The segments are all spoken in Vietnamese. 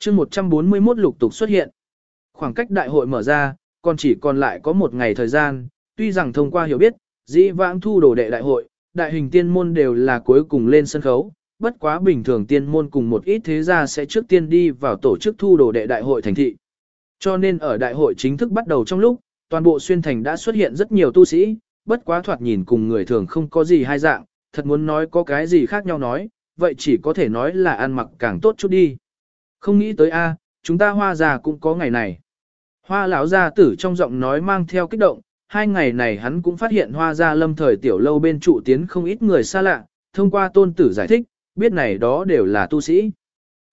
chương 141 lục tục xuất hiện. Khoảng cách đại hội mở ra, còn chỉ còn lại có một ngày thời gian, tuy rằng thông qua hiểu biết, dĩ vãng thu đồ đệ đại hội, đại hình tiên môn đều là cuối cùng lên sân khấu, bất quá bình thường tiên môn cùng một ít thế gia sẽ trước tiên đi vào tổ chức thu đồ đệ đại hội thành thị. Cho nên ở đại hội chính thức bắt đầu trong lúc, toàn bộ xuyên thành đã xuất hiện rất nhiều tu sĩ, bất quá thoạt nhìn cùng người thường không có gì hai dạng, thật muốn nói có cái gì khác nhau nói, vậy chỉ có thể nói là ăn mặc càng tốt chút đi. Không nghĩ tới a, chúng ta hoa già cũng có ngày này. Hoa lão gia tử trong giọng nói mang theo kích động, hai ngày này hắn cũng phát hiện hoa gia lâm thời tiểu lâu bên trụ tiến không ít người xa lạ, thông qua tôn tử giải thích, biết này đó đều là tu sĩ.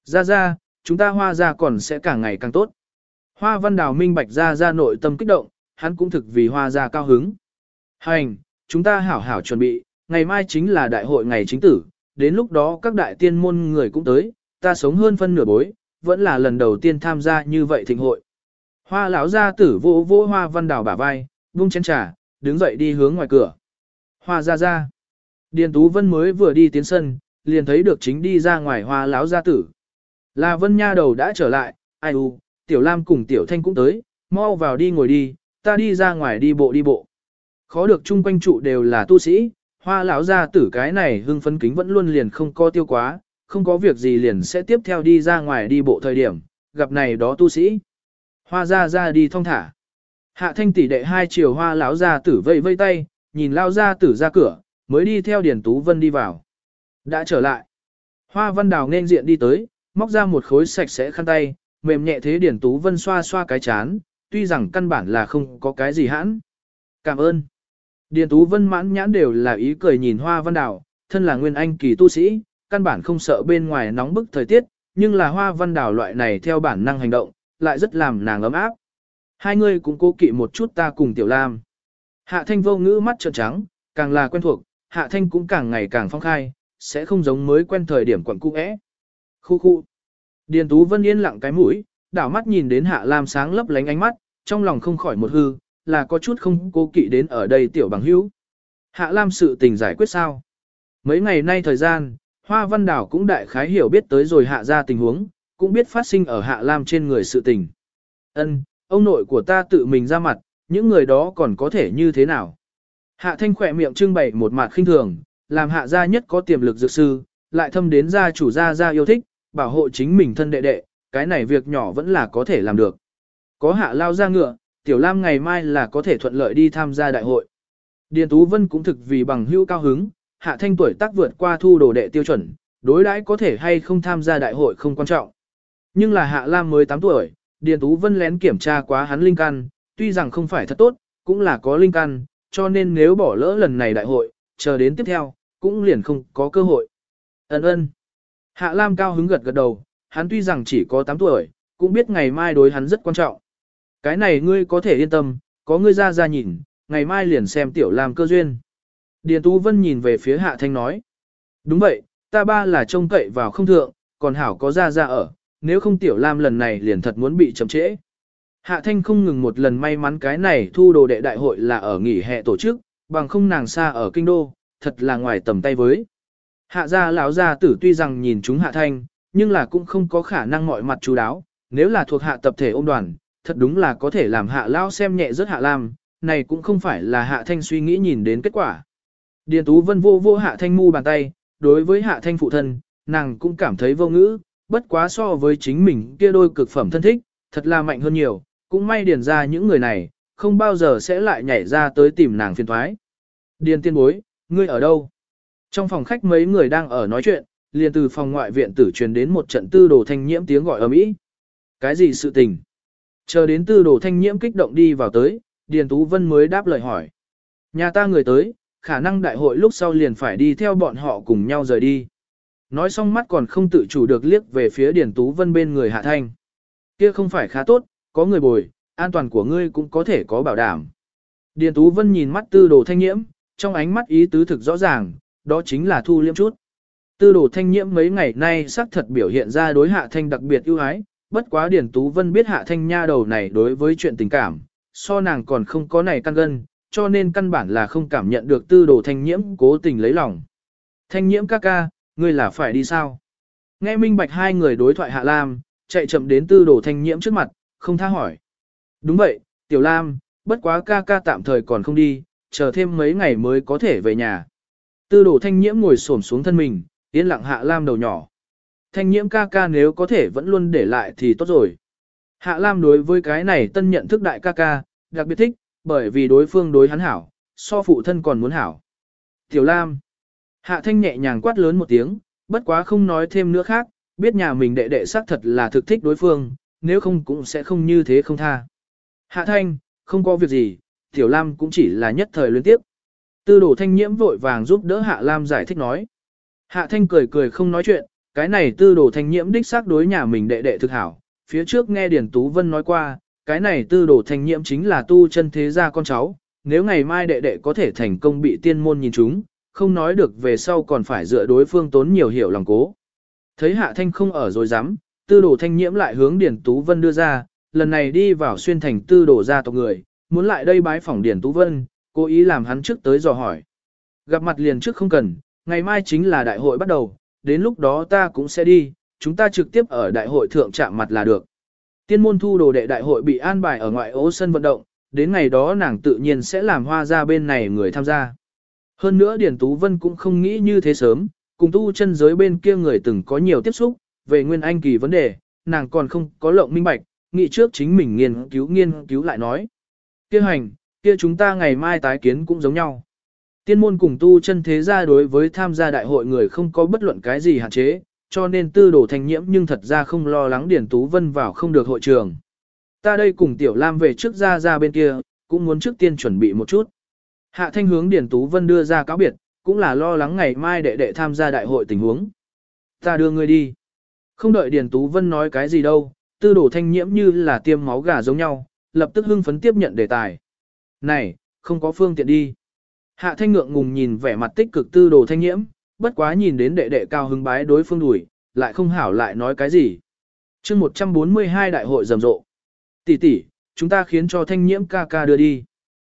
Ra ra, chúng ta hoa gia còn sẽ càng ngày càng tốt. Hoa văn đào minh bạch ra ra nội tâm kích động, hắn cũng thực vì hoa gia cao hứng. Hành, chúng ta hảo hảo chuẩn bị, ngày mai chính là đại hội ngày chính tử, đến lúc đó các đại tiên môn người cũng tới, ta sống hơn phân nửa bối, vẫn là lần đầu tiên tham gia như vậy thịnh hội. Hoa lão gia tử vỗ vỗ hoa văn đào bả vai, vung chén trà, đứng dậy đi hướng ngoài cửa. Hoa ra ra. Điền Tú Vân mới vừa đi tiến sân, liền thấy được chính đi ra ngoài hoa lão gia tử. Là Vân Nha đầu đã trở lại, ai u, Tiểu Lam cùng Tiểu Thanh cũng tới, mau vào đi ngồi đi, ta đi ra ngoài đi bộ đi bộ. Khó được chung quanh trụ đều là tu sĩ, hoa lão gia tử cái này hưng phấn kính vẫn luôn liền không co tiêu quá, không có việc gì liền sẽ tiếp theo đi ra ngoài đi bộ thời điểm, gặp này đó tu sĩ. Hoa ra ra đi thong thả. Hạ thanh tỷ đệ hai chiều hoa lão gia tử vây vây tay, nhìn lao gia tử ra cửa, mới đi theo Điền Tú Vân đi vào. Đã trở lại. Hoa văn đào nên diện đi tới, móc ra một khối sạch sẽ khăn tay, mềm nhẹ thế Điền Tú Vân xoa xoa cái chán, tuy rằng căn bản là không có cái gì hãn. Cảm ơn. Điền Tú Vân mãn nhãn đều là ý cười nhìn hoa văn đào, thân là nguyên anh kỳ tu sĩ, căn bản không sợ bên ngoài nóng bức thời tiết, nhưng là hoa văn đào loại này theo bản năng hành động, lại rất làm nàng ấm áp. Hai người cũng cố kỵ một chút ta cùng Tiểu Lam. Hạ Thanh vô ngữ mắt trợn trắng, càng là quen thuộc, Hạ Thanh cũng càng ngày càng phong khai, sẽ không giống mới quen thời điểm quận cung ẽ. Khu khu. Điền Tú Vân yên lặng cái mũi, đảo mắt nhìn đến Hạ Lam sáng lấp lánh ánh mắt, trong lòng không khỏi một hư, là có chút không cố kỵ đến ở đây tiểu bằng hữu. Hạ Lam sự tình giải quyết sao? Mấy ngày nay thời gian, Hoa Văn Đảo cũng đại khái hiểu biết tới rồi hạ ra tình huống, cũng biết phát sinh ở Hạ Lam trên người sự tình. Ân, ông nội của ta tự mình ra mặt, những người đó còn có thể như thế nào? Hạ Thanh khỏe miệng trưng bày một mặt khinh thường, làm hạ gia nhất có tiềm lực dược sư, lại thâm đến gia chủ gia gia yêu thích, bảo hộ chính mình thân đệ đệ, cái này việc nhỏ vẫn là có thể làm được. Có hạ lao ra ngựa, Tiểu Lam ngày mai là có thể thuận lợi đi tham gia đại hội. Điền Tú Vân cũng thực vì bằng hữu cao hứng, hạ thanh tuổi tác vượt qua thu đồ đệ tiêu chuẩn, đối đãi có thể hay không tham gia đại hội không quan trọng. Nhưng là hạ Lam mới 8 tuổi, Điền Tú Vân lén kiểm tra quá hắn linh căn, tuy rằng không phải thật tốt, cũng là có linh căn, cho nên nếu bỏ lỡ lần này đại hội, chờ đến tiếp theo, cũng liền không có cơ hội. Ấn ơn. Hạ Lam cao hứng gật gật đầu, hắn tuy rằng chỉ có 8 tuổi, cũng biết ngày mai đối hắn rất quan trọng. Cái này ngươi có thể yên tâm, có ngươi ra ra nhìn, ngày mai liền xem tiểu Lam cơ duyên. Điền Tú Vân nhìn về phía Hạ Thanh nói. Đúng vậy, ta ba là trông cậy vào không thượng, còn Hảo có ra ra ở, nếu không tiểu Lam lần này liền thật muốn bị chậm trễ. Hạ Thanh không ngừng một lần may mắn cái này thu đồ đệ đại hội là ở nghỉ hè tổ chức, bằng không nàng xa ở kinh đô, thật là ngoài tầm tay với. Hạ gia lão gia tử tuy rằng nhìn chúng Hạ Thanh, nhưng là cũng không có khả năng mọi mặt chú đáo, nếu là thuộc hạ tập thể ôm đoàn, thật đúng là có thể làm Hạ lão xem nhẹ rất Hạ Lam, này cũng không phải là Hạ Thanh suy nghĩ nhìn đến kết quả. Điền Tú Vân vô vô Hạ Thanh mu bàn tay, đối với Hạ Thanh phụ thân, nàng cũng cảm thấy vô ngữ, bất quá so với chính mình kia đôi cực phẩm thân thích, thật là mạnh hơn nhiều, cũng may điền ra những người này, không bao giờ sẽ lại nhảy ra tới tìm nàng phiền thoái. Điền tiên bối, ngươi ở đâu? Trong phòng khách mấy người đang ở nói chuyện, liền từ phòng ngoại viện tử truyền đến một trận tư đồ thanh nhiễm tiếng gọi ở mỹ. Cái gì sự tình? Chờ đến tư đồ thanh nhiễm kích động đi vào tới, Điền Tú Vân mới đáp lời hỏi. Nhà ta người tới, khả năng đại hội lúc sau liền phải đi theo bọn họ cùng nhau rời đi. Nói xong mắt còn không tự chủ được liếc về phía Điền Tú Vân bên người Hạ Thanh. Kia không phải khá tốt, có người bồi, an toàn của ngươi cũng có thể có bảo đảm. Điền Tú Vân nhìn mắt tư đồ thanh nhiễm, trong ánh mắt ý tứ thực rõ ràng, đó chính là thu liêm chút. Tư đồ thanh nhiễm mấy ngày nay xác thật biểu hiện ra đối hạ thanh đặc biệt ưu ái, bất quá Điền Tú Vân biết hạ thanh nha đầu này đối với chuyện tình cảm, so nàng còn không có này căn gân, cho nên căn bản là không cảm nhận được tư đồ thanh nhiễm cố tình lấy lòng. Thanh nhiễm ca ca, ngươi là phải đi sao? Nghe minh bạch hai người đối thoại hạ lam, chạy chậm đến tư đồ thanh nhiễm trước mặt, không tha hỏi. Đúng vậy, Tiểu Lam, bất quá ca ca tạm thời còn không đi, chờ thêm mấy ngày mới có thể về nhà. Tư đồ thanh nhiễm ngồi xổm xuống thân mình, yên lặng hạ Lam đầu nhỏ. Thanh nhiễm ca ca nếu có thể vẫn luôn để lại thì tốt rồi. Hạ Lam đối với cái này tân nhận thức đại ca ca, đặc biệt thích, bởi vì đối phương đối hắn hảo, so phụ thân còn muốn hảo. Tiểu Lam. Hạ Thanh nhẹ nhàng quát lớn một tiếng, bất quá không nói thêm nữa khác, biết nhà mình đệ đệ xác thật là thực thích đối phương, nếu không cũng sẽ không như thế không tha. Hạ Thanh, không có việc gì, Tiểu Lam cũng chỉ là nhất thời liên tiếp. Tư đồ thanh nhiễm vội vàng giúp đỡ Hạ Lam giải thích nói. Hạ Thanh cười cười không nói chuyện, cái này tư đồ thanh nhiễm đích xác đối nhà mình đệ đệ thực hảo. Phía trước nghe Điển Tú Vân nói qua, cái này tư đồ thanh nhiễm chính là tu chân thế gia con cháu. Nếu ngày mai đệ đệ có thể thành công bị tiên môn nhìn chúng, không nói được về sau còn phải dựa đối phương tốn nhiều hiểu lòng cố. Thấy Hạ Thanh không ở rồi dám, tư đồ thanh nhiễm lại hướng Điển Tú Vân đưa ra, lần này đi vào xuyên thành tư đồ gia tộc người, muốn lại đây bái phỏng Điển Tú Vân, cố ý làm hắn trước tới dò hỏi. Gặp mặt liền trước không cần, ngày mai chính là đại hội bắt đầu, đến lúc đó ta cũng sẽ đi, chúng ta trực tiếp ở đại hội thượng chạm mặt là được. Tiên môn thu đồ đệ đại hội bị an bài ở ngoại ô sân vận động, đến ngày đó nàng tự nhiên sẽ làm hoa ra bên này người tham gia. Hơn nữa Điền Tú Vân cũng không nghĩ như thế sớm, cùng tu chân giới bên kia người từng có nhiều tiếp xúc, về nguyên anh kỳ vấn đề, nàng còn không có lộng minh bạch, nghĩ trước chính mình nghiên cứu nghiên cứu lại nói. Kia hành, kia chúng ta ngày mai tái kiến cũng giống nhau. Tiên môn cùng tu chân thế gia đối với tham gia đại hội người không có bất luận cái gì hạn chế, cho nên tư đồ Thanh nhiễm nhưng thật ra không lo lắng Điền Tú Vân vào không được hội trường. Ta đây cùng Tiểu Lam về trước ra ra bên kia, cũng muốn trước tiên chuẩn bị một chút. Hạ thanh hướng Điền Tú Vân đưa ra cáo biệt, cũng là lo lắng ngày mai đệ đệ tham gia đại hội tình huống. Ta đưa ngươi đi. Không đợi Điền Tú Vân nói cái gì đâu, tư đồ thanh nhiễm như là tiêm máu gà giống nhau, lập tức hưng phấn tiếp nhận đề tài. Này, không có phương tiện đi. Hạ thanh ngượng ngùng nhìn vẻ mặt tích cực tư đồ thanh nhiễm, bất quá nhìn đến đệ đệ cao hứng bái đối phương đuổi, lại không hảo lại nói cái gì. chương 142 đại hội rầm rộ. Tỷ tỷ, chúng ta khiến cho thanh nhiễm ca ca đưa đi.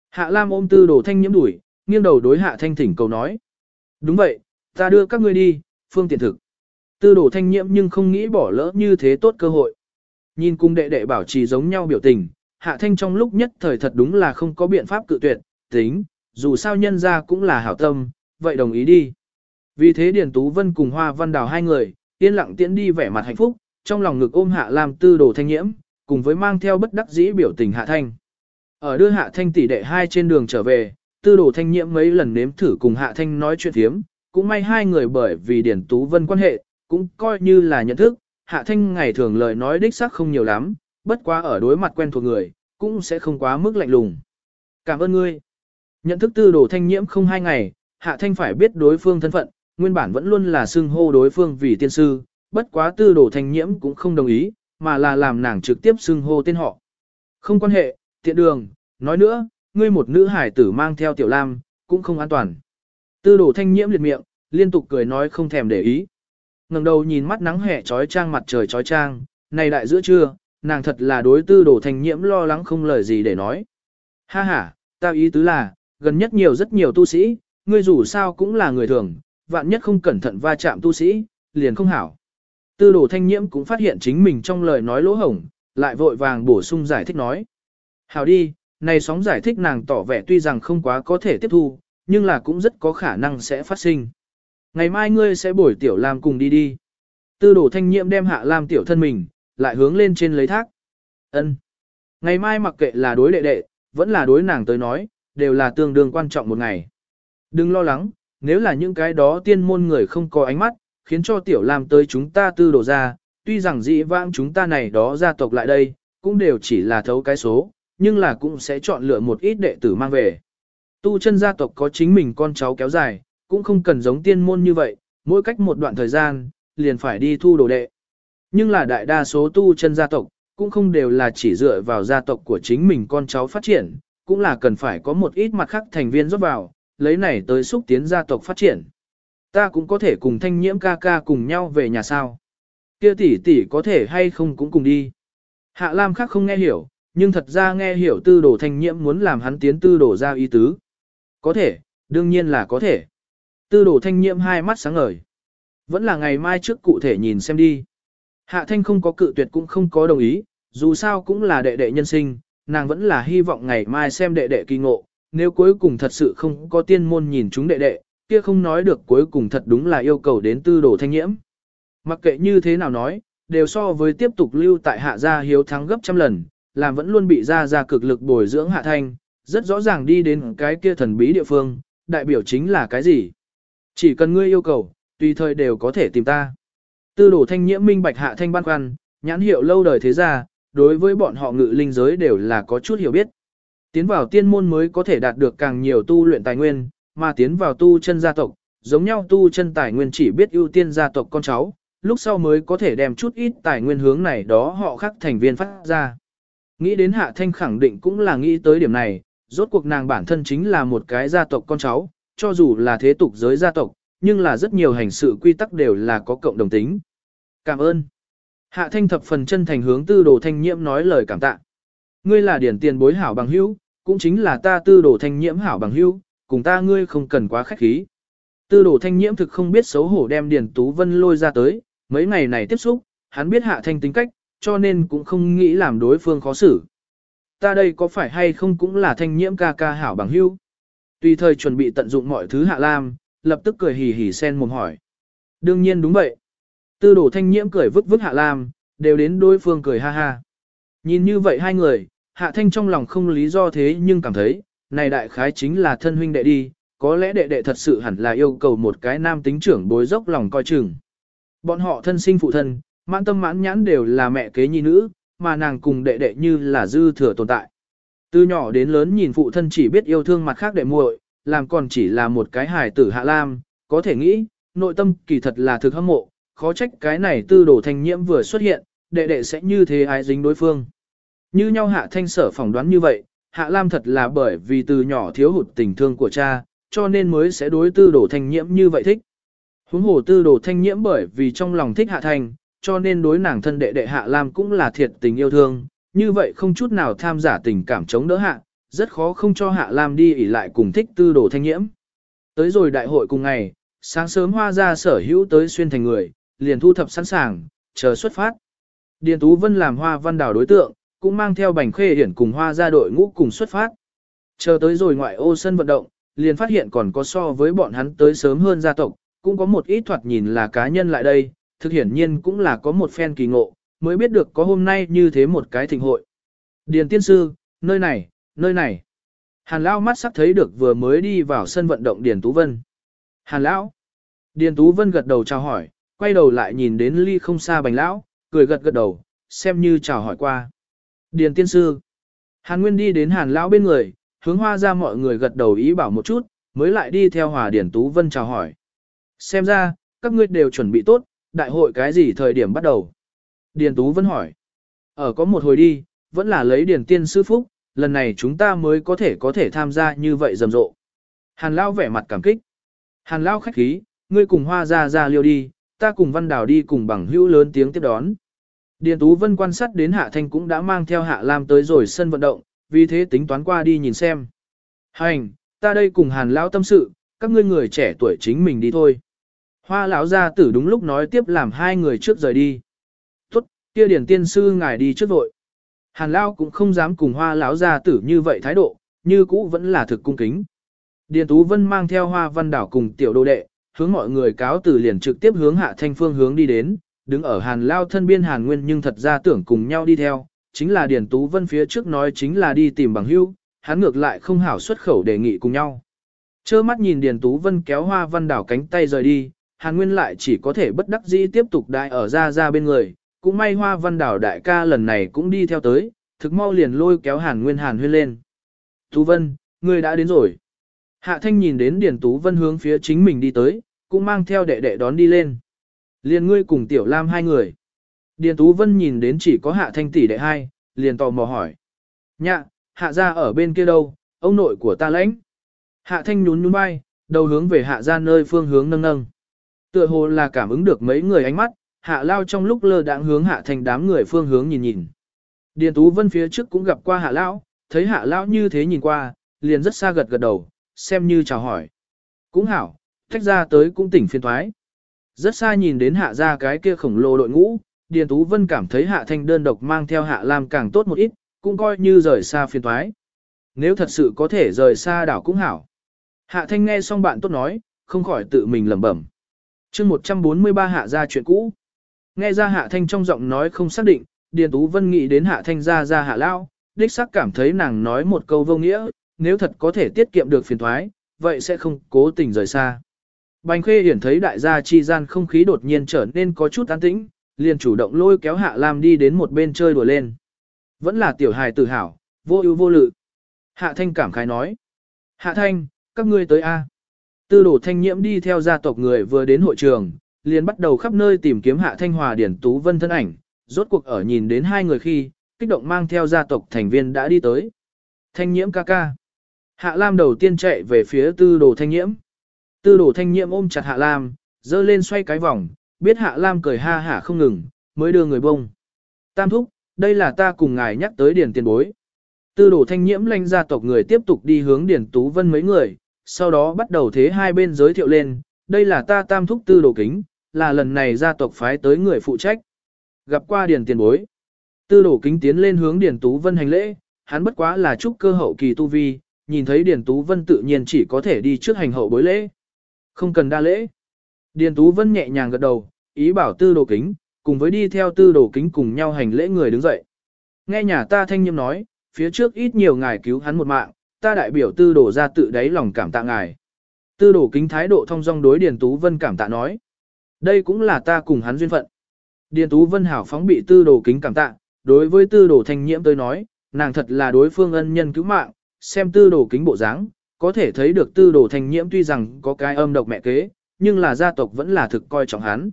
Hạ Lam ôm tư đồ thanh nhiễm đuổi, nghiêng đầu đối hạ thanh thỉnh cầu nói. Đúng vậy, ta đưa các ngươi đi, phương tiện thực. Tư đồ thanh nhiễm nhưng không nghĩ bỏ lỡ như thế tốt cơ hội. Nhìn cung đệ đệ bảo trì giống nhau biểu tình, hạ thanh trong lúc nhất thời thật đúng là không có biện pháp cự tuyệt, tính, dù sao nhân ra cũng là hảo tâm, vậy đồng ý đi. Vì thế Điền Tú Vân cùng Hoa Văn Đào hai người, yên lặng tiễn đi vẻ mặt hạnh phúc, trong lòng ngực ôm hạ làm tư đồ thanh nhiễm, cùng với mang theo bất đắc dĩ biểu tình hạ thanh. Ở đưa hạ thanh tỷ đệ hai trên đường trở về, tư đồ thanh nhiễm mấy lần nếm thử cùng hạ thanh nói chuyện thiếm, cũng may hai người bởi vì Điền Tú Vân quan hệ, cũng coi như là nhận thức, hạ thanh ngày thường lời nói đích xác không nhiều lắm, bất quá ở đối mặt quen thuộc người, cũng sẽ không quá mức lạnh lùng. Cảm ơn ngươi. Nhận thức tư đồ thanh nhiễm không hai ngày, hạ thanh phải biết đối phương thân phận, nguyên bản vẫn luôn là xưng hô đối phương vì tiên sư, bất quá tư đồ thanh nhiễm cũng không đồng ý, mà là làm nàng trực tiếp xưng hô tên họ. Không quan hệ, tiện đường, nói nữa, ngươi một nữ hải tử mang theo tiểu lam, cũng không an toàn. Tư đồ thanh nhiễm liệt miệng, liên tục cười nói không thèm để ý. ngẩng đầu nhìn mắt nắng hè trói trang mặt trời trói trang, này đại giữa trưa, nàng thật là đối tư đồ thanh nhiễm lo lắng không lời gì để nói. Ha ha, tao ý tứ là, gần nhất nhiều rất nhiều tu sĩ, ngươi dù sao cũng là người thường, vạn nhất không cẩn thận va chạm tu sĩ, liền không hảo. Tư đồ thanh nhiễm cũng phát hiện chính mình trong lời nói lỗ hổng, lại vội vàng bổ sung giải thích nói. Hảo đi, này sóng giải thích nàng tỏ vẻ tuy rằng không quá có thể tiếp thu, nhưng là cũng rất có khả năng sẽ phát sinh. Ngày mai ngươi sẽ bổi tiểu Lam cùng đi đi. Tư đồ thanh nhiễm đem hạ Lam tiểu thân mình, lại hướng lên trên lấy thác. ân Ngày mai mặc kệ là đối đệ đệ, vẫn là đối nàng tới nói, đều là tương đương quan trọng một ngày. Đừng lo lắng, nếu là những cái đó tiên môn người không có ánh mắt, khiến cho tiểu làm tới chúng ta tư đổ ra, tuy rằng dị vãng chúng ta này đó gia tộc lại đây, cũng đều chỉ là thấu cái số, nhưng là cũng sẽ chọn lựa một ít đệ tử mang về. Tu chân gia tộc có chính mình con cháu kéo dài, cũng không cần giống tiên môn như vậy, mỗi cách một đoạn thời gian, liền phải đi thu đồ đệ. Nhưng là đại đa số tu chân gia tộc, cũng không đều là chỉ dựa vào gia tộc của chính mình con cháu phát triển, cũng là cần phải có một ít mặt khác thành viên rót vào, lấy này tới xúc tiến gia tộc phát triển. Ta cũng có thể cùng thanh nhiễm ca ca cùng nhau về nhà sao. Kia tỷ tỷ có thể hay không cũng cùng đi. Hạ Lam khác không nghe hiểu, nhưng thật ra nghe hiểu tư đồ thanh nhiễm muốn làm hắn tiến tư đồ ra ý tứ. Có thể, đương nhiên là có thể. Tư đồ thanh nhiễm hai mắt sáng ngời. Vẫn là ngày mai trước cụ thể nhìn xem đi. Hạ Thanh không có cự tuyệt cũng không có đồng ý, dù sao cũng là đệ đệ nhân sinh, nàng vẫn là hy vọng ngày mai xem đệ đệ kỳ ngộ, nếu cuối cùng thật sự không có tiên môn nhìn chúng đệ đệ, kia không nói được cuối cùng thật đúng là yêu cầu đến tư đồ thanh nhiễm. Mặc kệ như thế nào nói, đều so với tiếp tục lưu tại hạ gia hiếu thắng gấp trăm lần, làm vẫn luôn bị gia gia cực lực bồi dưỡng hạ thanh, rất rõ ràng đi đến cái kia thần bí địa phương, đại biểu chính là cái gì. Chỉ cần ngươi yêu cầu, tùy thời đều có thể tìm ta. Tư đồ thanh nhiễm minh bạch hạ thanh ban khoăn, nhãn hiệu lâu đời thế gia, đối với bọn họ ngự linh giới đều là có chút hiểu biết. Tiến vào tiên môn mới có thể đạt được càng nhiều tu luyện tài nguyên, mà tiến vào tu chân gia tộc, giống nhau tu chân tài nguyên chỉ biết ưu tiên gia tộc con cháu, lúc sau mới có thể đem chút ít tài nguyên hướng này đó họ khác thành viên phát ra. Nghĩ đến Hạ Thanh khẳng định cũng là nghĩ tới điểm này, rốt cuộc nàng bản thân chính là một cái gia tộc con cháu, cho dù là thế tục giới gia tộc, nhưng là rất nhiều hành sự quy tắc đều là có cộng đồng tính. Cảm ơn. Hạ Thanh thập phần chân thành hướng tư đồ thanh nhiễm nói lời cảm tạ. Ngươi là điển tiền bối hảo bằng hữu, cũng chính là ta tư đồ thanh nhiễm hảo bằng hữu, cùng ta ngươi không cần quá khách khí. Tư đồ thanh nhiễm thực không biết xấu hổ đem Điền Tú Vân lôi ra tới, mấy ngày này tiếp xúc, hắn biết hạ thanh tính cách, cho nên cũng không nghĩ làm đối phương khó xử. Ta đây có phải hay không cũng là thanh nhiễm ca ca hảo bằng hữu. Tùy thời chuẩn bị tận dụng mọi thứ hạ lam, lập tức cười hì hì sen mồm hỏi. Đương nhiên đúng vậy. Tư đồ thanh nhiễm cười vứt vứt hạ lam, đều đến đối phương cười ha ha. Nhìn như vậy hai người, hạ thanh trong lòng không lý do thế nhưng cảm thấy, này đại khái chính là thân huynh đệ đi, có lẽ đệ đệ thật sự hẳn là yêu cầu một cái nam tính trưởng bối dốc lòng coi chừng. Bọn họ thân sinh phụ thân, mãn tâm mãn nhãn đều là mẹ kế nhi nữ, mà nàng cùng đệ đệ như là dư thừa tồn tại. Từ nhỏ đến lớn nhìn phụ thân chỉ biết yêu thương mặt khác đệ muội, làm còn chỉ là một cái hài tử hạ lam, có thể nghĩ, nội tâm kỳ thật là thực hâm mộ, khó trách cái này tư đồ thanh nhiễm vừa xuất hiện, đệ đệ sẽ như thế ai dính đối phương. Như nhau hạ thanh sở phỏng đoán như vậy, hạ lam thật là bởi vì từ nhỏ thiếu hụt tình thương của cha, cho nên mới sẽ đối tư đồ thanh nhiễm như vậy thích. Huống hồ tư đồ thanh nhiễm bởi vì trong lòng thích hạ thanh, cho nên đối nàng thân đệ đệ hạ lam cũng là thiệt tình yêu thương, như vậy không chút nào tham giả tình cảm chống đỡ hạ, rất khó không cho hạ lam đi ỉ lại cùng thích tư đồ thanh nhiễm. Tới rồi đại hội cùng ngày, sáng sớm hoa ra sở hữu tới xuyên thành người, liền thu thập sẵn sàng, chờ xuất phát. Điền Tú Vân làm hoa văn đảo đối tượng, cũng mang theo bành khê hiển cùng hoa ra đội ngũ cùng xuất phát. Chờ tới rồi ngoại ô sân vận động, liền phát hiện còn có so với bọn hắn tới sớm hơn gia tộc, cũng có một ít thoạt nhìn là cá nhân lại đây, thực hiển nhiên cũng là có một phen kỳ ngộ, mới biết được có hôm nay như thế một cái thịnh hội. Điền tiên sư, nơi này, nơi này. Hàn Lão mắt sắc thấy được vừa mới đi vào sân vận động Điền Tú Vân. Hàn Lão. Điền Tú Vân gật đầu chào hỏi, quay đầu lại nhìn đến ly không xa bành lão, cười gật gật đầu, xem như chào hỏi qua. Điền tiên sư. Hàn Nguyên đi đến Hàn Lão bên người, hướng hoa ra mọi người gật đầu ý bảo một chút, mới lại đi theo Hòa Điền Tú Vân chào hỏi. Xem ra, các ngươi đều chuẩn bị tốt, đại hội cái gì thời điểm bắt đầu? Điền Tú Vân hỏi. Ở có một hồi đi, vẫn là lấy Điền Tiên Sư Phúc, lần này chúng ta mới có thể có thể tham gia như vậy rầm rộ. Hàn Lao vẻ mặt cảm kích. Hàn Lao khách khí, ngươi cùng hoa ra ra liêu đi, ta cùng Văn Đào đi cùng bằng hữu lớn tiếng tiếp đón. Điền Tú Vân quan sát đến Hạ Thanh cũng đã mang theo Hạ Lam tới rồi sân vận động, vì thế tính toán qua đi nhìn xem. Hành, ta đây cùng Hàn Lão tâm sự, các ngươi người trẻ tuổi chính mình đi thôi. Hoa lão gia tử đúng lúc nói tiếp làm hai người trước rời đi. Tốt, kia điển tiên sư ngài đi trước vội. Hàn Lão cũng không dám cùng hoa lão gia tử như vậy thái độ, như cũ vẫn là thực cung kính. Điền Tú Vân mang theo hoa văn đảo cùng tiểu đô đệ, hướng mọi người cáo từ liền trực tiếp hướng hạ thanh phương hướng đi đến, đứng ở Hàn Lao thân biên Hàn Nguyên nhưng thật ra tưởng cùng nhau đi theo, chính là Điền Tú Vân phía trước nói chính là đi tìm bằng hưu, hắn ngược lại không hảo xuất khẩu đề nghị cùng nhau. Chơ mắt nhìn Điền Tú Vân kéo hoa văn đảo cánh tay rời đi, Hàn Nguyên lại chỉ có thể bất đắc dĩ tiếp tục đại ở ra ra bên người, cũng may hoa văn đảo đại ca lần này cũng đi theo tới, thực mau liền lôi kéo Hàn Nguyên Hàn Huyên lên. Tú Vân, ngươi đã đến rồi. Hạ Thanh nhìn đến Điền Tú Vân hướng phía chính mình đi tới, cũng mang theo đệ đệ đón đi lên. Liền ngươi cùng Tiểu Lam hai người. Điền Tú Vân nhìn đến chỉ có Hạ Thanh tỷ đệ hai, liền tò mò hỏi. Nhạ, Hạ ra ở bên kia đâu, ông nội của ta lãnh. Hạ Thanh nhún nhún vai, đầu hướng về Hạ ra nơi phương hướng nâng nâng. Tựa hồ là cảm ứng được mấy người ánh mắt, Hạ Lao trong lúc lơ đãng hướng Hạ Thanh đám người phương hướng nhìn nhìn. Điền Tú Vân phía trước cũng gặp qua Hạ Lão, thấy Hạ Lão như thế nhìn qua, liền rất xa gật gật đầu, xem như chào hỏi. Cũng hảo, tách ra tới cũng tỉnh phiên thoái. Rất xa nhìn đến Hạ ra cái kia khổng lồ đội ngũ, Điền Tú Vân cảm thấy Hạ Thanh đơn độc mang theo Hạ Lam càng tốt một ít, cũng coi như rời xa phiền thoái. Nếu thật sự có thể rời xa đảo cũng hảo. Hạ Thanh nghe xong bạn tốt nói, không khỏi tự mình lẩm bẩm. chương 143 Hạ ra chuyện cũ. Nghe ra Hạ Thanh trong giọng nói không xác định, Điền Tú Vân nghĩ đến Hạ Thanh ra ra Hạ Lao, đích xác cảm thấy nàng nói một câu vô nghĩa, nếu thật có thể tiết kiệm được phiền thoái, vậy sẽ không cố tình rời xa. Bành Khê Hiển thấy đại gia chi gian không khí đột nhiên trở nên có chút an tĩnh, liền chủ động lôi kéo Hạ Lam đi đến một bên chơi đùa lên. Vẫn là tiểu hài tự hào, vô ưu vô lự. Hạ Thanh cảm khái nói. Hạ Thanh, các ngươi tới A. Tư đổ thanh nhiễm đi theo gia tộc người vừa đến hội trường, liền bắt đầu khắp nơi tìm kiếm Hạ Thanh Hòa Điển Tú Vân thân ảnh, rốt cuộc ở nhìn đến hai người khi, kích động mang theo gia tộc thành viên đã đi tới. Thanh nhiễm ca ca. Hạ Lam đầu tiên chạy về phía tư đồ thanh nhiễm. Tư đồ thanh nhiễm ôm chặt Hạ Lam, dơ lên xoay cái vòng, biết Hạ Lam cười ha hả không ngừng, mới đưa người bông. Tam thúc, đây là ta cùng ngài nhắc tới điển tiền bối. Tư đồ thanh nhiễm lanh gia tộc người tiếp tục đi hướng điển tú vân mấy người, sau đó bắt đầu thế hai bên giới thiệu lên, đây là ta tam thúc tư đồ kính, là lần này gia tộc phái tới người phụ trách. Gặp qua điển tiền bối. Tư đồ kính tiến lên hướng điển tú vân hành lễ, hắn bất quá là chúc cơ hậu kỳ tu vi, nhìn thấy điển tú vân tự nhiên chỉ có thể đi trước hành hậu bối lễ. Không cần đa lễ. Điền Tú Vân nhẹ nhàng gật đầu, ý bảo tư đồ kính, cùng với đi theo tư đồ kính cùng nhau hành lễ người đứng dậy. Nghe nhà ta thanh nhâm nói, phía trước ít nhiều ngài cứu hắn một mạng, ta đại biểu tư đồ ra tự đáy lòng cảm tạ ngài. Tư đồ kính thái độ thông dong đối Điền Tú Vân cảm tạ nói. Đây cũng là ta cùng hắn duyên phận. Điền Tú Vân hảo phóng bị tư đồ kính cảm tạ, đối với tư đồ thanh nhiễm tới nói, nàng thật là đối phương ân nhân cứu mạng, xem tư đồ kính bộ dáng, có thể thấy được tư đồ thanh nhiễm tuy rằng có cái âm độc mẹ kế, nhưng là gia tộc vẫn là thực coi trọng hắn.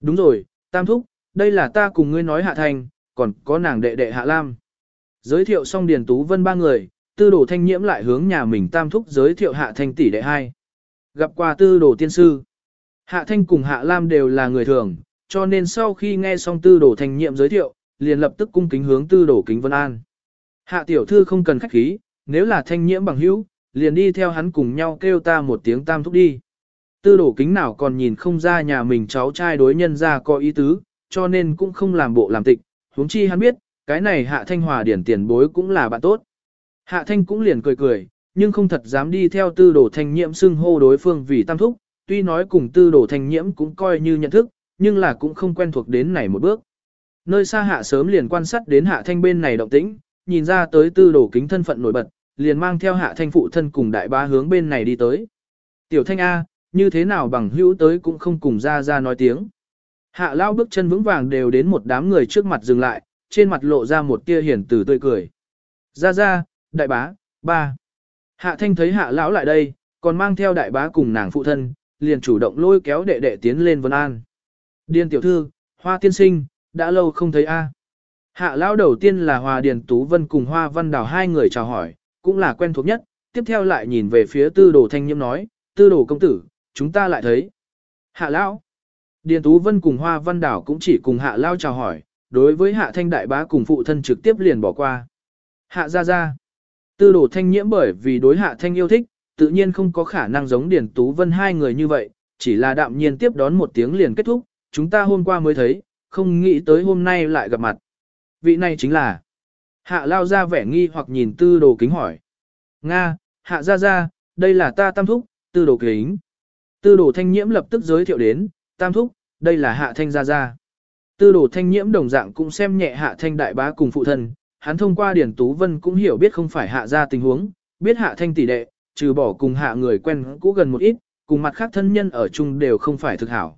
Đúng rồi, Tam Thúc, đây là ta cùng ngươi nói Hạ Thanh, còn có nàng đệ đệ Hạ Lam. Giới thiệu xong Điền Tú Vân ba người, tư đồ thanh nhiễm lại hướng nhà mình Tam Thúc giới thiệu Hạ Thanh tỷ đệ hai. Gặp qua tư đồ tiên sư. Hạ Thanh cùng Hạ Lam đều là người thường, cho nên sau khi nghe xong tư đồ thanh nhiễm giới thiệu, liền lập tức cung kính hướng tư đồ kính vân an. Hạ tiểu thư không cần khách khí, nếu là thanh nhiễm bằng hữu, liền đi theo hắn cùng nhau kêu ta một tiếng tam thúc đi. Tư đổ kính nào còn nhìn không ra nhà mình cháu trai đối nhân ra có ý tứ, cho nên cũng không làm bộ làm tịch, huống chi hắn biết, cái này hạ thanh hòa điển tiền bối cũng là bạn tốt. Hạ thanh cũng liền cười cười, nhưng không thật dám đi theo tư đồ thanh nhiễm xưng hô đối phương vì tam thúc, tuy nói cùng tư đồ thanh nhiễm cũng coi như nhận thức, nhưng là cũng không quen thuộc đến này một bước. Nơi xa hạ sớm liền quan sát đến hạ thanh bên này động tĩnh, nhìn ra tới tư đồ kính thân phận nổi bật, liền mang theo hạ thanh phụ thân cùng đại bá hướng bên này đi tới. Tiểu thanh A, như thế nào bằng hữu tới cũng không cùng ra ra nói tiếng. Hạ lao bước chân vững vàng đều đến một đám người trước mặt dừng lại, trên mặt lộ ra một tia hiển từ tươi cười. Ra ra, đại bá, ba. Hạ thanh thấy hạ lão lại đây, còn mang theo đại bá cùng nàng phụ thân, liền chủ động lôi kéo đệ đệ tiến lên vân an. Điền tiểu thư, hoa tiên sinh, đã lâu không thấy a. Hạ lão đầu tiên là hòa Điền Tú Vân cùng Hoa Văn Đào hai người chào hỏi, cũng là quen thuộc nhất, tiếp theo lại nhìn về phía tư đồ thanh nhiễm nói, tư đồ công tử, chúng ta lại thấy. Hạ Lão. Điền Tú Vân cùng Hoa Văn Đảo cũng chỉ cùng Hạ Lao chào hỏi, đối với Hạ Thanh Đại Bá cùng phụ thân trực tiếp liền bỏ qua. Hạ Gia Gia. Tư đồ thanh nhiễm bởi vì đối Hạ Thanh yêu thích, tự nhiên không có khả năng giống Điền Tú Vân hai người như vậy, chỉ là đạm nhiên tiếp đón một tiếng liền kết thúc, chúng ta hôm qua mới thấy, không nghĩ tới hôm nay lại gặp mặt. Vị này chính là Hạ Lao ra vẻ nghi hoặc nhìn tư đồ kính hỏi. Nga, Hạ Gia Gia, đây là ta tam thúc, tư đồ kính. Tư đồ thanh nhiễm lập tức giới thiệu đến, tam thúc, đây là hạ thanh gia gia. Tư đồ thanh nhiễm đồng dạng cũng xem nhẹ hạ thanh đại bá cùng phụ thân, hắn thông qua điển tú vân cũng hiểu biết không phải hạ gia tình huống, biết hạ thanh tỷ đệ, trừ bỏ cùng hạ người quen cũ gần một ít, cùng mặt khác thân nhân ở chung đều không phải thực hảo.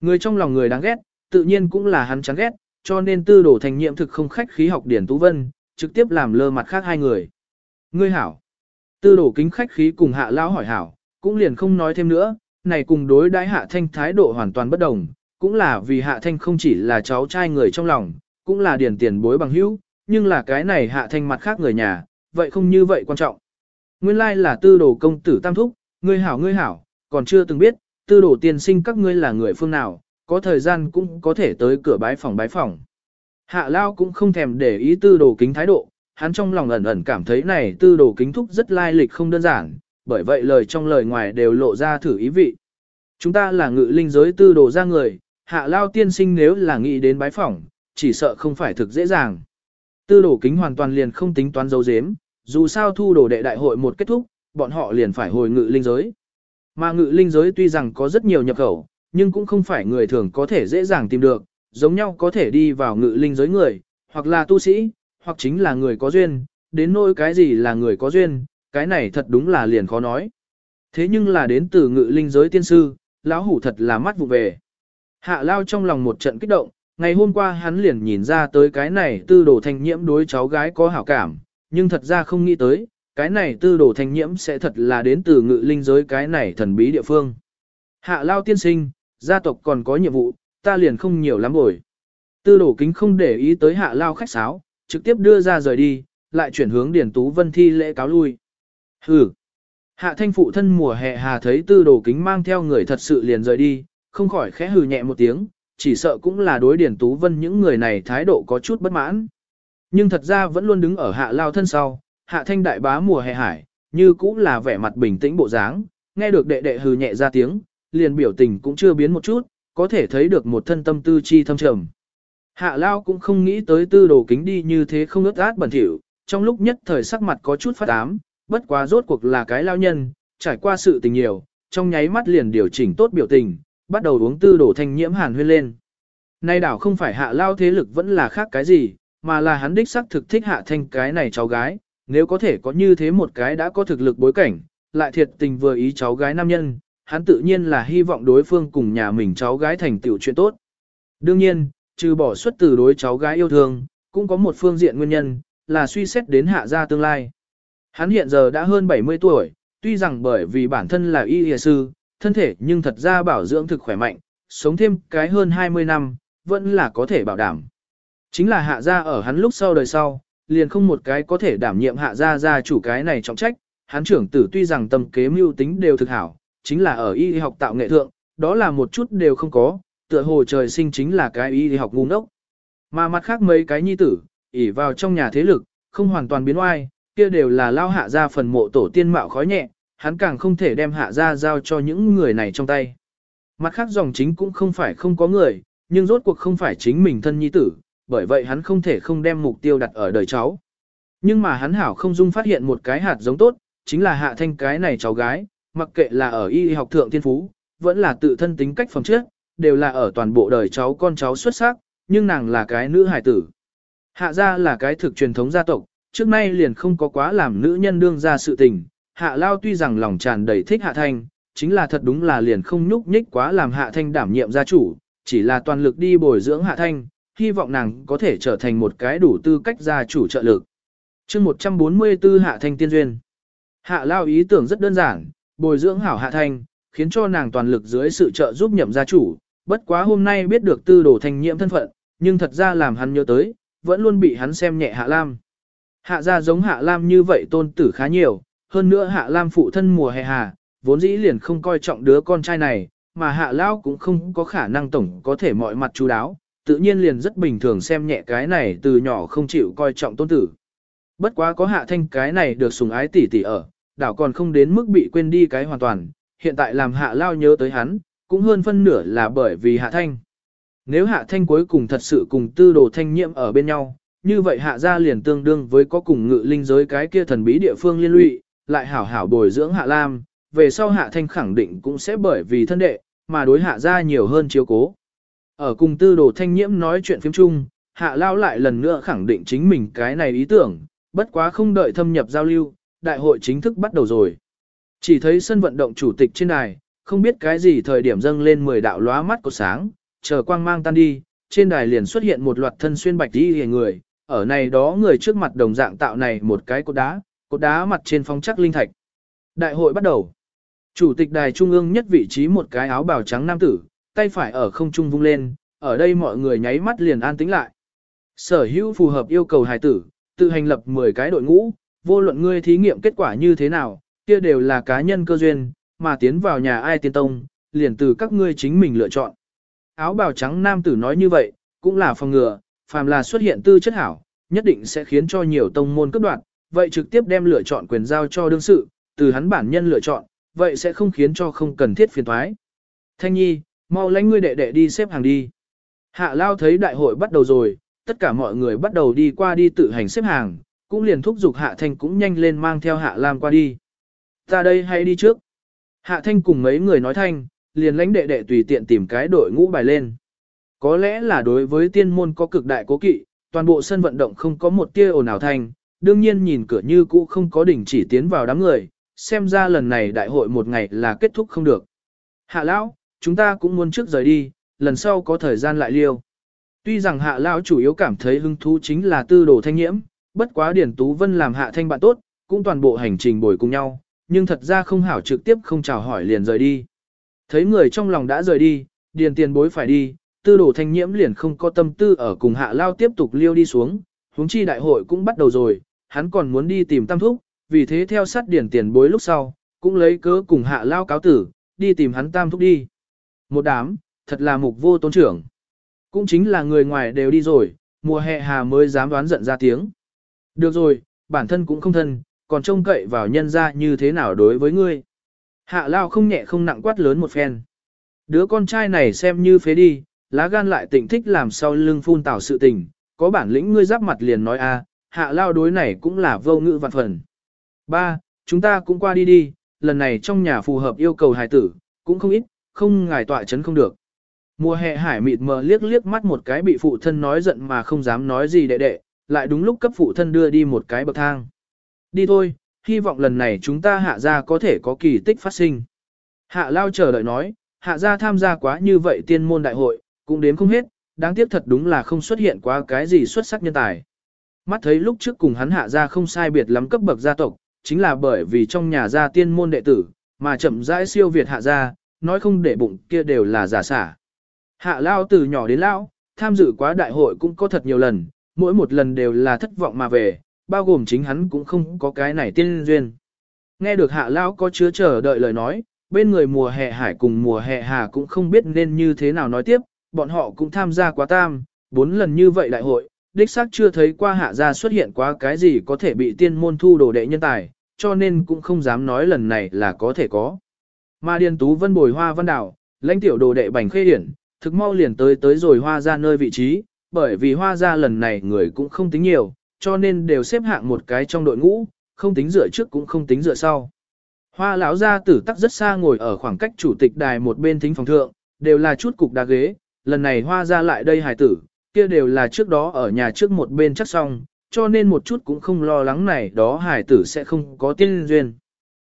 Người trong lòng người đáng ghét, tự nhiên cũng là hắn chán ghét, cho nên tư đồ thanh nhiễm thực không khách khí học điển tú vân, trực tiếp làm lơ mặt khác hai người. Ngươi hảo. Tư đồ kính khách khí cùng hạ lão hỏi hảo, cũng liền không nói thêm nữa, này cùng đối đãi hạ thanh thái độ hoàn toàn bất đồng, cũng là vì hạ thanh không chỉ là cháu trai người trong lòng, cũng là điển tiền bối bằng hữu, nhưng là cái này hạ thanh mặt khác người nhà, vậy không như vậy quan trọng. Nguyên lai là tư đồ công tử tam thúc, ngươi hảo ngươi hảo, còn chưa từng biết, tư đồ tiên sinh các ngươi là người phương nào, có thời gian cũng có thể tới cửa bái phòng bái phòng. Hạ Lao cũng không thèm để ý tư đồ kính thái độ, hắn trong lòng ẩn ẩn cảm thấy này tư đồ kính thúc rất lai lịch không đơn giản, bởi vậy lời trong lời ngoài đều lộ ra thử ý vị. Chúng ta là ngự linh giới tư đồ ra người, hạ lao tiên sinh nếu là nghĩ đến bái phỏng, chỉ sợ không phải thực dễ dàng. Tư Đồ kính hoàn toàn liền không tính toán dấu dếm, dù sao thu đồ đệ đại hội một kết thúc, bọn họ liền phải hồi ngự linh giới. Mà ngự linh giới tuy rằng có rất nhiều nhập khẩu, nhưng cũng không phải người thường có thể dễ dàng tìm được, giống nhau có thể đi vào ngự linh giới người, hoặc là tu sĩ, hoặc chính là người có duyên, đến nỗi cái gì là người có duyên, cái này thật đúng là liền khó nói. Thế nhưng là đến từ ngự linh giới tiên sư, lão hủ thật là mắt vụ về. Hạ lao trong lòng một trận kích động, ngày hôm qua hắn liền nhìn ra tới cái này tư đồ thanh nhiễm đối cháu gái có hảo cảm, nhưng thật ra không nghĩ tới, cái này tư đồ thanh nhiễm sẽ thật là đến từ ngự linh giới cái này thần bí địa phương. Hạ lao tiên sinh, gia tộc còn có nhiệm vụ, ta liền không nhiều lắm rồi. Tư đồ kính không để ý tới hạ lao khách sáo, trực tiếp đưa ra rời đi, lại chuyển hướng Điền Tú Vân thi lễ cáo lui. Hừ. Hạ thanh phụ thân mùa hè hà thấy tư đồ kính mang theo người thật sự liền rời đi, không khỏi khẽ hừ nhẹ một tiếng, chỉ sợ cũng là đối Điền Tú Vân những người này thái độ có chút bất mãn. Nhưng thật ra vẫn luôn đứng ở hạ lao thân sau, hạ thanh đại bá mùa hè hải, như cũng là vẻ mặt bình tĩnh bộ dáng, nghe được đệ đệ hừ nhẹ ra tiếng, liền biểu tình cũng chưa biến một chút, có thể thấy được một thân tâm tư chi thâm trầm. Hạ lao cũng không nghĩ tới tư đồ kính đi như thế không ướt át bẩn thỉu, trong lúc nhất thời sắc mặt có chút phát ám, bất quá rốt cuộc là cái lao nhân, trải qua sự tình nhiều, trong nháy mắt liền điều chỉnh tốt biểu tình, bắt đầu uống tư đồ thanh nhiễm hàn huyên lên. Nay đảo không phải hạ lao thế lực vẫn là khác cái gì, mà là hắn đích xác thực thích hạ thanh cái này cháu gái, nếu có thể có như thế một cái đã có thực lực bối cảnh, lại thiệt tình vừa ý cháu gái nam nhân, hắn tự nhiên là hy vọng đối phương cùng nhà mình cháu gái thành tựu chuyện tốt. Đương nhiên, trừ bỏ xuất từ đối cháu gái yêu thương, cũng có một phương diện nguyên nhân, là suy xét đến hạ gia tương lai. Hắn hiện giờ đã hơn 70 tuổi, tuy rằng bởi vì bản thân là y y sư, thân thể nhưng thật ra bảo dưỡng thực khỏe mạnh, sống thêm cái hơn 20 năm, vẫn là có thể bảo đảm. Chính là hạ gia ở hắn lúc sau đời sau, liền không một cái có thể đảm nhiệm hạ gia gia chủ cái này trọng trách, hắn trưởng tử tuy rằng tâm kế mưu tính đều thực hảo, chính là ở y học tạo nghệ thượng, đó là một chút đều không có, tựa hồ trời sinh chính là cái y học ngu ngốc. Mà mặt khác mấy cái nhi tử, ỉ vào trong nhà thế lực, không hoàn toàn biến oai, kia đều là lao hạ ra phần mộ tổ tiên mạo khói nhẹ, hắn càng không thể đem hạ ra giao cho những người này trong tay. Mặt khác dòng chính cũng không phải không có người, nhưng rốt cuộc không phải chính mình thân nhi tử, bởi vậy hắn không thể không đem mục tiêu đặt ở đời cháu. Nhưng mà hắn hảo không dung phát hiện một cái hạt giống tốt, chính là hạ thanh cái này cháu gái, mặc kệ là ở y học thượng thiên phú, vẫn là tự thân tính cách phẩm chất, đều là ở toàn bộ đời cháu con cháu xuất sắc, nhưng nàng là cái nữ hải tử. Hạ gia là cái thực truyền thống gia tộc, trước nay liền không có quá làm nữ nhân đương ra sự tình. Hạ Lao tuy rằng lòng tràn đầy thích Hạ Thanh, chính là thật đúng là liền không nhúc nhích quá làm Hạ Thanh đảm nhiệm gia chủ, chỉ là toàn lực đi bồi dưỡng Hạ Thanh, hy vọng nàng có thể trở thành một cái đủ tư cách gia chủ trợ lực. chương 144 Hạ Thanh tiên duyên. Hạ Lao ý tưởng rất đơn giản, bồi dưỡng hảo Hạ Thanh, khiến cho nàng toàn lực dưới sự trợ giúp nhậm gia chủ, bất quá hôm nay biết được tư đồ thanh nhiễm thân phận, nhưng thật ra làm hắn nhớ tới, vẫn luôn bị hắn xem nhẹ Hạ Lam. Hạ gia giống Hạ Lam như vậy tôn tử khá nhiều, hơn nữa Hạ Lam phụ thân mùa hè hà, vốn dĩ liền không coi trọng đứa con trai này, mà Hạ Lao cũng không có khả năng tổng có thể mọi mặt chú đáo, tự nhiên liền rất bình thường xem nhẹ cái này từ nhỏ không chịu coi trọng tôn tử. Bất quá có Hạ Thanh cái này được sùng ái tỷ tỷ ở, đảo còn không đến mức bị quên đi cái hoàn toàn, hiện tại làm Hạ Lao nhớ tới hắn, cũng hơn phân nửa là bởi vì Hạ Thanh. Nếu Hạ Thanh cuối cùng thật sự cùng tư đồ thanh nhiễm ở bên nhau, như vậy Hạ gia liền tương đương với có cùng ngự linh giới cái kia thần bí địa phương liên lụy, lại hảo hảo bồi dưỡng Hạ Lam, về sau Hạ Thanh khẳng định cũng sẽ bởi vì thân đệ, mà đối Hạ gia nhiều hơn chiếu cố. Ở cùng tư đồ thanh nhiễm nói chuyện phim chung, Hạ Lao lại lần nữa khẳng định chính mình cái này ý tưởng, bất quá không đợi thâm nhập giao lưu, đại hội chính thức bắt đầu rồi. Chỉ thấy sân vận động chủ tịch trên đài, không biết cái gì thời điểm dâng lên 10 đạo lóa mắt của sáng, chờ quang mang tan đi, trên đài liền xuất hiện một loạt thân xuyên bạch đi hề người, ở này đó người trước mặt đồng dạng tạo này một cái cột đá, cột đá mặt trên phong chắc linh thạch. Đại hội bắt đầu. Chủ tịch đài trung ương nhất vị trí một cái áo bào trắng nam tử, tay phải ở không trung vung lên, ở đây mọi người nháy mắt liền an tĩnh lại. Sở hữu phù hợp yêu cầu hài tử, tự hành lập 10 cái đội ngũ, vô luận ngươi thí nghiệm kết quả như thế nào, kia đều là cá nhân cơ duyên, mà tiến vào nhà ai tiên tông, liền từ các ngươi chính mình lựa chọn. Áo bào trắng nam tử nói như vậy, cũng là phòng ngừa, phàm là xuất hiện tư chất hảo, nhất định sẽ khiến cho nhiều tông môn cấp đoạn, vậy trực tiếp đem lựa chọn quyền giao cho đương sự, từ hắn bản nhân lựa chọn, vậy sẽ không khiến cho không cần thiết phiền thoái. Thanh nhi, mau lãnh ngươi đệ đệ đi xếp hàng đi. Hạ Lao thấy đại hội bắt đầu rồi, tất cả mọi người bắt đầu đi qua đi tự hành xếp hàng, cũng liền thúc giục Hạ Thanh cũng nhanh lên mang theo Hạ Lam qua đi. Ta đây hãy đi trước. Hạ Thanh cùng mấy người nói thanh, liền lãnh đệ đệ tùy tiện tìm cái đội ngũ bài lên. Có lẽ là đối với tiên môn có cực đại cố kỵ, toàn bộ sân vận động không có một tia ồn ào thanh, đương nhiên nhìn cửa như cũ không có đỉnh chỉ tiến vào đám người, xem ra lần này đại hội một ngày là kết thúc không được. Hạ lão, chúng ta cũng muốn trước rời đi, lần sau có thời gian lại liêu. Tuy rằng hạ lão chủ yếu cảm thấy hứng thú chính là tư đồ thanh nhiễm, bất quá Điển Tú Vân làm hạ thanh bạn tốt, cũng toàn bộ hành trình bồi cùng nhau, nhưng thật ra không hảo trực tiếp không chào hỏi liền rời đi. Thấy người trong lòng đã rời đi, điền tiền bối phải đi, tư đồ thanh nhiễm liền không có tâm tư ở cùng hạ lao tiếp tục liêu đi xuống, huống chi đại hội cũng bắt đầu rồi, hắn còn muốn đi tìm tam thúc, vì thế theo sát điền tiền bối lúc sau, cũng lấy cớ cùng hạ lao cáo tử, đi tìm hắn tam thúc đi. Một đám, thật là mục vô tôn trưởng. Cũng chính là người ngoài đều đi rồi, mùa hè hà mới dám đoán giận ra tiếng. Được rồi, bản thân cũng không thân, còn trông cậy vào nhân ra như thế nào đối với ngươi. Hạ lao không nhẹ không nặng quát lớn một phen. Đứa con trai này xem như phế đi, lá gan lại tỉnh thích làm sau lưng phun tảo sự tình, có bản lĩnh ngươi giáp mặt liền nói a, hạ lao đối này cũng là vô ngữ vạn phần. Ba, chúng ta cũng qua đi đi, lần này trong nhà phù hợp yêu cầu hài tử, cũng không ít, không ngài tọa chấn không được. Mùa hè hải mịt mờ liếc liếc mắt một cái bị phụ thân nói giận mà không dám nói gì đệ đệ, lại đúng lúc cấp phụ thân đưa đi một cái bậc thang. Đi thôi, hy vọng lần này chúng ta hạ ra có thể có kỳ tích phát sinh. Hạ lao chờ đợi nói, hạ ra tham gia quá như vậy tiên môn đại hội, cũng đến không hết, đáng tiếc thật đúng là không xuất hiện quá cái gì xuất sắc nhân tài. Mắt thấy lúc trước cùng hắn hạ ra không sai biệt lắm cấp bậc gia tộc, chính là bởi vì trong nhà gia tiên môn đệ tử, mà chậm rãi siêu việt hạ ra, nói không để bụng kia đều là giả xả. Hạ lao từ nhỏ đến lão, tham dự quá đại hội cũng có thật nhiều lần, mỗi một lần đều là thất vọng mà về, bao gồm chính hắn cũng không có cái này tiên duyên. Nghe được hạ lao có chứa chờ đợi lời nói, bên người mùa hè hải cùng mùa hè hà cũng không biết nên như thế nào nói tiếp, bọn họ cũng tham gia quá tam, bốn lần như vậy đại hội, đích xác chưa thấy qua hạ gia xuất hiện quá cái gì có thể bị tiên môn thu đồ đệ nhân tài, cho nên cũng không dám nói lần này là có thể có. Mà Điền Tú Vân bồi hoa văn đảo, lãnh tiểu đồ đệ bành khê hiển, thực mau liền tới tới rồi hoa ra nơi vị trí, bởi vì hoa ra lần này người cũng không tính nhiều, cho nên đều xếp hạng một cái trong đội ngũ, không tính dựa trước cũng không tính dựa sau. Hoa lão gia tử tắc rất xa ngồi ở khoảng cách chủ tịch đài một bên thính phòng thượng, đều là chút cục đá ghế, lần này hoa ra lại đây hài tử, kia đều là trước đó ở nhà trước một bên chắc xong, cho nên một chút cũng không lo lắng này đó hài tử sẽ không có tiên duyên.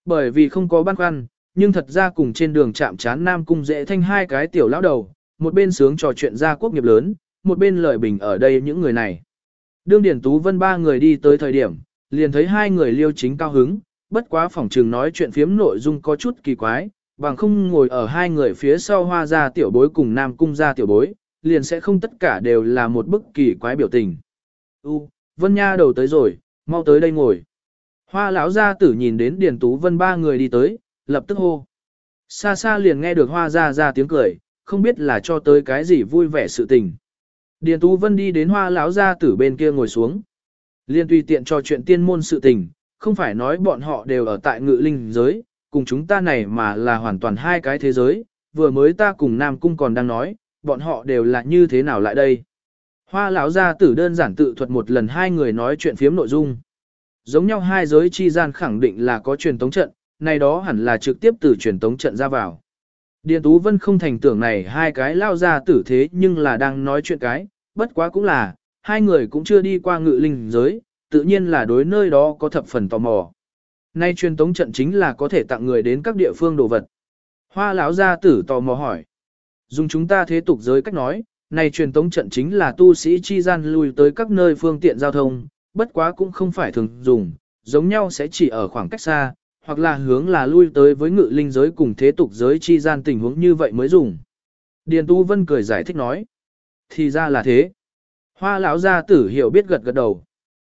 Bởi vì không có băn khoăn, nhưng thật ra cùng trên đường chạm chán Nam Cung dễ thanh hai cái tiểu lão đầu, một bên sướng trò chuyện ra quốc nghiệp lớn, một bên lời bình ở đây những người này. Đương Điển Tú Vân ba người đi tới thời điểm, liền thấy hai người liêu chính cao hứng, bất quá phòng trường nói chuyện phiếm nội dung có chút kỳ quái, bằng không ngồi ở hai người phía sau hoa ra tiểu bối cùng Nam Cung ra tiểu bối, liền sẽ không tất cả đều là một bức kỳ quái biểu tình. U, Vân Nha đầu tới rồi, mau tới đây ngồi. Hoa lão gia tử nhìn đến Điền Tú Vân ba người đi tới, lập tức hô. Xa xa liền nghe được hoa ra ra tiếng cười, không biết là cho tới cái gì vui vẻ sự tình. Điền Tú Vân đi đến hoa lão gia tử bên kia ngồi xuống. Liên tùy tiện cho chuyện tiên môn sự tình, không phải nói bọn họ đều ở tại ngự linh giới, cùng chúng ta này mà là hoàn toàn hai cái thế giới, vừa mới ta cùng Nam Cung còn đang nói, bọn họ đều là như thế nào lại đây. Hoa lão gia tử đơn giản tự thuật một lần hai người nói chuyện phiếm nội dung. Giống nhau hai giới chi gian khẳng định là có truyền tống trận, này đó hẳn là trực tiếp từ truyền tống trận ra vào. Điền Tú Vân không thành tưởng này hai cái lao ra tử thế nhưng là đang nói chuyện cái, bất quá cũng là, hai người cũng chưa đi qua ngự linh giới, tự nhiên là đối nơi đó có thập phần tò mò. Nay truyền tống trận chính là có thể tặng người đến các địa phương đồ vật. Hoa lão gia tử tò mò hỏi. Dùng chúng ta thế tục giới cách nói, này truyền tống trận chính là tu sĩ chi gian lui tới các nơi phương tiện giao thông, bất quá cũng không phải thường dùng, giống nhau sẽ chỉ ở khoảng cách xa, hoặc là hướng là lui tới với ngự linh giới cùng thế tục giới chi gian tình huống như vậy mới dùng. Điền Tu Vân cười giải thích nói. Thì ra là thế. Hoa lão gia tử hiểu biết gật gật đầu.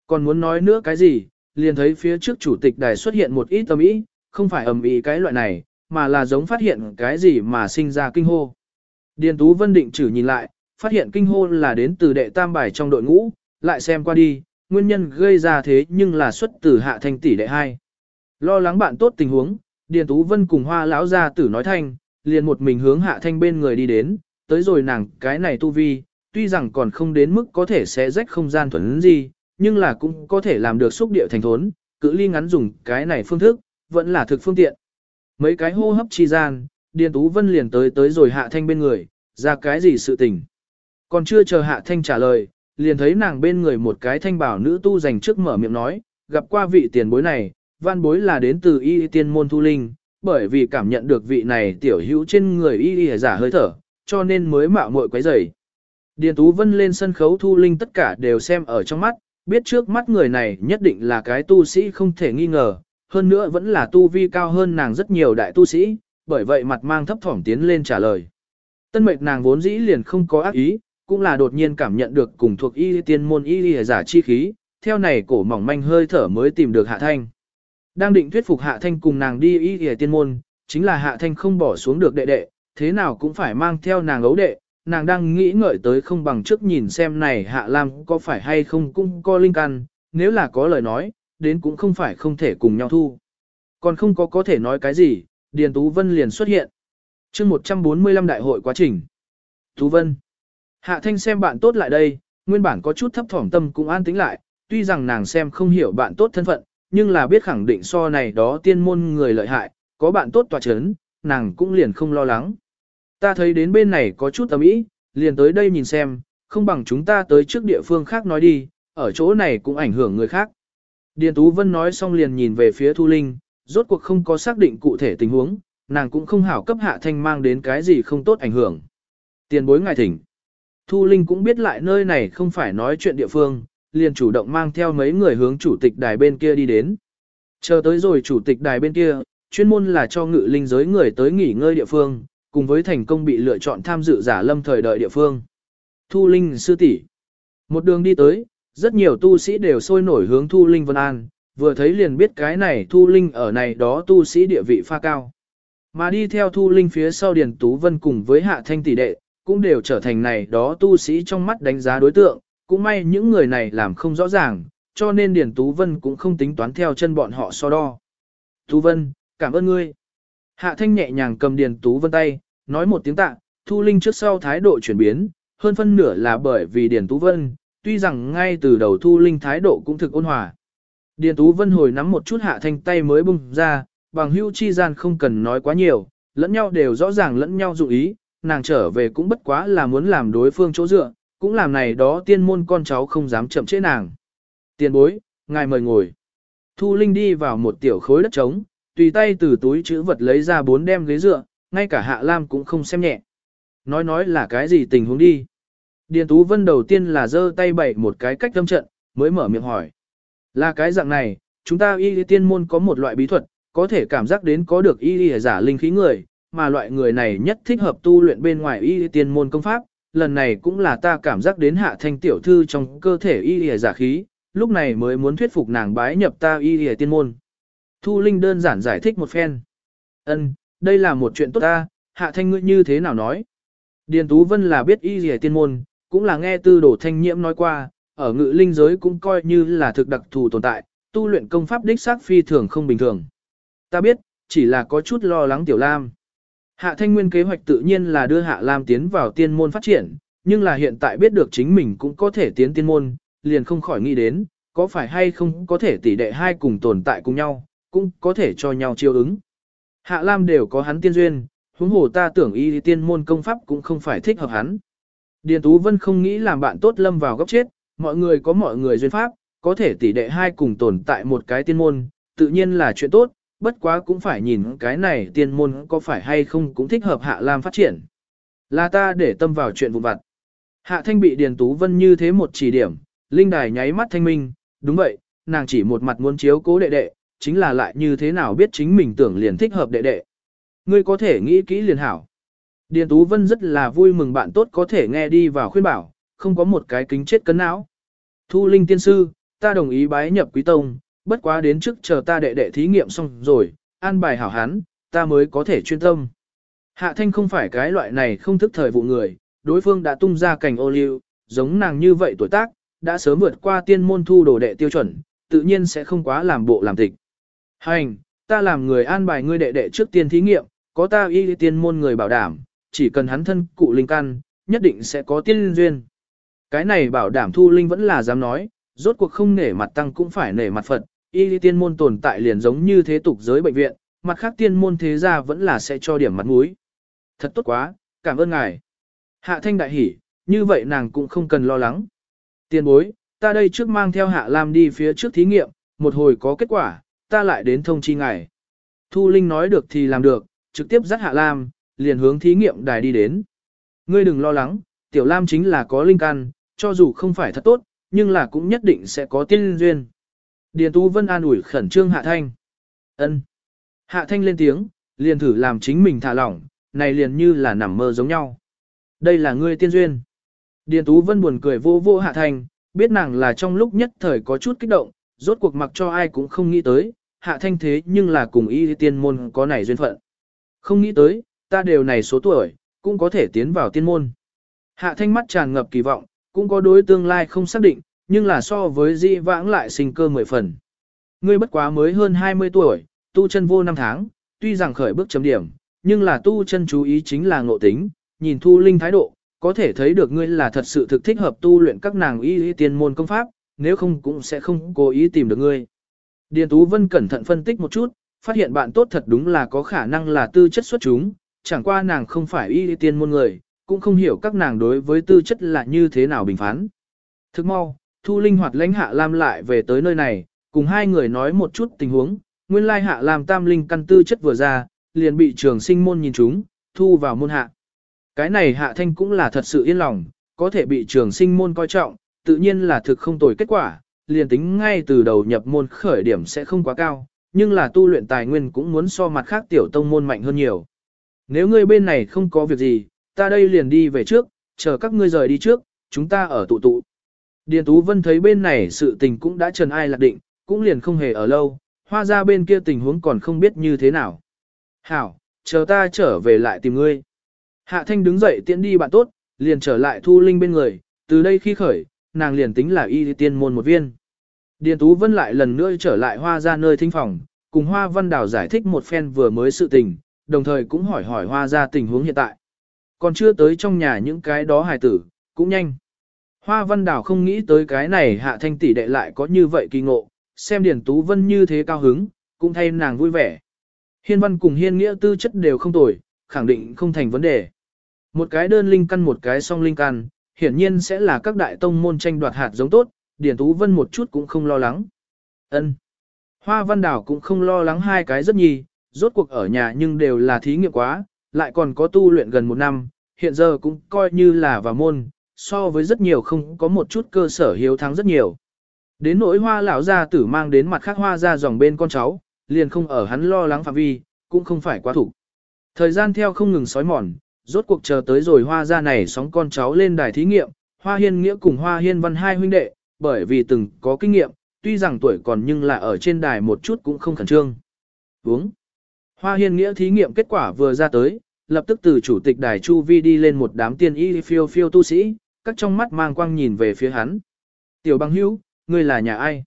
Còn muốn nói nữa cái gì, liền thấy phía trước chủ tịch đài xuất hiện một ít âm ý, không phải ầm ý cái loại này, mà là giống phát hiện cái gì mà sinh ra kinh hô. Điền Tú Vân định chử nhìn lại, phát hiện kinh hô là đến từ đệ tam bài trong đội ngũ, lại xem qua đi, nguyên nhân gây ra thế nhưng là xuất từ hạ thanh tỷ đệ hai. Lo lắng bạn tốt tình huống, Điền Tú Vân cùng Hoa lão gia tử nói thanh, liền một mình hướng hạ thanh bên người đi đến, tới rồi nàng cái này tu vi, tuy rằng còn không đến mức có thể sẽ rách không gian thuần gì, nhưng là cũng có thể làm được xúc địa thành thốn, cự ly ngắn dùng cái này phương thức, vẫn là thực phương tiện. Mấy cái hô hấp chi gian, Điền Tú Vân liền tới tới rồi hạ thanh bên người, ra cái gì sự tình. Còn chưa chờ hạ thanh trả lời, liền thấy nàng bên người một cái thanh bảo nữ tu dành trước mở miệng nói, gặp qua vị tiền bối này, văn bối là đến từ y tiên môn thu linh, bởi vì cảm nhận được vị này tiểu hữu trên người y y giả hơi thở, cho nên mới mạo muội quấy rầy. Điền Tú Vân lên sân khấu thu linh tất cả đều xem ở trong mắt, biết trước mắt người này nhất định là cái tu sĩ không thể nghi ngờ, hơn nữa vẫn là tu vi cao hơn nàng rất nhiều đại tu sĩ, bởi vậy mặt mang thấp thỏm tiến lên trả lời. Tân mệnh nàng vốn dĩ liền không có ác ý, cũng là đột nhiên cảm nhận được cùng thuộc y tiên môn y y giả chi khí, theo này cổ mỏng manh hơi thở mới tìm được hạ thanh. Đang định thuyết phục hạ thanh cùng nàng đi y y tiên môn, chính là hạ thanh không bỏ xuống được đệ đệ, thế nào cũng phải mang theo nàng ấu đệ, nàng đang nghĩ ngợi tới không bằng trước nhìn xem này hạ lam có phải hay không cũng có linh căn, nếu là có lời nói, đến cũng không phải không thể cùng nhau thu. Còn không có có thể nói cái gì, Điền Tú Vân liền xuất hiện. chương 145 đại hội quá trình. Tú Vân. Hạ Thanh xem bạn tốt lại đây, nguyên bản có chút thấp thỏm tâm cũng an tĩnh lại, tuy rằng nàng xem không hiểu bạn tốt thân phận, nhưng là biết khẳng định so này đó tiên môn người lợi hại, có bạn tốt tòa chấn, nàng cũng liền không lo lắng. Ta thấy đến bên này có chút tầm ý, liền tới đây nhìn xem, không bằng chúng ta tới trước địa phương khác nói đi, ở chỗ này cũng ảnh hưởng người khác. Điền Tú Vân nói xong liền nhìn về phía Thu Linh, rốt cuộc không có xác định cụ thể tình huống, nàng cũng không hảo cấp hạ thanh mang đến cái gì không tốt ảnh hưởng. Tiền bối ngài thỉnh. Thu Linh cũng biết lại nơi này không phải nói chuyện địa phương, liền chủ động mang theo mấy người hướng chủ tịch đài bên kia đi đến. Chờ tới rồi chủ tịch đài bên kia, chuyên môn là cho ngự linh giới người tới nghỉ ngơi địa phương, cùng với thành công bị lựa chọn tham dự giả lâm thời đợi địa phương. Thu Linh sư tỷ Một đường đi tới, rất nhiều tu sĩ đều sôi nổi hướng Thu Linh Vân An, vừa thấy liền biết cái này Thu Linh ở này đó tu sĩ địa vị pha cao. Mà đi theo Thu Linh phía sau Điền Tú Vân cùng với Hạ Thanh tỷ đệ, cũng đều trở thành này đó tu sĩ trong mắt đánh giá đối tượng, cũng may những người này làm không rõ ràng, cho nên Điền Tú Vân cũng không tính toán theo chân bọn họ so đo. Tú Vân, cảm ơn ngươi. Hạ Thanh nhẹ nhàng cầm Điền Tú Vân tay, nói một tiếng tạ, Thu Linh trước sau thái độ chuyển biến, hơn phân nửa là bởi vì Điền Tú Vân, tuy rằng ngay từ đầu Thu Linh thái độ cũng thực ôn hòa. Điền Tú Vân hồi nắm một chút Hạ Thanh tay mới bung ra, bằng hưu chi gian không cần nói quá nhiều, lẫn nhau đều rõ ràng lẫn nhau dụ ý, nàng trở về cũng bất quá là muốn làm đối phương chỗ dựa, cũng làm này đó tiên môn con cháu không dám chậm trễ nàng. Tiền bối, ngài mời ngồi. Thu Linh đi vào một tiểu khối đất trống, tùy tay từ túi chữ vật lấy ra bốn đem ghế dựa, ngay cả Hạ Lam cũng không xem nhẹ. Nói nói là cái gì tình huống đi. Điền Tú Vân đầu tiên là giơ tay bày một cái cách tâm trận, mới mở miệng hỏi. Là cái dạng này, chúng ta y tiên môn có một loại bí thuật, có thể cảm giác đến có được y giả linh khí người, mà loại người này nhất thích hợp tu luyện bên ngoài y tiên môn công pháp. Lần này cũng là ta cảm giác đến hạ thanh tiểu thư trong cơ thể y giả khí, lúc này mới muốn thuyết phục nàng bái nhập ta y tiên môn. Thu Linh đơn giản giải thích một phen. Ân, đây là một chuyện tốt ta, hạ thanh ngươi như thế nào nói. Điền Tú Vân là biết y lìa tiên môn, cũng là nghe tư đồ thanh nhiễm nói qua, ở ngự linh giới cũng coi như là thực đặc thù tồn tại, tu luyện công pháp đích xác phi thường không bình thường. Ta biết, chỉ là có chút lo lắng tiểu lam. Hạ thanh nguyên kế hoạch tự nhiên là đưa hạ lam tiến vào tiên môn phát triển, nhưng là hiện tại biết được chính mình cũng có thể tiến tiên môn, liền không khỏi nghĩ đến, có phải hay không có thể tỷ đệ hai cùng tồn tại cùng nhau, cũng có thể cho nhau chiêu ứng. Hạ Lam đều có hắn tiên duyên, huống hồ ta tưởng y tiên môn công pháp cũng không phải thích hợp hắn. Điền Tú Vân không nghĩ làm bạn tốt lâm vào góc chết, mọi người có mọi người duyên pháp, có thể tỷ đệ hai cùng tồn tại một cái tiên môn, tự nhiên là chuyện tốt, bất quá cũng phải nhìn cái này tiên môn có phải hay không cũng thích hợp Hạ Lam phát triển. Là ta để tâm vào chuyện vụn vặt. Hạ Thanh bị Điền Tú Vân như thế một chỉ điểm, Linh Đài nháy mắt thanh minh, đúng vậy, nàng chỉ một mặt muốn chiếu cố đệ đệ, chính là lại như thế nào biết chính mình tưởng liền thích hợp đệ đệ. Ngươi có thể nghĩ kỹ liền hảo. Điền Tú Vân rất là vui mừng bạn tốt có thể nghe đi vào khuyên bảo, không có một cái kính chết cấn não. Thu Linh tiên sư, ta đồng ý bái nhập quý tông, bất quá đến trước chờ ta đệ đệ thí nghiệm xong rồi, an bài hảo hán, ta mới có thể chuyên tâm. Hạ Thanh không phải cái loại này không thức thời vụ người, đối phương đã tung ra cảnh ô liu, giống nàng như vậy tuổi tác, đã sớm vượt qua tiên môn thu đồ đệ tiêu chuẩn, tự nhiên sẽ không quá làm bộ làm tịch. Hành, ta làm người an bài ngươi đệ đệ trước tiên thí nghiệm, có ta y tiên môn người bảo đảm, chỉ cần hắn thân cụ linh căn, nhất định sẽ có tiên duyên. Cái này bảo đảm thu linh vẫn là dám nói, rốt cuộc không nể mặt tăng cũng phải nể mặt Phật, y tiên môn tồn tại liền giống như thế tục giới bệnh viện, mặt khác tiên môn thế gia vẫn là sẽ cho điểm mặt mũi. Thật tốt quá, cảm ơn ngài. Hạ thanh đại hỉ, như vậy nàng cũng không cần lo lắng. Tiên bối, ta đây trước mang theo Hạ Lam đi phía trước thí nghiệm, một hồi có kết quả, ta lại đến thông chi ngài. Thu Linh nói được thì làm được, trực tiếp dắt Hạ Lam, liền hướng thí nghiệm đài đi đến. Ngươi đừng lo lắng, Tiểu Lam chính là có linh căn, cho dù không phải thật tốt, nhưng là cũng nhất định sẽ có tiên duyên. Điền Tú Vân an ủi khẩn trương Hạ Thanh. Ân. Hạ Thanh lên tiếng, liền thử làm chính mình thả lỏng, này liền như là nằm mơ giống nhau. Đây là ngươi tiên duyên. Điền Tú Vân buồn cười vô vô Hạ Thanh, biết nàng là trong lúc nhất thời có chút kích động, rốt cuộc mặc cho ai cũng không nghĩ tới, Hạ Thanh thế nhưng là cùng y tiên môn có này duyên phận. Không nghĩ tới, ta đều này số tuổi, cũng có thể tiến vào tiên môn. Hạ Thanh mắt tràn ngập kỳ vọng, cũng có đối tương lai không xác định, nhưng là so với di vãng lại sinh cơ mười phần. Ngươi bất quá mới hơn 20 tuổi, tu chân vô năm tháng, tuy rằng khởi bước chấm điểm, nhưng là tu chân chú ý chính là ngộ tính, nhìn thu linh thái độ, có thể thấy được ngươi là thật sự thực thích hợp tu luyện các nàng y y tiên môn công pháp, nếu không cũng sẽ không cố ý tìm được ngươi. Điền Tú Vân cẩn thận phân tích một chút, phát hiện bạn tốt thật đúng là có khả năng là tư chất xuất chúng, chẳng qua nàng không phải y y tiên môn người, cũng không hiểu các nàng đối với tư chất là như thế nào bình phán. Thức mau, Thu Linh hoạt lãnh Hạ Lam lại về tới nơi này, cùng hai người nói một chút tình huống, nguyên lai Hạ Lam tam linh căn tư chất vừa ra, liền bị trường sinh môn nhìn chúng, thu vào môn hạ. Cái này Hạ Thanh cũng là thật sự yên lòng, có thể bị trường sinh môn coi trọng, tự nhiên là thực không tồi kết quả, liền tính ngay từ đầu nhập môn khởi điểm sẽ không quá cao, nhưng là tu luyện tài nguyên cũng muốn so mặt khác tiểu tông môn mạnh hơn nhiều. Nếu ngươi bên này không có việc gì, ta đây liền đi về trước, chờ các ngươi rời đi trước, chúng ta ở tụ tụ. Điền Tú Vân thấy bên này sự tình cũng đã trần ai lạc định, cũng liền không hề ở lâu, hoa ra bên kia tình huống còn không biết như thế nào. Hảo, chờ ta trở về lại tìm ngươi. Hạ Thanh đứng dậy tiễn đi bạn tốt, liền trở lại Thu Linh bên người, từ đây khi khởi, nàng liền tính là y tiên môn một viên. Điền Tú Vân lại lần nữa trở lại hoa ra nơi thính phòng, cùng hoa văn đào giải thích một phen vừa mới sự tình, đồng thời cũng hỏi hỏi hoa ra tình huống hiện tại. Còn chưa tới trong nhà những cái đó hài tử, cũng nhanh. Hoa văn đào không nghĩ tới cái này hạ thanh tỷ đệ lại có như vậy kỳ ngộ, xem Điền Tú Vân như thế cao hứng, cũng thay nàng vui vẻ. Hiên văn cùng hiên nghĩa tư chất đều không tồi, khẳng định không thành vấn đề. Một cái đơn linh căn một cái song linh căn, hiển nhiên sẽ là các đại tông môn tranh đoạt hạt giống tốt, Điền Tú Vân một chút cũng không lo lắng. Ân. Hoa Văn Đảo cũng không lo lắng hai cái rất nhì, rốt cuộc ở nhà nhưng đều là thí nghiệm quá, lại còn có tu luyện gần một năm, hiện giờ cũng coi như là vào môn, so với rất nhiều không có một chút cơ sở hiếu thắng rất nhiều. Đến nỗi hoa lão gia tử mang đến mặt khác hoa ra dòng bên con cháu, liền không ở hắn lo lắng phạm vi, cũng không phải quá thủ. Thời gian theo không ngừng sói mòn, rốt cuộc chờ tới rồi hoa ra này sóng con cháu lên đài thí nghiệm, hoa hiên nghĩa cùng hoa hiên văn hai huynh đệ, bởi vì từng có kinh nghiệm, tuy rằng tuổi còn nhưng là ở trên đài một chút cũng không khẩn trương. Uống. Hoa hiên nghĩa thí nghiệm kết quả vừa ra tới, lập tức từ chủ tịch đài Chu Vi đi lên một đám tiên y phiêu phiêu tu sĩ, các trong mắt mang quang nhìn về phía hắn. Tiểu băng hữu, ngươi là nhà ai?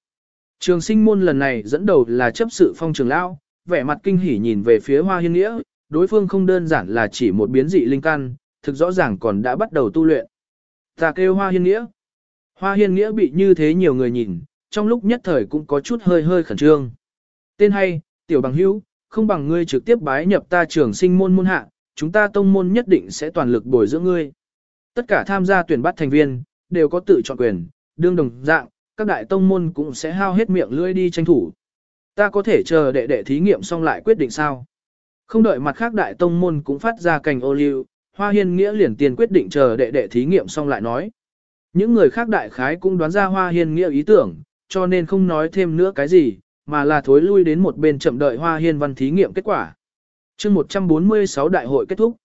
Trường sinh môn lần này dẫn đầu là chấp sự phong trường lão, vẻ mặt kinh hỉ nhìn về phía hoa hiên nghĩa, đối phương không đơn giản là chỉ một biến dị linh căn, thực rõ ràng còn đã bắt đầu tu luyện. Ta kêu hoa hiên nghĩa. Hoa hiên nghĩa bị như thế nhiều người nhìn, trong lúc nhất thời cũng có chút hơi hơi khẩn trương. Tên hay, tiểu bằng hữu, không bằng ngươi trực tiếp bái nhập ta trường sinh môn môn hạ, chúng ta tông môn nhất định sẽ toàn lực bồi dưỡng ngươi. Tất cả tham gia tuyển bắt thành viên, đều có tự chọn quyền, đương đồng dạng, các đại tông môn cũng sẽ hao hết miệng lưỡi đi tranh thủ. Ta có thể chờ đệ đệ thí nghiệm xong lại quyết định sao. Không đợi mặt khác đại tông môn cũng phát ra cành ô liu, Hoa Hiên Nghĩa liền tiền quyết định chờ đệ đệ thí nghiệm xong lại nói. Những người khác đại khái cũng đoán ra Hoa Hiên Nghĩa ý tưởng, cho nên không nói thêm nữa cái gì, mà là thối lui đến một bên chậm đợi Hoa Hiên Văn thí nghiệm kết quả. chương 146 đại hội kết thúc.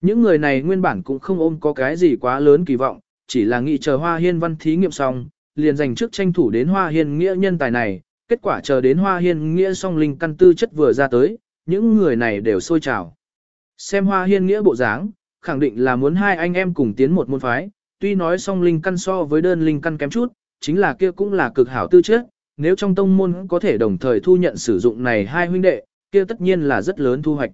Những người này nguyên bản cũng không ôm có cái gì quá lớn kỳ vọng, chỉ là nghĩ chờ Hoa Hiên Văn thí nghiệm xong, liền dành trước tranh thủ đến Hoa Hiên Nghĩa nhân tài này, kết quả chờ đến Hoa Hiên Nghĩa song linh căn tư chất vừa ra tới, những người này đều sôi trào. Xem Hoa Hiên Nghĩa bộ dáng, khẳng định là muốn hai anh em cùng tiến một môn phái, tuy nói song linh căn so với đơn linh căn kém chút, chính là kia cũng là cực hảo tư chất, nếu trong tông môn có thể đồng thời thu nhận sử dụng này hai huynh đệ, kia tất nhiên là rất lớn thu hoạch.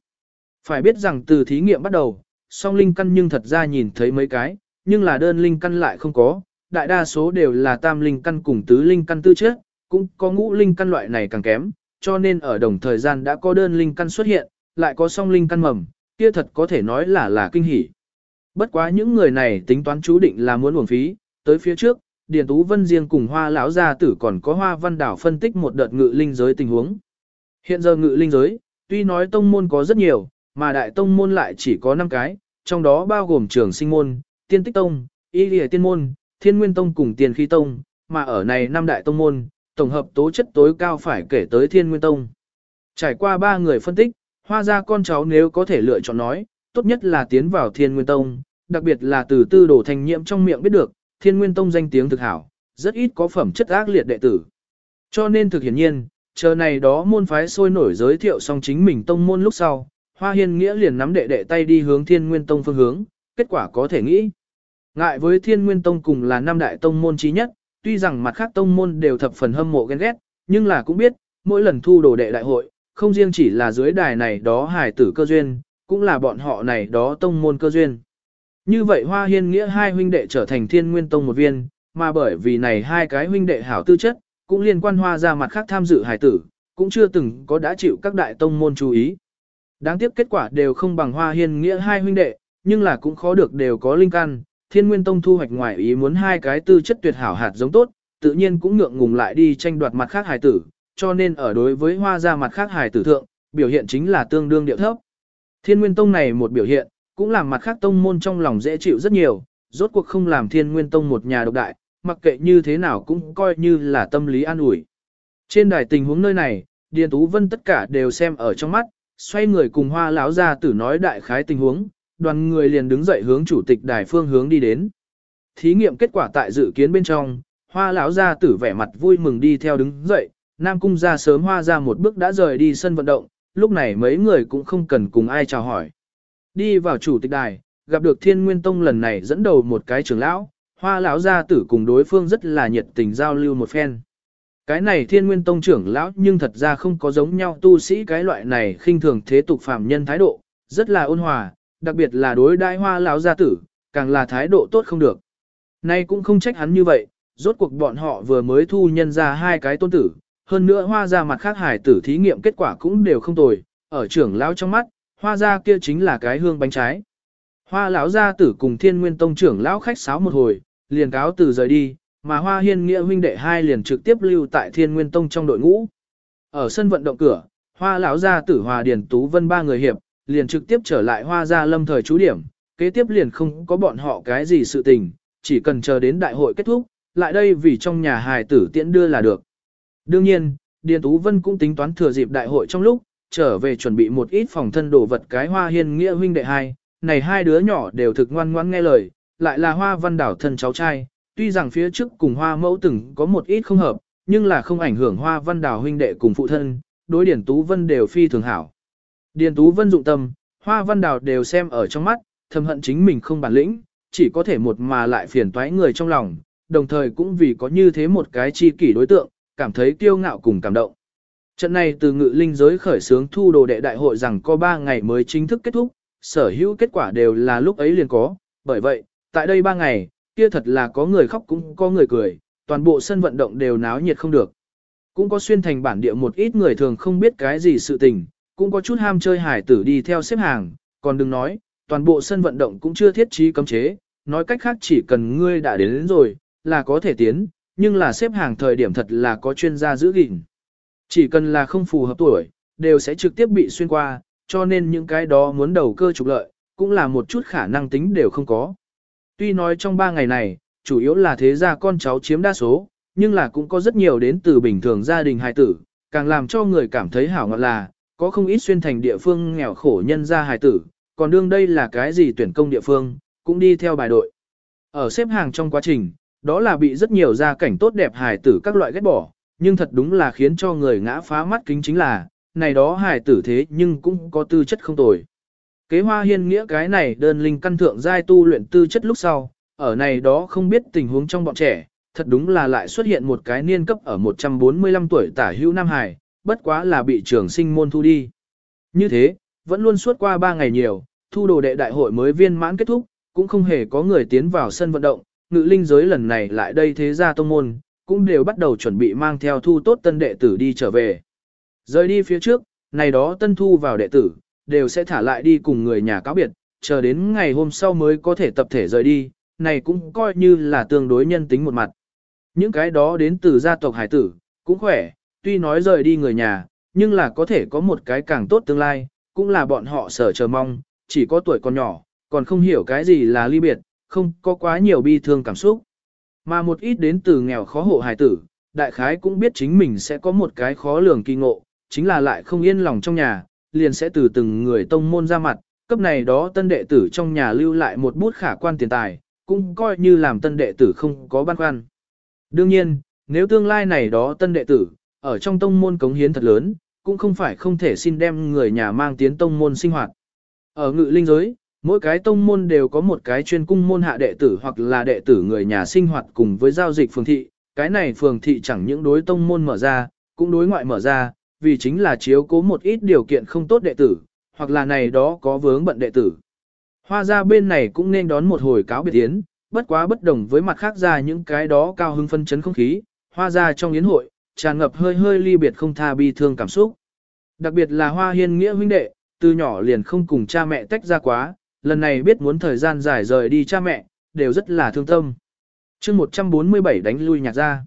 Phải biết rằng từ thí nghiệm bắt đầu, song linh căn nhưng thật ra nhìn thấy mấy cái, nhưng là đơn linh căn lại không có, đại đa số đều là tam linh căn cùng tứ linh căn tư chất, cũng có ngũ linh căn loại này càng kém, cho nên ở đồng thời gian đã có đơn linh căn xuất hiện, lại có song linh căn mầm, kia thật có thể nói là là kinh hỉ. Bất quá những người này tính toán chú định là muốn uổng phí, tới phía trước, Điền Tú Vân riêng cùng Hoa lão gia tử còn có Hoa Văn Đảo phân tích một đợt ngự linh giới tình huống. Hiện giờ ngự linh giới, tuy nói tông môn có rất nhiều, mà đại tông môn lại chỉ có 5 cái, trong đó bao gồm trường sinh môn, tiên tích tông, y lìa tiên môn, thiên nguyên tông cùng tiền khí tông, mà ở này năm đại tông môn, tổng hợp tố chất tối cao phải kể tới thiên nguyên tông. Trải qua ba người phân tích, hoa gia con cháu nếu có thể lựa chọn nói, tốt nhất là tiến vào thiên nguyên tông, đặc biệt là từ tư đồ thành nhiệm trong miệng biết được, thiên nguyên tông danh tiếng thực hảo, rất ít có phẩm chất ác liệt đệ tử. Cho nên thực hiển nhiên, chờ này đó môn phái sôi nổi giới thiệu xong chính mình tông môn lúc sau, Hoa Hiên Nghĩa liền nắm đệ đệ tay đi hướng Thiên Nguyên Tông phương hướng, kết quả có thể nghĩ. Ngại với Thiên Nguyên Tông cùng là năm đại tông môn trí nhất, tuy rằng mặt khác tông môn đều thập phần hâm mộ ghen ghét, nhưng là cũng biết, mỗi lần thu đồ đệ đại hội, không riêng chỉ là dưới đài này đó hài tử cơ duyên, cũng là bọn họ này đó tông môn cơ duyên. Như vậy Hoa Hiên Nghĩa hai huynh đệ trở thành Thiên Nguyên Tông một viên, mà bởi vì này hai cái huynh đệ hảo tư chất, cũng liên quan hoa ra mặt khác tham dự Hải tử, cũng chưa từng có đã chịu các đại tông môn chú ý. Đáng tiếc kết quả đều không bằng hoa hiên nghĩa hai huynh đệ, nhưng là cũng khó được đều có linh căn. Thiên Nguyên Tông thu hoạch ngoài ý muốn hai cái tư chất tuyệt hảo hạt giống tốt, tự nhiên cũng ngượng ngùng lại đi tranh đoạt mặt khác Hải tử, cho nên ở đối với hoa ra mặt khác Hải tử thượng, biểu hiện chính là tương đương điệu thấp. Thiên Nguyên Tông này một biểu hiện, cũng làm mặt khác tông môn trong lòng dễ chịu rất nhiều, rốt cuộc không làm Thiên Nguyên Tông một nhà độc đại, mặc kệ như thế nào cũng coi như là tâm lý an ủi. Trên đài tình huống nơi này, Điền Tú Vân tất cả đều xem ở trong mắt, xoay người cùng hoa lão gia tử nói đại khái tình huống, đoàn người liền đứng dậy hướng chủ tịch đài phương hướng đi đến. Thí nghiệm kết quả tại dự kiến bên trong, hoa lão gia tử vẻ mặt vui mừng đi theo đứng dậy, Nam Cung ra sớm hoa ra một bước đã rời đi sân vận động, lúc này mấy người cũng không cần cùng ai chào hỏi. Đi vào chủ tịch đài, gặp được Thiên Nguyên Tông lần này dẫn đầu một cái trưởng lão, hoa lão gia tử cùng đối phương rất là nhiệt tình giao lưu một phen. Cái này thiên nguyên tông trưởng lão nhưng thật ra không có giống nhau tu sĩ cái loại này khinh thường thế tục phàm nhân thái độ, rất là ôn hòa, đặc biệt là đối đại hoa lão gia tử, càng là thái độ tốt không được. Nay cũng không trách hắn như vậy, rốt cuộc bọn họ vừa mới thu nhân ra hai cái tôn tử, hơn nữa hoa ra mặt khác hải tử thí nghiệm kết quả cũng đều không tồi, ở trưởng lão trong mắt, hoa ra kia chính là cái hương bánh trái. Hoa lão gia tử cùng thiên nguyên tông trưởng lão khách sáo một hồi, liền cáo từ rời đi, mà Hoa Hiên Nghĩa huynh đệ hai liền trực tiếp lưu tại Thiên Nguyên Tông trong đội ngũ. Ở sân vận động cửa, Hoa lão gia tử Hòa Điền Tú Vân ba người hiệp, liền trực tiếp trở lại Hoa gia lâm thời trú điểm, kế tiếp liền không có bọn họ cái gì sự tình, chỉ cần chờ đến đại hội kết thúc, lại đây vì trong nhà hài tử tiễn đưa là được. Đương nhiên, Điền Tú Vân cũng tính toán thừa dịp đại hội trong lúc, trở về chuẩn bị một ít phòng thân đồ vật cái Hoa Hiên Nghĩa huynh đệ hai, này hai đứa nhỏ đều thực ngoan ngoãn nghe lời, lại là Hoa Văn Đảo thân cháu trai, tuy rằng phía trước cùng hoa mẫu từng có một ít không hợp, nhưng là không ảnh hưởng hoa văn đảo huynh đệ cùng phụ thân, đối Điền Tú Vân đều phi thường hảo. Điền Tú Vân dụng tâm, hoa văn đảo đều xem ở trong mắt, thầm hận chính mình không bản lĩnh, chỉ có thể một mà lại phiền toái người trong lòng, đồng thời cũng vì có như thế một cái chi kỷ đối tượng, cảm thấy kiêu ngạo cùng cảm động. Trận này từ ngự linh giới khởi sướng thu đồ đệ đại hội rằng có 3 ngày mới chính thức kết thúc, sở hữu kết quả đều là lúc ấy liền có, bởi vậy, tại đây 3 ngày, kia thật là có người khóc cũng có người cười, toàn bộ sân vận động đều náo nhiệt không được. Cũng có xuyên thành bản địa một ít người thường không biết cái gì sự tình, cũng có chút ham chơi hải tử đi theo xếp hàng, còn đừng nói, toàn bộ sân vận động cũng chưa thiết trí cấm chế, nói cách khác chỉ cần ngươi đã đến, đến rồi, là có thể tiến, nhưng là xếp hàng thời điểm thật là có chuyên gia giữ gìn. Chỉ cần là không phù hợp tuổi, đều sẽ trực tiếp bị xuyên qua, cho nên những cái đó muốn đầu cơ trục lợi, cũng là một chút khả năng tính đều không có. Tuy nói trong 3 ngày này, chủ yếu là thế gia con cháu chiếm đa số, nhưng là cũng có rất nhiều đến từ bình thường gia đình hài tử, càng làm cho người cảm thấy hảo ngọt là, có không ít xuyên thành địa phương nghèo khổ nhân gia hài tử, còn đương đây là cái gì tuyển công địa phương, cũng đi theo bài đội. Ở xếp hàng trong quá trình, đó là bị rất nhiều gia cảnh tốt đẹp hài tử các loại ghét bỏ, nhưng thật đúng là khiến cho người ngã phá mắt kính chính là, này đó hài tử thế nhưng cũng có tư chất không tồi. Kế hoa hiên nghĩa cái này đơn linh căn thượng giai tu luyện tư chất lúc sau, ở này đó không biết tình huống trong bọn trẻ, thật đúng là lại xuất hiện một cái niên cấp ở 145 tuổi tả hữu Nam Hải, bất quá là bị trường sinh môn thu đi. Như thế, vẫn luôn suốt qua 3 ngày nhiều, thu đồ đệ đại hội mới viên mãn kết thúc, cũng không hề có người tiến vào sân vận động, ngự linh giới lần này lại đây thế gia tông môn, cũng đều bắt đầu chuẩn bị mang theo thu tốt tân đệ tử đi trở về. Rời đi phía trước, này đó tân thu vào đệ tử, đều sẽ thả lại đi cùng người nhà cáo biệt, chờ đến ngày hôm sau mới có thể tập thể rời đi, này cũng coi như là tương đối nhân tính một mặt. Những cái đó đến từ gia tộc hải tử, cũng khỏe, tuy nói rời đi người nhà, nhưng là có thể có một cái càng tốt tương lai, cũng là bọn họ sở chờ mong, chỉ có tuổi còn nhỏ, còn không hiểu cái gì là ly biệt, không có quá nhiều bi thương cảm xúc. Mà một ít đến từ nghèo khó hộ hài tử, đại khái cũng biết chính mình sẽ có một cái khó lường kỳ ngộ, chính là lại không yên lòng trong nhà, liền sẽ từ từng người tông môn ra mặt, cấp này đó tân đệ tử trong nhà lưu lại một bút khả quan tiền tài, cũng coi như làm tân đệ tử không có băn khoăn. Đương nhiên, nếu tương lai này đó tân đệ tử, ở trong tông môn cống hiến thật lớn, cũng không phải không thể xin đem người nhà mang tiến tông môn sinh hoạt. Ở ngự linh giới, mỗi cái tông môn đều có một cái chuyên cung môn hạ đệ tử hoặc là đệ tử người nhà sinh hoạt cùng với giao dịch phường thị, cái này phường thị chẳng những đối tông môn mở ra, cũng đối ngoại mở ra, vì chính là chiếu cố một ít điều kiện không tốt đệ tử, hoặc là này đó có vướng bận đệ tử. Hoa ra bên này cũng nên đón một hồi cáo biệt yến bất quá bất đồng với mặt khác ra những cái đó cao hưng phân chấn không khí, hoa ra trong yến hội, tràn ngập hơi hơi ly biệt không tha bi thương cảm xúc. Đặc biệt là hoa hiên nghĩa huynh đệ, từ nhỏ liền không cùng cha mẹ tách ra quá, lần này biết muốn thời gian dài rời đi cha mẹ, đều rất là thương tâm. chương 147 đánh lui nhạc ra.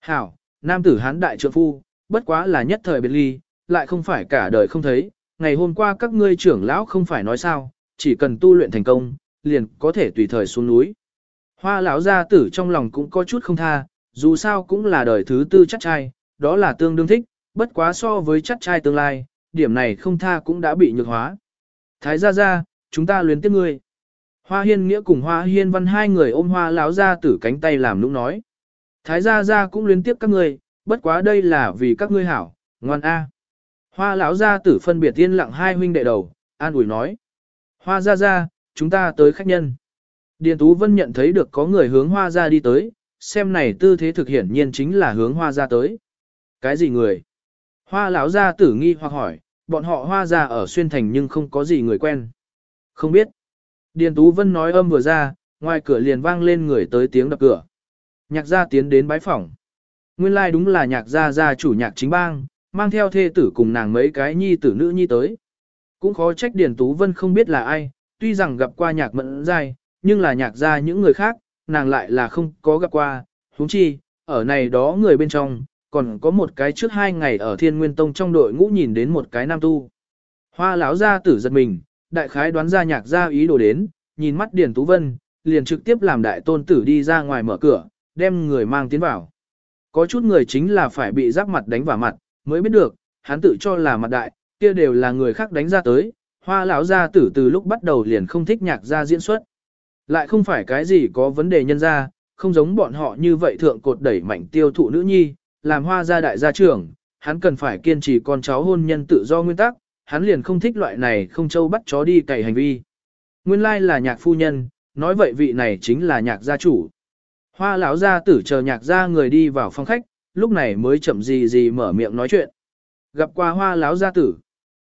Hảo, nam tử hán đại trượng phu, bất quá là nhất thời biệt ly, lại không phải cả đời không thấy. Ngày hôm qua các ngươi trưởng lão không phải nói sao, chỉ cần tu luyện thành công, liền có thể tùy thời xuống núi. Hoa lão gia tử trong lòng cũng có chút không tha, dù sao cũng là đời thứ tư chắc trai, đó là tương đương thích, bất quá so với chắc trai tương lai, điểm này không tha cũng đã bị nhược hóa. Thái gia gia, chúng ta luyến tiếp ngươi. Hoa hiên nghĩa cùng hoa hiên văn hai người ôm hoa lão gia tử cánh tay làm nũng nói. Thái gia gia cũng luyến tiếp các ngươi, bất quá đây là vì các ngươi hảo, ngoan a. Hoa lão gia tử phân biệt tiên lặng hai huynh đệ đầu, an ủi nói. Hoa gia gia, chúng ta tới khách nhân. Điền Tú Vân nhận thấy được có người hướng hoa gia đi tới, xem này tư thế thực hiển nhiên chính là hướng hoa gia tới. Cái gì người? Hoa lão gia tử nghi hoặc hỏi, bọn họ hoa gia ở xuyên thành nhưng không có gì người quen. Không biết. Điền Tú Vân nói âm vừa ra, ngoài cửa liền vang lên người tới tiếng đập cửa. Nhạc gia tiến đến bái phỏng. Nguyên lai like đúng là nhạc gia gia chủ nhạc chính bang, mang theo thê tử cùng nàng mấy cái nhi tử nữ nhi tới. Cũng khó trách Điền Tú Vân không biết là ai, tuy rằng gặp qua nhạc mẫn giai, nhưng là nhạc gia những người khác, nàng lại là không có gặp qua, huống chi, ở này đó người bên trong, còn có một cái trước hai ngày ở Thiên Nguyên Tông trong đội ngũ nhìn đến một cái nam tu. Hoa lão gia tử giật mình, đại khái đoán ra nhạc gia ý đồ đến, nhìn mắt Điền Tú Vân, liền trực tiếp làm đại tôn tử đi ra ngoài mở cửa, đem người mang tiến vào. Có chút người chính là phải bị giáp mặt đánh vào mặt, mới biết được, hắn tự cho là mặt đại, kia đều là người khác đánh ra tới, hoa lão gia tử từ lúc bắt đầu liền không thích nhạc gia diễn xuất. Lại không phải cái gì có vấn đề nhân ra, không giống bọn họ như vậy thượng cột đẩy mạnh tiêu thụ nữ nhi, làm hoa gia đại gia trưởng, hắn cần phải kiên trì con cháu hôn nhân tự do nguyên tắc, hắn liền không thích loại này không châu bắt chó đi cày hành vi. Nguyên lai là nhạc phu nhân, nói vậy vị này chính là nhạc gia chủ. Hoa lão gia tử chờ nhạc gia người đi vào phòng khách, lúc này mới chậm gì gì mở miệng nói chuyện. Gặp qua hoa lão gia tử.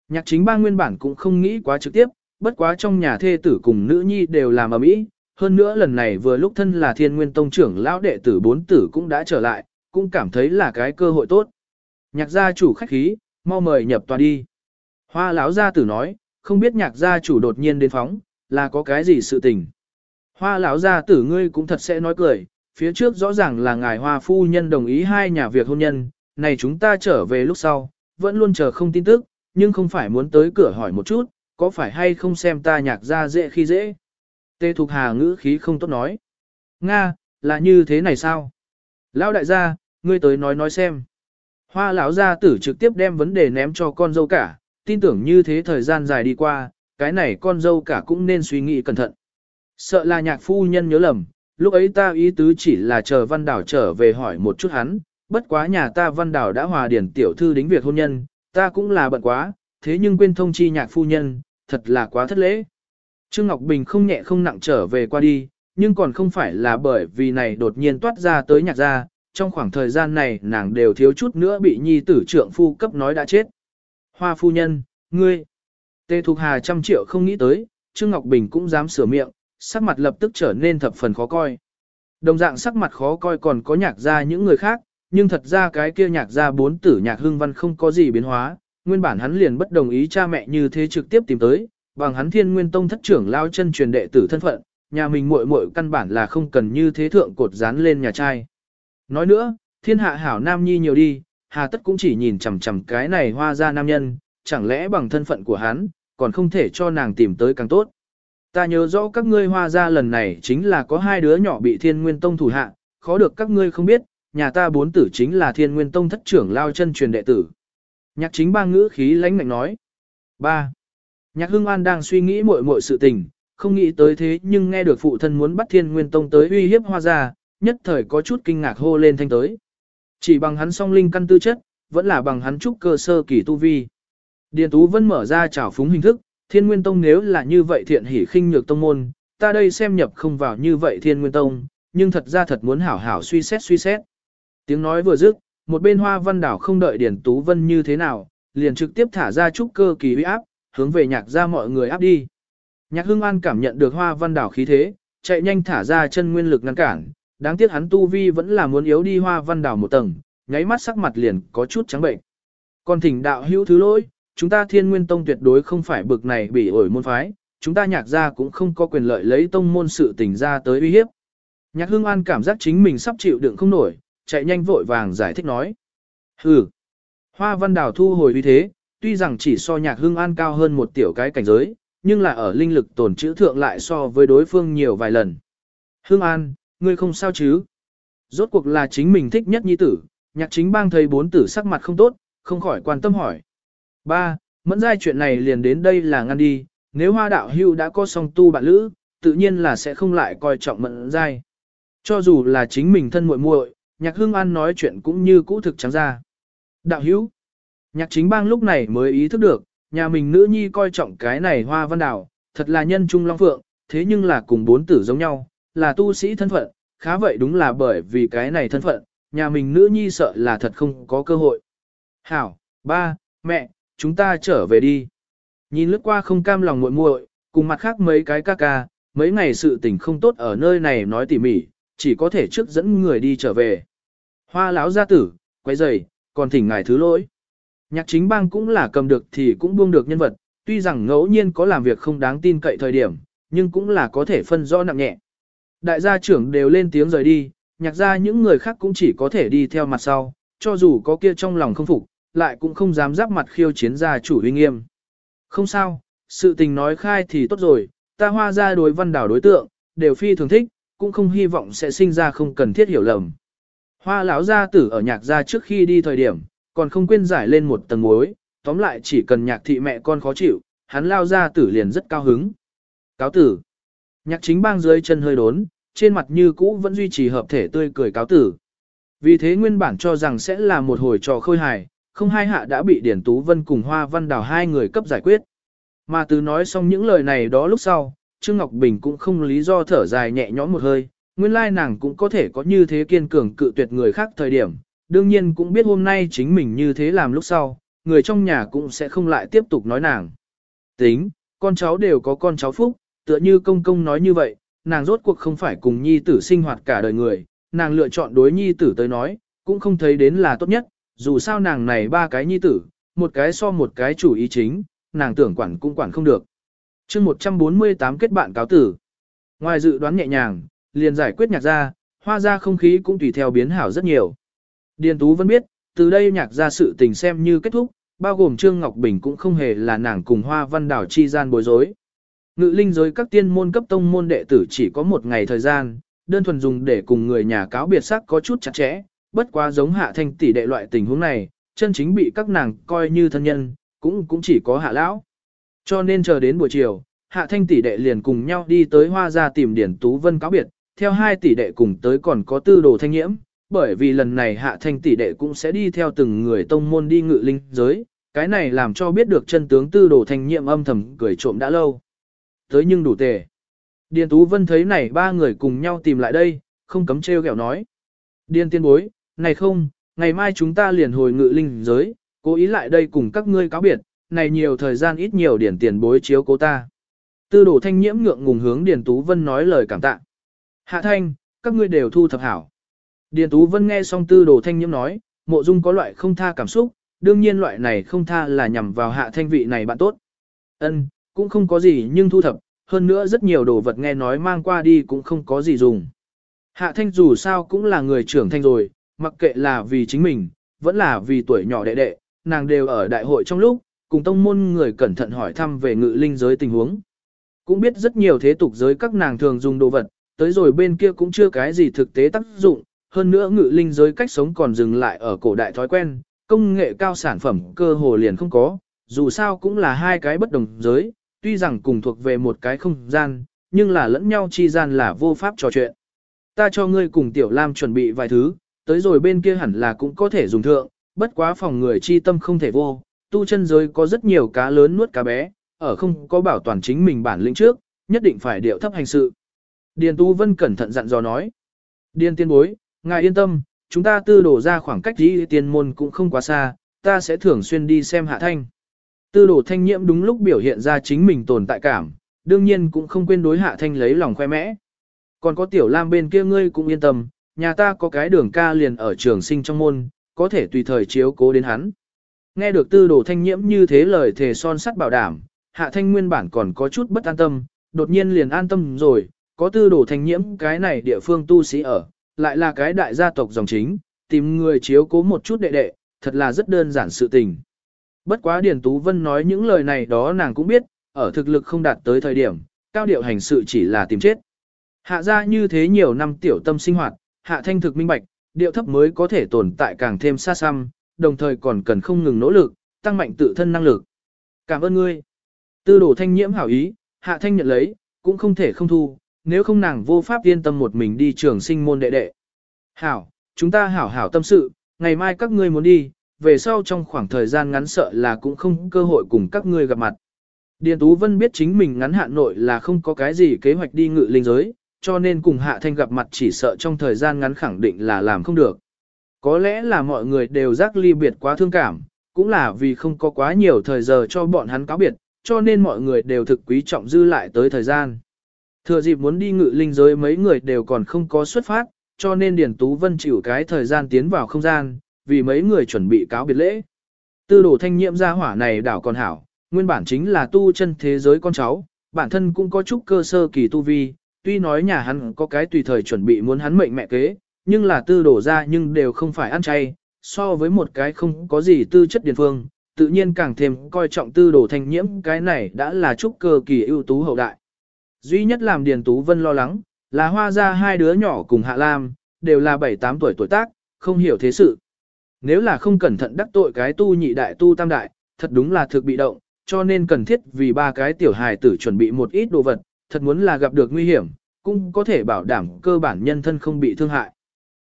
Nhạc chính ba nguyên bản cũng không nghĩ quá trực tiếp, bất quá trong nhà thê tử cùng nữ nhi đều làm ở mỹ. Hơn nữa lần này vừa lúc thân là thiên nguyên tông trưởng lão đệ tử bốn tử cũng đã trở lại, cũng cảm thấy là cái cơ hội tốt. Nhạc gia chủ khách khí, mau mời nhập tòa đi. Hoa lão gia tử nói, không biết nhạc gia chủ đột nhiên đến phóng, là có cái gì sự tình. Hoa lão gia tử ngươi cũng thật sẽ nói cười, phía trước rõ ràng là ngài hoa phu nhân đồng ý hai nhà việc hôn nhân, này chúng ta trở về lúc sau, vẫn luôn chờ không tin tức, nhưng không phải muốn tới cửa hỏi một chút, có phải hay không xem ta nhạc gia dễ khi dễ. Tê Thục Hà ngữ khí không tốt nói. Nga, là như thế này sao? Lão đại gia, ngươi tới nói nói xem. Hoa lão gia tử trực tiếp đem vấn đề ném cho con dâu cả, tin tưởng như thế thời gian dài đi qua, cái này con dâu cả cũng nên suy nghĩ cẩn thận. Sợ là nhạc phu nhân nhớ lầm, lúc ấy ta ý tứ chỉ là chờ văn đảo trở về hỏi một chút hắn, bất quá nhà ta văn đảo đã hòa điển tiểu thư đính việc hôn nhân, ta cũng là bận quá, thế nhưng quên thông chi nhạc phu nhân, thật là quá thất lễ. Trương Ngọc Bình không nhẹ không nặng trở về qua đi, nhưng còn không phải là bởi vì này đột nhiên toát ra tới nhạc gia, trong khoảng thời gian này nàng đều thiếu chút nữa bị nhi tử trượng phu cấp nói đã chết. Hoa phu nhân, ngươi. Tề Thục Hà trăm triệu không nghĩ tới, Trương Ngọc Bình cũng dám sửa miệng, sắc mặt lập tức trở nên thập phần khó coi. Đồng dạng sắc mặt khó coi còn có nhạc ra những người khác, nhưng thật ra cái kia nhạc ra bốn tử nhạc hưng văn không có gì biến hóa, nguyên bản hắn liền bất đồng ý cha mẹ như thế trực tiếp tìm tới, bằng hắn thiên nguyên tông thất trưởng lao chân truyền đệ tử thân phận, nhà mình muội muội căn bản là không cần như thế thượng cột dán lên nhà trai. Nói nữa, thiên hạ hảo nam nhi nhiều đi, hà tất cũng chỉ nhìn chằm chằm cái này hoa ra nam nhân, chẳng lẽ bằng thân phận của hắn, còn không thể cho nàng tìm tới càng tốt. Ta nhớ rõ các ngươi hoa ra lần này chính là có hai đứa nhỏ bị thiên nguyên tông thủ hạ, khó được các ngươi không biết, nhà ta bốn tử chính là thiên nguyên tông thất trưởng lao chân truyền đệ tử. Nhạc chính ba ngữ khí lãnh mạnh nói. 3. Nhạc hưng an đang suy nghĩ muội muội sự tình, không nghĩ tới thế nhưng nghe được phụ thân muốn bắt thiên nguyên tông tới uy hiếp hoa ra, nhất thời có chút kinh ngạc hô lên thanh tới. Chỉ bằng hắn song linh căn tư chất, vẫn là bằng hắn trúc cơ sơ kỳ tu vi. Điền Tú Vân mở ra trảo phúng hình thức, Thiên Nguyên Tông nếu là như vậy thiện hỉ khinh nhược tông môn, ta đây xem nhập không vào như vậy Thiên Nguyên Tông, nhưng thật ra thật muốn hảo hảo suy xét suy xét. Tiếng nói vừa dứt, một bên Hoa Văn Đảo không đợi Điền Tú Vân như thế nào, liền trực tiếp thả ra trúc cơ kỳ uy áp, hướng về nhạc ra mọi người áp đi. Nhạc Hưng An cảm nhận được Hoa Văn Đảo khí thế, chạy nhanh thả ra chân nguyên lực ngăn cản, đáng tiếc hắn tu vi vẫn là muốn yếu đi Hoa Văn Đảo một tầng, nháy mắt sắc mặt liền có chút trắng bệnh. Còn thỉnh đạo hữu thứ lỗi, chúng ta thiên nguyên tông tuyệt đối không phải bực này bị ổi môn phái, chúng ta nhạc ra cũng không có quyền lợi lấy tông môn sự tình ra tới uy hiếp. Nhạc hương an cảm giác chính mình sắp chịu đựng không nổi, chạy nhanh vội vàng giải thích nói. Hừ. Hoa văn đào thu hồi uy thế, tuy rằng chỉ so nhạc hương an cao hơn một tiểu cái cảnh giới, nhưng là ở linh lực tổn chữ thượng lại so với đối phương nhiều vài lần. Hương an, ngươi không sao chứ? Rốt cuộc là chính mình thích nhất nhi tử, nhạc chính bang thấy bốn tử sắc mặt không tốt, không khỏi quan tâm hỏi. Ba, mẫn giai chuyện này liền đến đây là ngăn đi, nếu hoa đạo hưu đã có song tu bạn lữ, tự nhiên là sẽ không lại coi trọng mẫn giai. Cho dù là chính mình thân muội muội, nhạc hương an nói chuyện cũng như cũ thực trắng ra. Đạo hữu, nhạc chính bang lúc này mới ý thức được, nhà mình nữ nhi coi trọng cái này hoa văn đảo, thật là nhân trung long phượng, thế nhưng là cùng bốn tử giống nhau, là tu sĩ thân phận, khá vậy đúng là bởi vì cái này thân phận, nhà mình nữ nhi sợ là thật không có cơ hội. Hảo, ba, mẹ, chúng ta trở về đi. Nhìn lướt qua không cam lòng muội muội, cùng mặt khác mấy cái ca ca, mấy ngày sự tình không tốt ở nơi này nói tỉ mỉ, chỉ có thể trước dẫn người đi trở về. Hoa lão gia tử, quay giày, còn thỉnh ngài thứ lỗi. Nhạc chính bang cũng là cầm được thì cũng buông được nhân vật, tuy rằng ngẫu nhiên có làm việc không đáng tin cậy thời điểm, nhưng cũng là có thể phân rõ nặng nhẹ. Đại gia trưởng đều lên tiếng rời đi, nhạc ra những người khác cũng chỉ có thể đi theo mặt sau, cho dù có kia trong lòng không phục, lại cũng không dám giáp mặt khiêu chiến gia chủ uy nghiêm. Không sao, sự tình nói khai thì tốt rồi, ta hoa ra đối văn đảo đối tượng, đều phi thường thích, cũng không hy vọng sẽ sinh ra không cần thiết hiểu lầm. Hoa lão gia tử ở nhạc gia trước khi đi thời điểm, còn không quên giải lên một tầng muối, tóm lại chỉ cần nhạc thị mẹ con khó chịu, hắn lao gia tử liền rất cao hứng. Cáo tử. Nhạc chính bang dưới chân hơi đốn, trên mặt như cũ vẫn duy trì hợp thể tươi cười cáo tử. Vì thế nguyên bản cho rằng sẽ là một hồi trò khôi hài, không hai hạ đã bị Điển Tú Vân cùng Hoa Văn Đào hai người cấp giải quyết. Mà từ nói xong những lời này đó lúc sau, Trương Ngọc Bình cũng không lý do thở dài nhẹ nhõm một hơi, nguyên lai nàng cũng có thể có như thế kiên cường cự tuyệt người khác thời điểm, đương nhiên cũng biết hôm nay chính mình như thế làm lúc sau, người trong nhà cũng sẽ không lại tiếp tục nói nàng. Tính, con cháu đều có con cháu phúc, tựa như công công nói như vậy, nàng rốt cuộc không phải cùng nhi tử sinh hoạt cả đời người, nàng lựa chọn đối nhi tử tới nói, cũng không thấy đến là tốt nhất, dù sao nàng này ba cái nhi tử, một cái so một cái chủ ý chính, nàng tưởng quản cũng quản không được. chương 148 kết bạn cáo tử. Ngoài dự đoán nhẹ nhàng, liền giải quyết nhạc ra, hoa ra không khí cũng tùy theo biến hảo rất nhiều. Điền Tú vẫn biết, từ đây nhạc ra sự tình xem như kết thúc, bao gồm Trương Ngọc Bình cũng không hề là nàng cùng hoa văn đảo chi gian bối rối. Ngự linh giới các tiên môn cấp tông môn đệ tử chỉ có một ngày thời gian, đơn thuần dùng để cùng người nhà cáo biệt sắc có chút chặt chẽ, bất quá giống hạ thanh tỷ đệ loại tình huống này, chân chính bị các nàng coi như thân nhân, cũng cũng chỉ có hạ lão. Cho nên chờ đến buổi chiều, hạ thanh tỷ đệ liền cùng nhau đi tới hoa ra tìm Điển Tú Vân cáo biệt, theo hai tỷ đệ cùng tới còn có tư đồ thanh nhiễm, bởi vì lần này hạ thanh tỷ đệ cũng sẽ đi theo từng người tông môn đi ngự linh giới, cái này làm cho biết được chân tướng tư đồ thanh nhiễm âm thầm cười trộm đã lâu. Tới nhưng đủ tề. Điền Tú Vân thấy này ba người cùng nhau tìm lại đây, không cấm treo gẹo nói. Điền tiên bối, này không, ngày mai chúng ta liền hồi ngự linh giới, cố ý lại đây cùng các ngươi cáo biệt, này nhiều thời gian ít nhiều điển tiền bối chiếu cố ta. Tư đồ thanh nhiễm ngượng ngùng hướng Điền Tú Vân nói lời cảm tạ. Hạ thanh, các ngươi đều thu thập hảo. Điền Tú Vân nghe xong tư đồ thanh nhiễm nói, mộ dung có loại không tha cảm xúc, đương nhiên loại này không tha là nhằm vào hạ thanh vị này bạn tốt. Ân, cũng không có gì nhưng thu thập, hơn nữa rất nhiều đồ vật nghe nói mang qua đi cũng không có gì dùng. Hạ thanh dù sao cũng là người trưởng thanh rồi, mặc kệ là vì chính mình, vẫn là vì tuổi nhỏ đệ đệ, nàng đều ở đại hội trong lúc, cùng tông môn người cẩn thận hỏi thăm về ngự linh giới tình huống. Cũng biết rất nhiều thế tục giới các nàng thường dùng đồ vật, tới rồi bên kia cũng chưa cái gì thực tế tác dụng, hơn nữa ngự linh giới cách sống còn dừng lại ở cổ đại thói quen, công nghệ cao sản phẩm cơ hồ liền không có, dù sao cũng là hai cái bất đồng giới, tuy rằng cùng thuộc về một cái không gian, nhưng là lẫn nhau chi gian là vô pháp trò chuyện. Ta cho ngươi cùng Tiểu Lam chuẩn bị vài thứ, tới rồi bên kia hẳn là cũng có thể dùng thượng, bất quá phòng người chi tâm không thể vô, tu chân giới có rất nhiều cá lớn nuốt cá bé, ở không có bảo toàn chính mình bản lĩnh trước, nhất định phải điệu thấp hành sự. Điền Tu Vân cẩn thận dặn dò nói. Điền tiên bối, ngài yên tâm, chúng ta tư đổ ra khoảng cách đi tiên môn cũng không quá xa, ta sẽ thường xuyên đi xem hạ thanh. Tư Đồ thanh nhiễm đúng lúc biểu hiện ra chính mình tồn tại cảm, đương nhiên cũng không quên đối hạ thanh lấy lòng khoe mẽ. Còn có tiểu lam bên kia ngươi cũng yên tâm, nhà ta có cái đường ca liền ở trường sinh trong môn, có thể tùy thời chiếu cố đến hắn. Nghe được tư đồ thanh nhiễm như thế lời thề son sắt bảo đảm, hạ thanh nguyên bản còn có chút bất an tâm, đột nhiên liền an tâm rồi, có tư đồ thanh nhiễm cái này địa phương tu sĩ ở, lại là cái đại gia tộc dòng chính, tìm người chiếu cố một chút đệ đệ, thật là rất đơn giản sự tình. Bất quá Điền Tú Vân nói những lời này đó nàng cũng biết, ở thực lực không đạt tới thời điểm, cao điệu hành sự chỉ là tìm chết. Hạ ra như thế nhiều năm tiểu tâm sinh hoạt, hạ thanh thực minh bạch, điệu thấp mới có thể tồn tại càng thêm xa xăm, đồng thời còn cần không ngừng nỗ lực, tăng mạnh tự thân năng lực. Cảm ơn ngươi. Tư đồ thanh nhiễm hảo ý, hạ thanh nhận lấy, cũng không thể không thu, nếu không nàng vô pháp yên tâm một mình đi trường sinh môn đệ đệ. Hảo, chúng ta hảo hảo tâm sự, ngày mai các ngươi muốn đi, về sau trong khoảng thời gian ngắn sợ là cũng không cơ hội cùng các ngươi gặp mặt. Điền Tú Vân biết chính mình ngắn hạn nội là không có cái gì kế hoạch đi ngự linh giới, cho nên cùng Hạ Thanh gặp mặt chỉ sợ trong thời gian ngắn khẳng định là làm không được. Có lẽ là mọi người đều giác ly biệt quá thương cảm, cũng là vì không có quá nhiều thời giờ cho bọn hắn cáo biệt, cho nên mọi người đều thực quý trọng dư lại tới thời gian. Thừa dịp muốn đi ngự linh giới mấy người đều còn không có xuất phát, cho nên Điền Tú Vân chịu cái thời gian tiến vào không gian, vì mấy người chuẩn bị cáo biệt lễ. Tư đồ thanh nhiễm gia hỏa này đảo còn hảo, nguyên bản chính là tu chân thế giới con cháu, bản thân cũng có chút cơ sơ kỳ tu vi, tuy nói nhà hắn có cái tùy thời chuẩn bị muốn hắn mệnh mẹ kế, nhưng là tư đổ ra nhưng đều không phải ăn chay, so với một cái không có gì tư chất điển phương, tự nhiên càng thêm coi trọng tư đồ thanh nhiễm cái này đã là chút cơ kỳ ưu tú hậu đại. Duy nhất làm Điền Tú Vân lo lắng, là hoa ra hai đứa nhỏ cùng Hạ Lam, đều là 7-8 tuổi tuổi tác, không hiểu thế sự. Nếu là không cẩn thận đắc tội cái tu nhị đại tu tam đại, thật đúng là thực bị động, cho nên cần thiết vì ba cái tiểu hài tử chuẩn bị một ít đồ vật, thật muốn là gặp được nguy hiểm, cũng có thể bảo đảm cơ bản nhân thân không bị thương hại.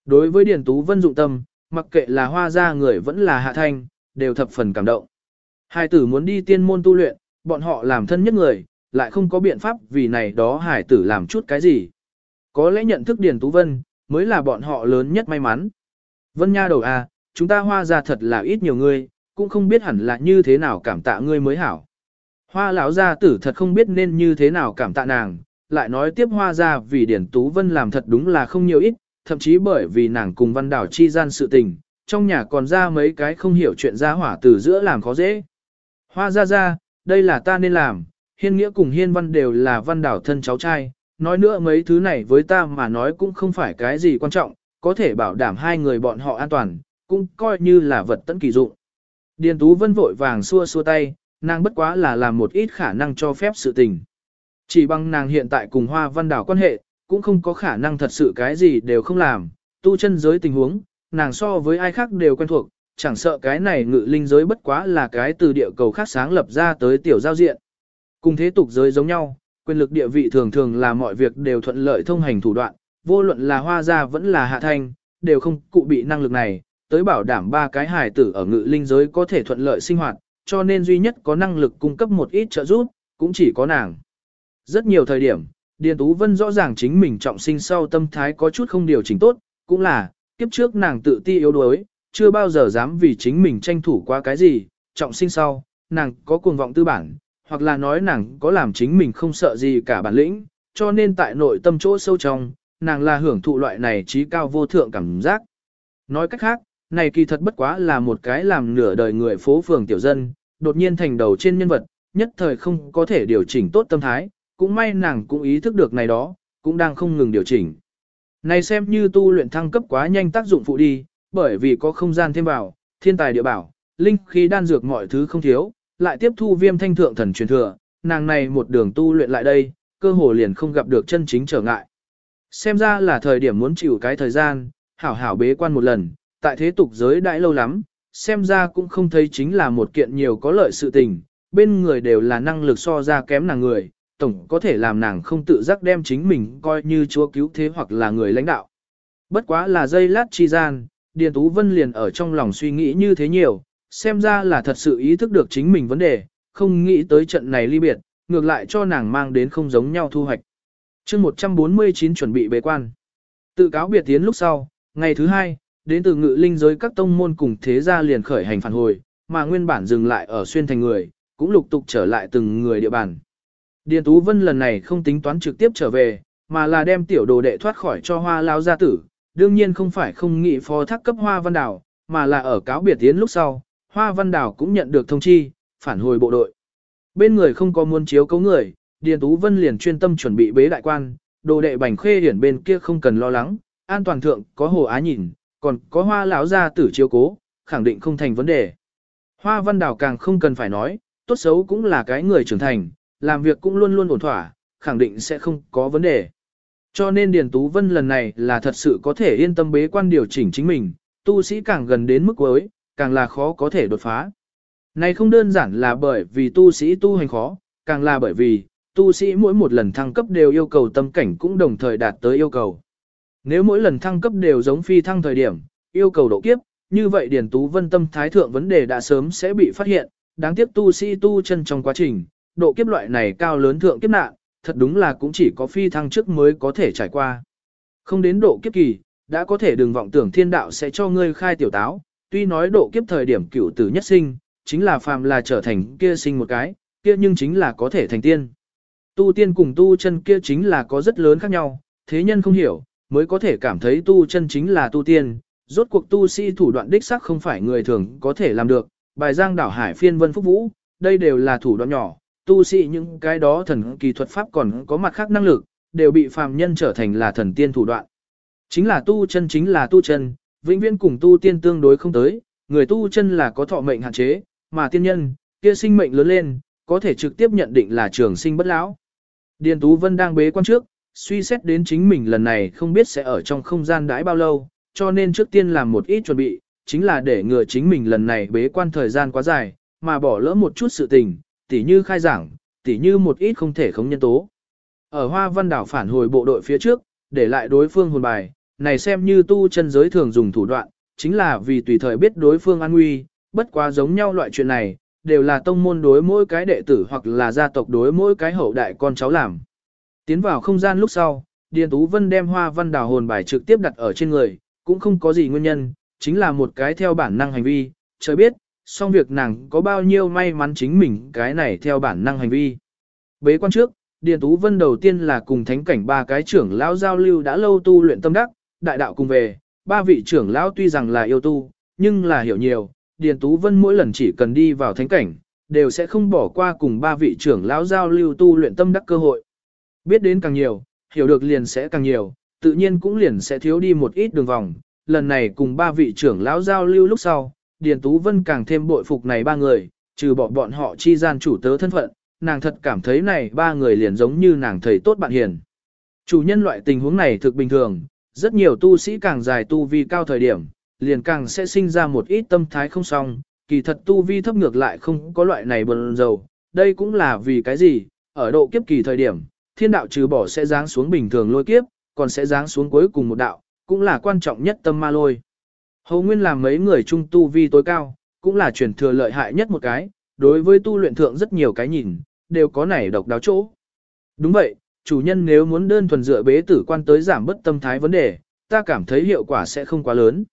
Đối với Điền Tú Vân dụng tâm, mặc kệ là hoa gia người vẫn là hạ thanh, đều thập phần cảm động. Hải tử muốn đi tiên môn tu luyện, bọn họ làm thân nhất người, lại không có biện pháp vì này đó hải tử làm chút cái gì. Có lẽ nhận thức Điền Tú Vân, mới là bọn họ lớn nhất may mắn. Vân Nha đầu à, chúng ta hoa ra thật là ít nhiều người, cũng không biết hẳn là như thế nào cảm tạ ngươi mới hảo. Hoa lão gia tử thật không biết nên như thế nào cảm tạ nàng, lại nói tiếp hoa ra vì Điển Tú Vân làm thật đúng là không nhiều ít, thậm chí bởi vì nàng cùng văn đảo chi gian sự tình, trong nhà còn ra mấy cái không hiểu chuyện ra hỏa từ giữa làm khó dễ. Hoa ra ra, đây là ta nên làm, hiên nghĩa cùng hiên văn đều là văn đảo thân cháu trai, nói nữa mấy thứ này với ta mà nói cũng không phải cái gì quan trọng, có thể bảo đảm hai người bọn họ an toàn, cũng coi như là vật tận kỳ dụng. Điền Tú Vân vội vàng xua xua tay, nàng bất quá là làm một ít khả năng cho phép sự tình. Chỉ bằng nàng hiện tại cùng Hoa Văn Đảo quan hệ, cũng không có khả năng thật sự cái gì đều không làm, tu chân giới tình huống, nàng so với ai khác đều quen thuộc, chẳng sợ cái này ngự linh giới bất quá là cái từ địa cầu khác sáng lập ra tới tiểu giao diện. Cùng thế tục giới giống nhau, quyền lực địa vị thường thường là mọi việc đều thuận lợi thông hành thủ đoạn, vô luận là hoa gia vẫn là hạ thanh, đều không cụ bị năng lực này, tới bảo đảm ba cái hài tử ở ngự linh giới có thể thuận lợi sinh hoạt, cho nên duy nhất có năng lực cung cấp một ít trợ giúp, cũng chỉ có nàng. Rất nhiều thời điểm, Điền Tú Vân rõ ràng chính mình trọng sinh sau tâm thái có chút không điều chỉnh tốt, cũng là, kiếp trước nàng tự ti yếu đuối, chưa bao giờ dám vì chính mình tranh thủ qua cái gì, trọng sinh sau, nàng có cuồng vọng tư bản, hoặc là nói nàng có làm chính mình không sợ gì cả bản lĩnh, cho nên tại nội tâm chỗ sâu trong, nàng là hưởng thụ loại này trí cao vô thượng cảm giác. Nói cách khác, này kỳ thật bất quá là một cái làm nửa đời người phố phường tiểu dân, đột nhiên thành đầu trên nhân vật, nhất thời không có thể điều chỉnh tốt tâm thái, cũng may nàng cũng ý thức được này đó, cũng đang không ngừng điều chỉnh. Này xem như tu luyện thăng cấp quá nhanh tác dụng phụ đi, bởi vì có không gian thêm vào, thiên tài địa bảo, linh khí đan dược mọi thứ không thiếu, lại tiếp thu viêm thanh thượng thần truyền thừa, nàng này một đường tu luyện lại đây, cơ hồ liền không gặp được chân chính trở ngại. Xem ra là thời điểm muốn chịu cái thời gian, hảo hảo bế quan một lần, tại thế tục giới đãi lâu lắm, xem ra cũng không thấy chính là một kiện nhiều có lợi sự tình, bên người đều là năng lực so ra kém nàng người, tổng có thể làm nàng không tự giác đem chính mình coi như chúa cứu thế hoặc là người lãnh đạo. Bất quá là dây lát chi gian, Điền Tú Vân liền ở trong lòng suy nghĩ như thế nhiều, xem ra là thật sự ý thức được chính mình vấn đề, không nghĩ tới trận này ly biệt, ngược lại cho nàng mang đến không giống nhau thu hoạch. chương 149 chuẩn bị bế quan. Tự cáo biệt tiến lúc sau, ngày thứ hai, đến từ ngự linh giới các tông môn cùng thế gia liền khởi hành phản hồi, mà nguyên bản dừng lại ở xuyên thành người, cũng lục tục trở lại từng người địa bàn. Điền Tú Vân lần này không tính toán trực tiếp trở về, mà là đem tiểu đồ đệ thoát khỏi cho hoa lao gia tử, đương nhiên không phải không nghĩ phó thác cấp hoa văn đảo, mà là ở cáo biệt tiến lúc sau, hoa văn đảo cũng nhận được thông chi, phản hồi bộ đội. Bên người không có muốn chiếu cấu người, Điền Tú Vân liền chuyên tâm chuẩn bị bế đại quan, đồ đệ bành khê hiển bên kia không cần lo lắng, an toàn thượng có hồ á nhìn, còn có hoa lão gia tử chiếu cố, khẳng định không thành vấn đề. Hoa văn đảo càng không cần phải nói, tốt xấu cũng là cái người trưởng thành, làm việc cũng luôn luôn ổn thỏa, khẳng định sẽ không có vấn đề. Cho nên Điền Tú Vân lần này là thật sự có thể yên tâm bế quan điều chỉnh chính mình, tu sĩ càng gần đến mức cuối, càng là khó có thể đột phá. Này không đơn giản là bởi vì tu sĩ tu hành khó, càng là bởi vì, tu sĩ mỗi một lần thăng cấp đều yêu cầu tâm cảnh cũng đồng thời đạt tới yêu cầu. Nếu mỗi lần thăng cấp đều giống phi thăng thời điểm, yêu cầu độ kiếp, như vậy Điền Tú Vân tâm thái thượng vấn đề đã sớm sẽ bị phát hiện, đáng tiếc tu sĩ tu chân trong quá trình, độ kiếp loại này cao lớn thượng kiếp nạn, thật đúng là cũng chỉ có phi thăng trước mới có thể trải qua. Không đến độ kiếp kỳ, đã có thể đừng vọng tưởng thiên đạo sẽ cho ngươi khai tiểu táo, tuy nói độ kiếp thời điểm cửu tử nhất sinh, chính là phàm là trở thành kia sinh một cái, kia nhưng chính là có thể thành tiên. Tu tiên cùng tu chân kia chính là có rất lớn khác nhau, thế nhân không hiểu, mới có thể cảm thấy tu chân chính là tu tiên, rốt cuộc tu sĩ thủ đoạn đích sắc không phải người thường có thể làm được, bài giang đảo hải phiên vân phúc vũ, đây đều là thủ đoạn nhỏ, tu sĩ những cái đó thần kỳ thuật pháp còn có mặt khác năng lực, đều bị phàm nhân trở thành là thần tiên thủ đoạn. Chính là tu chân chính là tu chân, vĩnh viễn cùng tu tiên tương đối không tới, người tu chân là có thọ mệnh hạn chế, mà tiên nhân, kia sinh mệnh lớn lên, có thể trực tiếp nhận định là trường sinh bất lão. Điền Tú Vân đang bế quan trước, suy xét đến chính mình lần này không biết sẽ ở trong không gian đãi bao lâu, cho nên trước tiên làm một ít chuẩn bị, chính là để ngừa chính mình lần này bế quan thời gian quá dài, mà bỏ lỡ một chút sự tình, tỉ như khai giảng, tỉ như một ít không thể không nhân tố. Ở Hoa Văn Đảo phản hồi bộ đội phía trước, để lại đối phương hồn bài, này xem như tu chân giới thường dùng thủ đoạn, chính là vì tùy thời biết đối phương an nguy, bất quá giống nhau loại chuyện này, đều là tông môn đối mỗi cái đệ tử hoặc là gia tộc đối mỗi cái hậu đại con cháu làm. Tiến vào không gian lúc sau, Điền Tú Vân đem hoa văn đào hồn bài trực tiếp đặt ở trên người, cũng không có gì nguyên nhân, chính là một cái theo bản năng hành vi, trời biết, song việc nàng có bao nhiêu may mắn chính mình cái này theo bản năng hành vi. Bế quan trước, Điền Tú Vân đầu tiên là cùng thánh cảnh ba cái trưởng lão giao lưu đã lâu tu luyện tâm đắc, đại đạo cùng về, ba vị trưởng lão tuy rằng là yêu tu, nhưng là hiểu nhiều, Điền Tú Vân mỗi lần chỉ cần đi vào thánh cảnh, đều sẽ không bỏ qua cùng ba vị trưởng lão giao lưu tu luyện tâm đắc cơ hội. Biết đến càng nhiều, hiểu được liền sẽ càng nhiều, tự nhiên cũng liền sẽ thiếu đi một ít đường vòng. Lần này cùng ba vị trưởng lão giao lưu lúc sau, Điền Tú Vân càng thêm bội phục này ba người, trừ bỏ bọn họ chi gian chủ tớ thân phận, nàng thật cảm thấy này ba người liền giống như nàng thầy tốt bạn hiền. Chủ nhân loại tình huống này thực bình thường, rất nhiều tu sĩ càng dài tu vi cao thời điểm, liền càng sẽ sinh ra một ít tâm thái không xong, kỳ thật tu vi thấp ngược lại không có loại này bần dầu, đây cũng là vì cái gì, ở độ kiếp kỳ thời điểm, thiên đạo trừ bỏ sẽ giáng xuống bình thường lôi kiếp, còn sẽ giáng xuống cuối cùng một đạo, cũng là quan trọng nhất tâm ma lôi. Hầu Nguyên làm mấy người trung tu vi tối cao, cũng là truyền thừa lợi hại nhất một cái, đối với tu luyện thượng rất nhiều cái nhìn, đều có nảy độc đáo chỗ. Đúng vậy, chủ nhân nếu muốn đơn thuần dựa bế tử quan tới giảm bất tâm thái vấn đề, ta cảm thấy hiệu quả sẽ không quá lớn.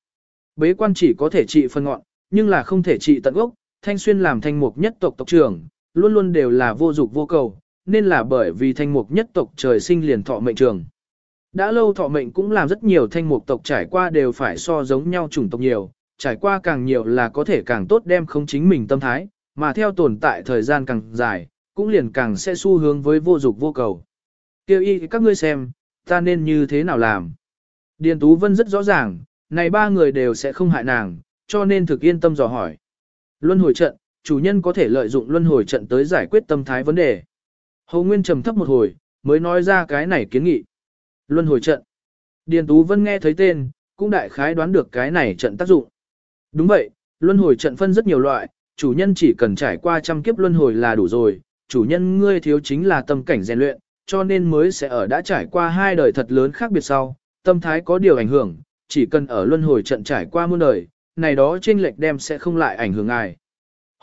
Bế quan chỉ có thể trị phân ngọn, nhưng là không thể trị tận gốc, thanh xuyên làm thanh mục nhất tộc tộc trưởng, luôn luôn đều là vô dục vô cầu, nên là bởi vì thanh mục nhất tộc trời sinh liền thọ mệnh trường. Đã lâu thọ mệnh cũng làm rất nhiều thanh mục tộc trải qua đều phải so giống nhau chủng tộc nhiều, trải qua càng nhiều là có thể càng tốt đem không chính mình tâm thái, mà theo tồn tại thời gian càng dài, cũng liền càng sẽ xu hướng với vô dục vô cầu. Kêu y các ngươi xem, ta nên như thế nào làm. Điền Tú Vân rất rõ ràng, này ba người đều sẽ không hại nàng, cho nên thực yên tâm dò hỏi. Luân hồi trận, chủ nhân có thể lợi dụng luân hồi trận tới giải quyết tâm thái vấn đề. Hầu Nguyên trầm thấp một hồi, mới nói ra cái này kiến nghị. Luân hồi trận. Điền Tú Vân nghe thấy tên, cũng đại khái đoán được cái này trận tác dụng. Đúng vậy, luân hồi trận phân rất nhiều loại, chủ nhân chỉ cần trải qua trăm kiếp luân hồi là đủ rồi, chủ nhân ngươi thiếu chính là tâm cảnh rèn luyện, cho nên mới sẽ ở đã trải qua hai đời thật lớn khác biệt sau, tâm thái có điều ảnh hưởng, chỉ cần ở luân hồi trận trải qua muôn đời, này đó trên lệch đem sẽ không lại ảnh hưởng ai.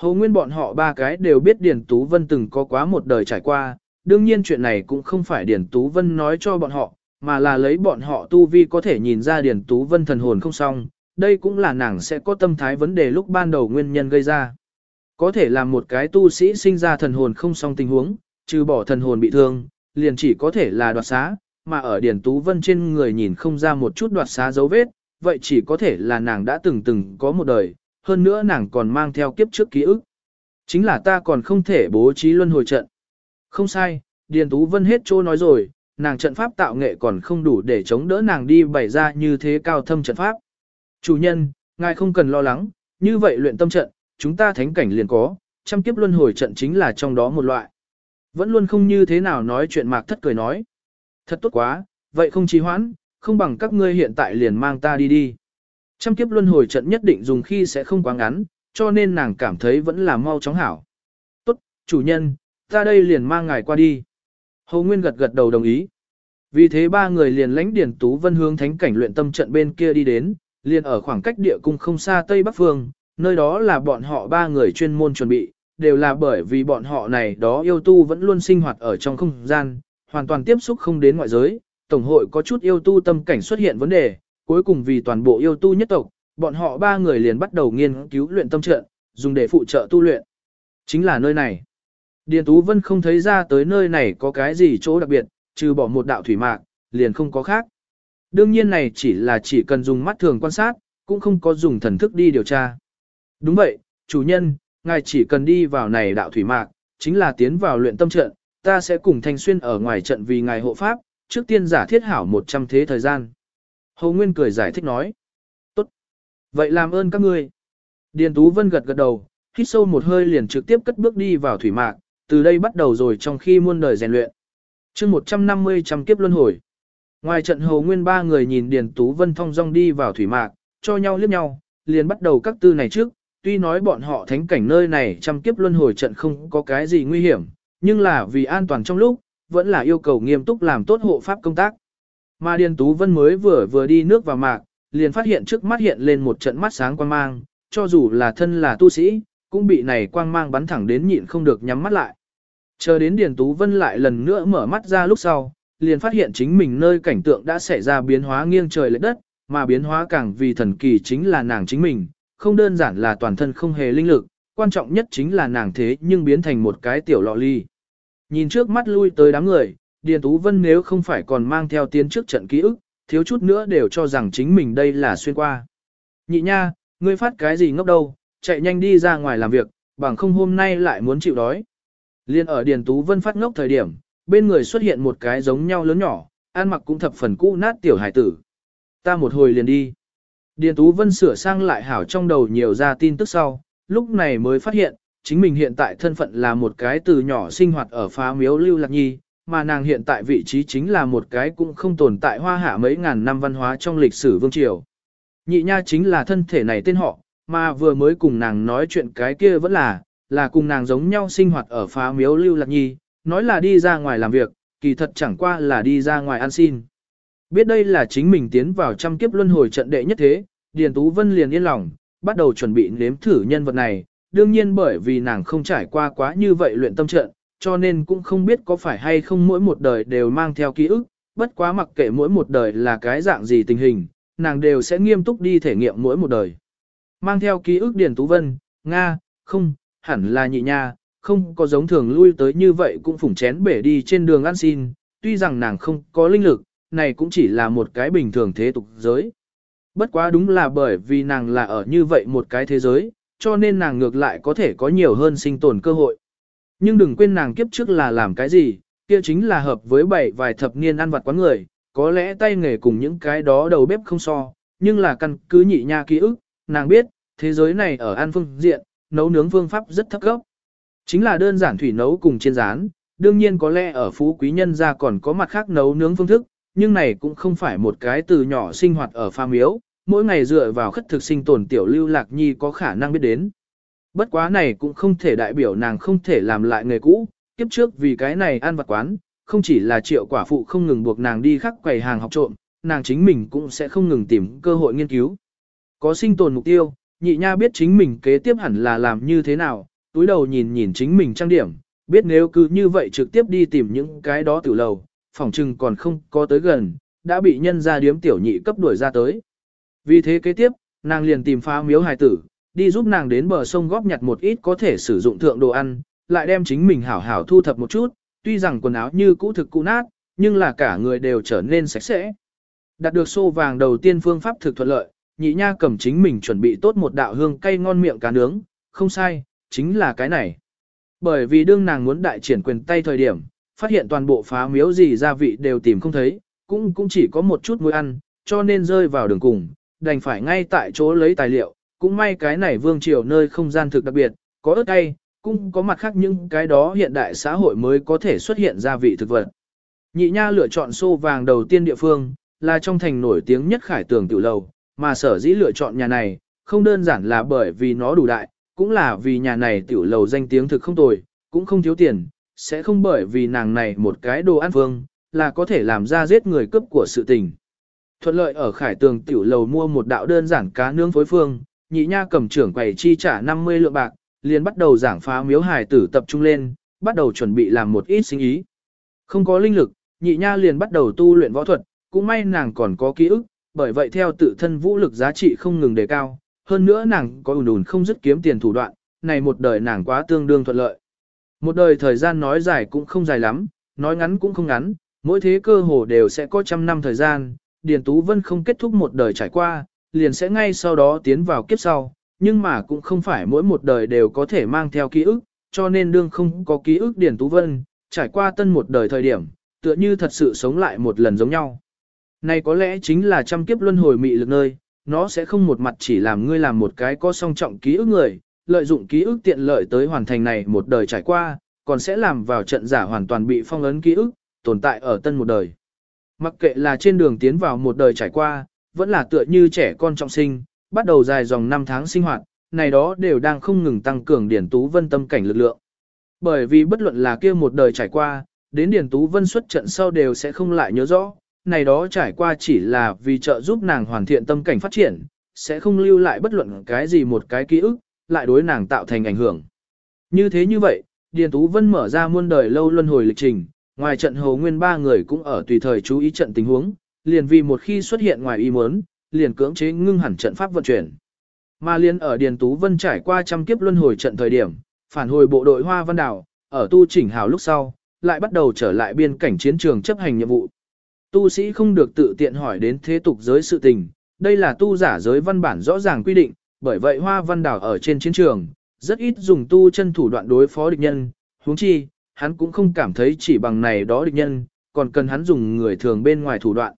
Hầu nguyên bọn họ ba cái đều biết Điền Tú Vân từng có quá một đời trải qua, đương nhiên chuyện này cũng không phải Điền Tú Vân nói cho bọn họ, mà là lấy bọn họ tu vi có thể nhìn ra Điền Tú Vân thần hồn không xong, đây cũng là nàng sẽ có tâm thái vấn đề lúc ban đầu nguyên nhân gây ra. Có thể là một cái tu sĩ sinh ra thần hồn không xong tình huống, trừ bỏ thần hồn bị thương, liền chỉ có thể là đoạt xá, mà ở Điền Tú Vân trên người nhìn không ra một chút đoạt xá dấu vết, vậy chỉ có thể là nàng đã từng từng có một đời, hơn nữa nàng còn mang theo kiếp trước ký ức. Chính là ta còn không thể bố trí luân hồi trận. Không sai, Điền Tú Vân hết trô nói rồi, nàng trận pháp tạo nghệ còn không đủ để chống đỡ nàng đi bày ra như thế cao thâm trận pháp. Chủ nhân, ngài không cần lo lắng, như vậy luyện tâm trận, chúng ta thánh cảnh liền có, trăm kiếp luân hồi trận chính là trong đó một loại. Vẫn luôn không như thế nào nói chuyện mạc thất cười nói. Thật tốt quá, vậy không trì hoãn, không bằng các ngươi hiện tại liền mang ta đi đi. Trăm kiếp luân hồi trận nhất định dùng khi sẽ không quá ngắn, cho nên nàng cảm thấy vẫn là mau chóng hảo. Tốt, chủ nhân, ta đây liền mang ngài qua đi. Hầu Nguyên gật gật đầu đồng ý. Vì thế ba người liền lãnh Điển Tú Vân hướng thánh cảnh luyện tâm trận bên kia đi đến, liền ở khoảng cách địa cung không xa Tây Bắc Phương, nơi đó là bọn họ ba người chuyên môn chuẩn bị, đều là bởi vì bọn họ này đó yêu tu vẫn luôn sinh hoạt ở trong không gian, hoàn toàn tiếp xúc không đến ngoại giới, Tổng hội có chút yêu tu tâm cảnh xuất hiện vấn đề, cuối cùng vì toàn bộ yêu tu nhất tộc, bọn họ ba người liền bắt đầu nghiên cứu luyện tâm trận, dùng để phụ trợ tu luyện. Chính là nơi này. Điền Tú Vân không thấy ra tới nơi này có cái gì chỗ đặc biệt, trừ bỏ một đạo thủy mạc, liền không có khác. Đương nhiên này chỉ là chỉ cần dùng mắt thường quan sát, cũng không có dùng thần thức đi điều tra. Đúng vậy, chủ nhân, ngài chỉ cần đi vào này đạo thủy mạc, chính là tiến vào luyện tâm trận, ta sẽ cùng Thanh Xuyên ở ngoài trận vì ngài hộ pháp, trước tiên giả thiết hảo 100 thế thời gian. Hầu Nguyên cười giải thích nói. Tốt. Vậy làm ơn các ngươi. Điền Tú Vân gật gật đầu, hít sâu một hơi liền trực tiếp cất bước đi vào thủy mạc, từ đây bắt đầu rồi trong khi muôn đời rèn luyện. chương 150 trăm kiếp luân hồi. Ngoài trận Hầu Nguyên ba người nhìn Điền Tú Vân thong dong đi vào thủy mạc, cho nhau liếc nhau, liền bắt đầu các tư này trước. Tuy nói bọn họ thánh cảnh nơi này trăm kiếp luân hồi trận không có cái gì nguy hiểm, nhưng là vì an toàn trong lúc, vẫn là yêu cầu nghiêm túc làm tốt hộ pháp công tác. Mà Điền Tú Vân mới vừa vừa đi nước vào mạc, liền phát hiện trước mắt hiện lên một trận mắt sáng quang mang, cho dù là thân là tu sĩ, cũng bị này quang mang bắn thẳng đến nhịn không được nhắm mắt lại. Chờ đến Điền Tú Vân lại lần nữa mở mắt ra lúc sau, liền phát hiện chính mình nơi cảnh tượng đã xảy ra biến hóa nghiêng trời lệch đất, mà biến hóa càng vì thần kỳ chính là nàng chính mình, không đơn giản là toàn thân không hề linh lực, quan trọng nhất chính là nàng thế nhưng biến thành một cái tiểu lọ ly. Nhìn trước mắt lui tới đám người, Điền Tú Vân nếu không phải còn mang theo tiến trước trận ký ức, thiếu chút nữa đều cho rằng chính mình đây là xuyên qua. Nhị nha, ngươi phát cái gì ngốc đâu, chạy nhanh đi ra ngoài làm việc, bằng không hôm nay lại muốn chịu đói. Liên ở Điền Tú Vân phát ngốc thời điểm, bên người xuất hiện một cái giống nhau lớn nhỏ, ăn mặc cũng thập phần cũ nát tiểu hải tử. Ta một hồi liền đi. Điền Tú Vân sửa sang lại hảo trong đầu nhiều ra tin tức sau, lúc này mới phát hiện, chính mình hiện tại thân phận là một cái từ nhỏ sinh hoạt ở phá miếu lưu lạc nhi, mà nàng hiện tại vị trí chính là một cái cũng không tồn tại hoa hạ mấy ngàn năm văn hóa trong lịch sử vương triều. Nhị nha chính là thân thể này tên họ, mà vừa mới cùng nàng nói chuyện cái kia vẫn là, là cùng nàng giống nhau sinh hoạt ở phá miếu lưu lạc nhi, nói là đi ra ngoài làm việc, kỳ thật chẳng qua là đi ra ngoài ăn xin. Biết đây là chính mình tiến vào trăm kiếp luân hồi trận đệ nhất thế, Điền Tú Vân liền yên lòng, bắt đầu chuẩn bị nếm thử nhân vật này, đương nhiên bởi vì nàng không trải qua quá như vậy luyện tâm trận, cho nên cũng không biết có phải hay không mỗi một đời đều mang theo ký ức, bất quá mặc kệ mỗi một đời là cái dạng gì tình hình, nàng đều sẽ nghiêm túc đi thể nghiệm mỗi một đời. Mang theo ký ức Điền Tú Vân, Nga, không, hẳn là nhị nha, không có giống thường lui tới như vậy cũng phủng chén bể đi trên đường ăn xin, tuy rằng nàng không có linh lực, này cũng chỉ là một cái bình thường thế tục giới. Bất quá đúng là bởi vì nàng là ở như vậy một cái thế giới, cho nên nàng ngược lại có thể có nhiều hơn sinh tồn cơ hội. Nhưng đừng quên nàng kiếp trước là làm cái gì, kia chính là hợp với bảy vài thập niên ăn vặt quán người, có lẽ tay nghề cùng những cái đó đầu bếp không so, nhưng là căn cứ nhị nha ký ức, nàng biết, thế giới này ở an phương diện, nấu nướng phương pháp rất thấp cấp. Chính là đơn giản thủy nấu cùng chiên rán, đương nhiên có lẽ ở phú quý nhân gia còn có mặt khác nấu nướng phương thức, nhưng này cũng không phải một cái từ nhỏ sinh hoạt ở pha miếu, mỗi ngày dựa vào khất thực sinh tồn tiểu lưu lạc nhi có khả năng biết đến. Bất quá này cũng không thể đại biểu nàng không thể làm lại nghề cũ, kiếp trước vì cái này ăn vặt quán, không chỉ là triệu quả phụ không ngừng buộc nàng đi khắc quầy hàng học trộm, nàng chính mình cũng sẽ không ngừng tìm cơ hội nghiên cứu. Có sinh tồn mục tiêu, nhị nha biết chính mình kế tiếp hẳn là làm như thế nào, túi đầu nhìn nhìn chính mình trang điểm, biết nếu cứ như vậy trực tiếp đi tìm những cái đó tiểu lầu, phòng trừng còn không có tới gần, đã bị nhân ra điếm tiểu nhị cấp đuổi ra tới. Vì thế kế tiếp, nàng liền tìm phá miếu hài tử, đi giúp nàng đến bờ sông góp nhặt một ít có thể sử dụng thượng đồ ăn, lại đem chính mình hảo hảo thu thập một chút, tuy rằng quần áo như cũ thực cũ nát, nhưng là cả người đều trở nên sạch sẽ. Đạt được xô vàng đầu tiên phương pháp thực thuận lợi, nhị nha cầm chính mình chuẩn bị tốt một đạo hương cay ngon miệng cá nướng, không sai, chính là cái này. Bởi vì đương nàng muốn đại triển quyền tay thời điểm, phát hiện toàn bộ phá miếu gì gia vị đều tìm không thấy, cũng cũng chỉ có một chút muối ăn, cho nên rơi vào đường cùng, đành phải ngay tại chỗ lấy tài liệu, cũng may cái này vương triều nơi không gian thực đặc biệt, có ớt cay, cũng có mặt khác những cái đó hiện đại xã hội mới có thể xuất hiện gia vị thực vật. Nhị nha lựa chọn xô vàng đầu tiên địa phương, là trong thành nổi tiếng nhất khải tường tiểu lầu, mà sở dĩ lựa chọn nhà này, không đơn giản là bởi vì nó đủ đại, cũng là vì nhà này tiểu lầu danh tiếng thực không tồi, cũng không thiếu tiền, sẽ không bởi vì nàng này một cái đồ ăn vương là có thể làm ra giết người cướp của sự tình. Thuận lợi ở khải tường tiểu lầu mua một đạo đơn giản cá nướng phối phương, nhị nha cầm trưởng quầy chi trả 50 lượng bạc, liền bắt đầu giảng phá miếu hài tử tập trung lên, bắt đầu chuẩn bị làm một ít sinh ý. Không có linh lực, nhị nha liền bắt đầu tu luyện võ thuật, cũng may nàng còn có ký ức, bởi vậy theo tự thân vũ lực giá trị không ngừng đề cao, hơn nữa nàng có ùn ùn không dứt kiếm tiền thủ đoạn, này một đời nàng quá tương đương thuận lợi. Một đời thời gian nói dài cũng không dài lắm, nói ngắn cũng không ngắn, mỗi thế cơ hồ đều sẽ có trăm năm thời gian, Điền Tú Vân không kết thúc một đời trải qua, liền sẽ ngay sau đó tiến vào kiếp sau, nhưng mà cũng không phải mỗi một đời đều có thể mang theo ký ức, cho nên đương không có ký ức Điền Tú Vân, trải qua tân một đời thời điểm, tựa như thật sự sống lại một lần giống nhau. Này có lẽ chính là trăm kiếp luân hồi mị lực nơi, nó sẽ không một mặt chỉ làm ngươi làm một cái có song trọng ký ức người, lợi dụng ký ức tiện lợi tới hoàn thành này một đời trải qua, còn sẽ làm vào trận giả hoàn toàn bị phong ấn ký ức, tồn tại ở tân một đời. Mặc kệ là trên đường tiến vào một đời trải qua, vẫn là tựa như trẻ con trọng sinh, bắt đầu dài dòng năm tháng sinh hoạt, này đó đều đang không ngừng tăng cường Điển Tú Vân tâm cảnh lực lượng. Bởi vì bất luận là kia một đời trải qua, đến Điển Tú Vân xuất trận sau đều sẽ không lại nhớ rõ, này đó trải qua chỉ là vì trợ giúp nàng hoàn thiện tâm cảnh phát triển, sẽ không lưu lại bất luận cái gì một cái ký ức, lại đối nàng tạo thành ảnh hưởng. Như thế như vậy, Điền Tú Vân mở ra muôn đời lâu luân hồi lịch trình, ngoài trận hồ nguyên ba người cũng ở tùy thời chú ý trận tình huống, liền vì một khi xuất hiện ngoài ý muốn, liền cưỡng chế ngưng hẳn trận pháp vận chuyển. Mà liên ở Điền Tú Vân trải qua trăm kiếp luân hồi trận thời điểm, phản hồi bộ đội Hoa Văn Đảo, ở tu chỉnh hào lúc sau, lại bắt đầu trở lại biên cảnh chiến trường chấp hành nhiệm vụ. Tu sĩ không được tự tiện hỏi đến thế tục giới sự tình, đây là tu giả giới văn bản rõ ràng quy định, bởi vậy Hoa Văn Đảo ở trên chiến trường, rất ít dùng tu chân thủ đoạn đối phó địch nhân, huống chi, hắn cũng không cảm thấy chỉ bằng này đó địch nhân, còn cần hắn dùng người thường bên ngoài thủ đoạn.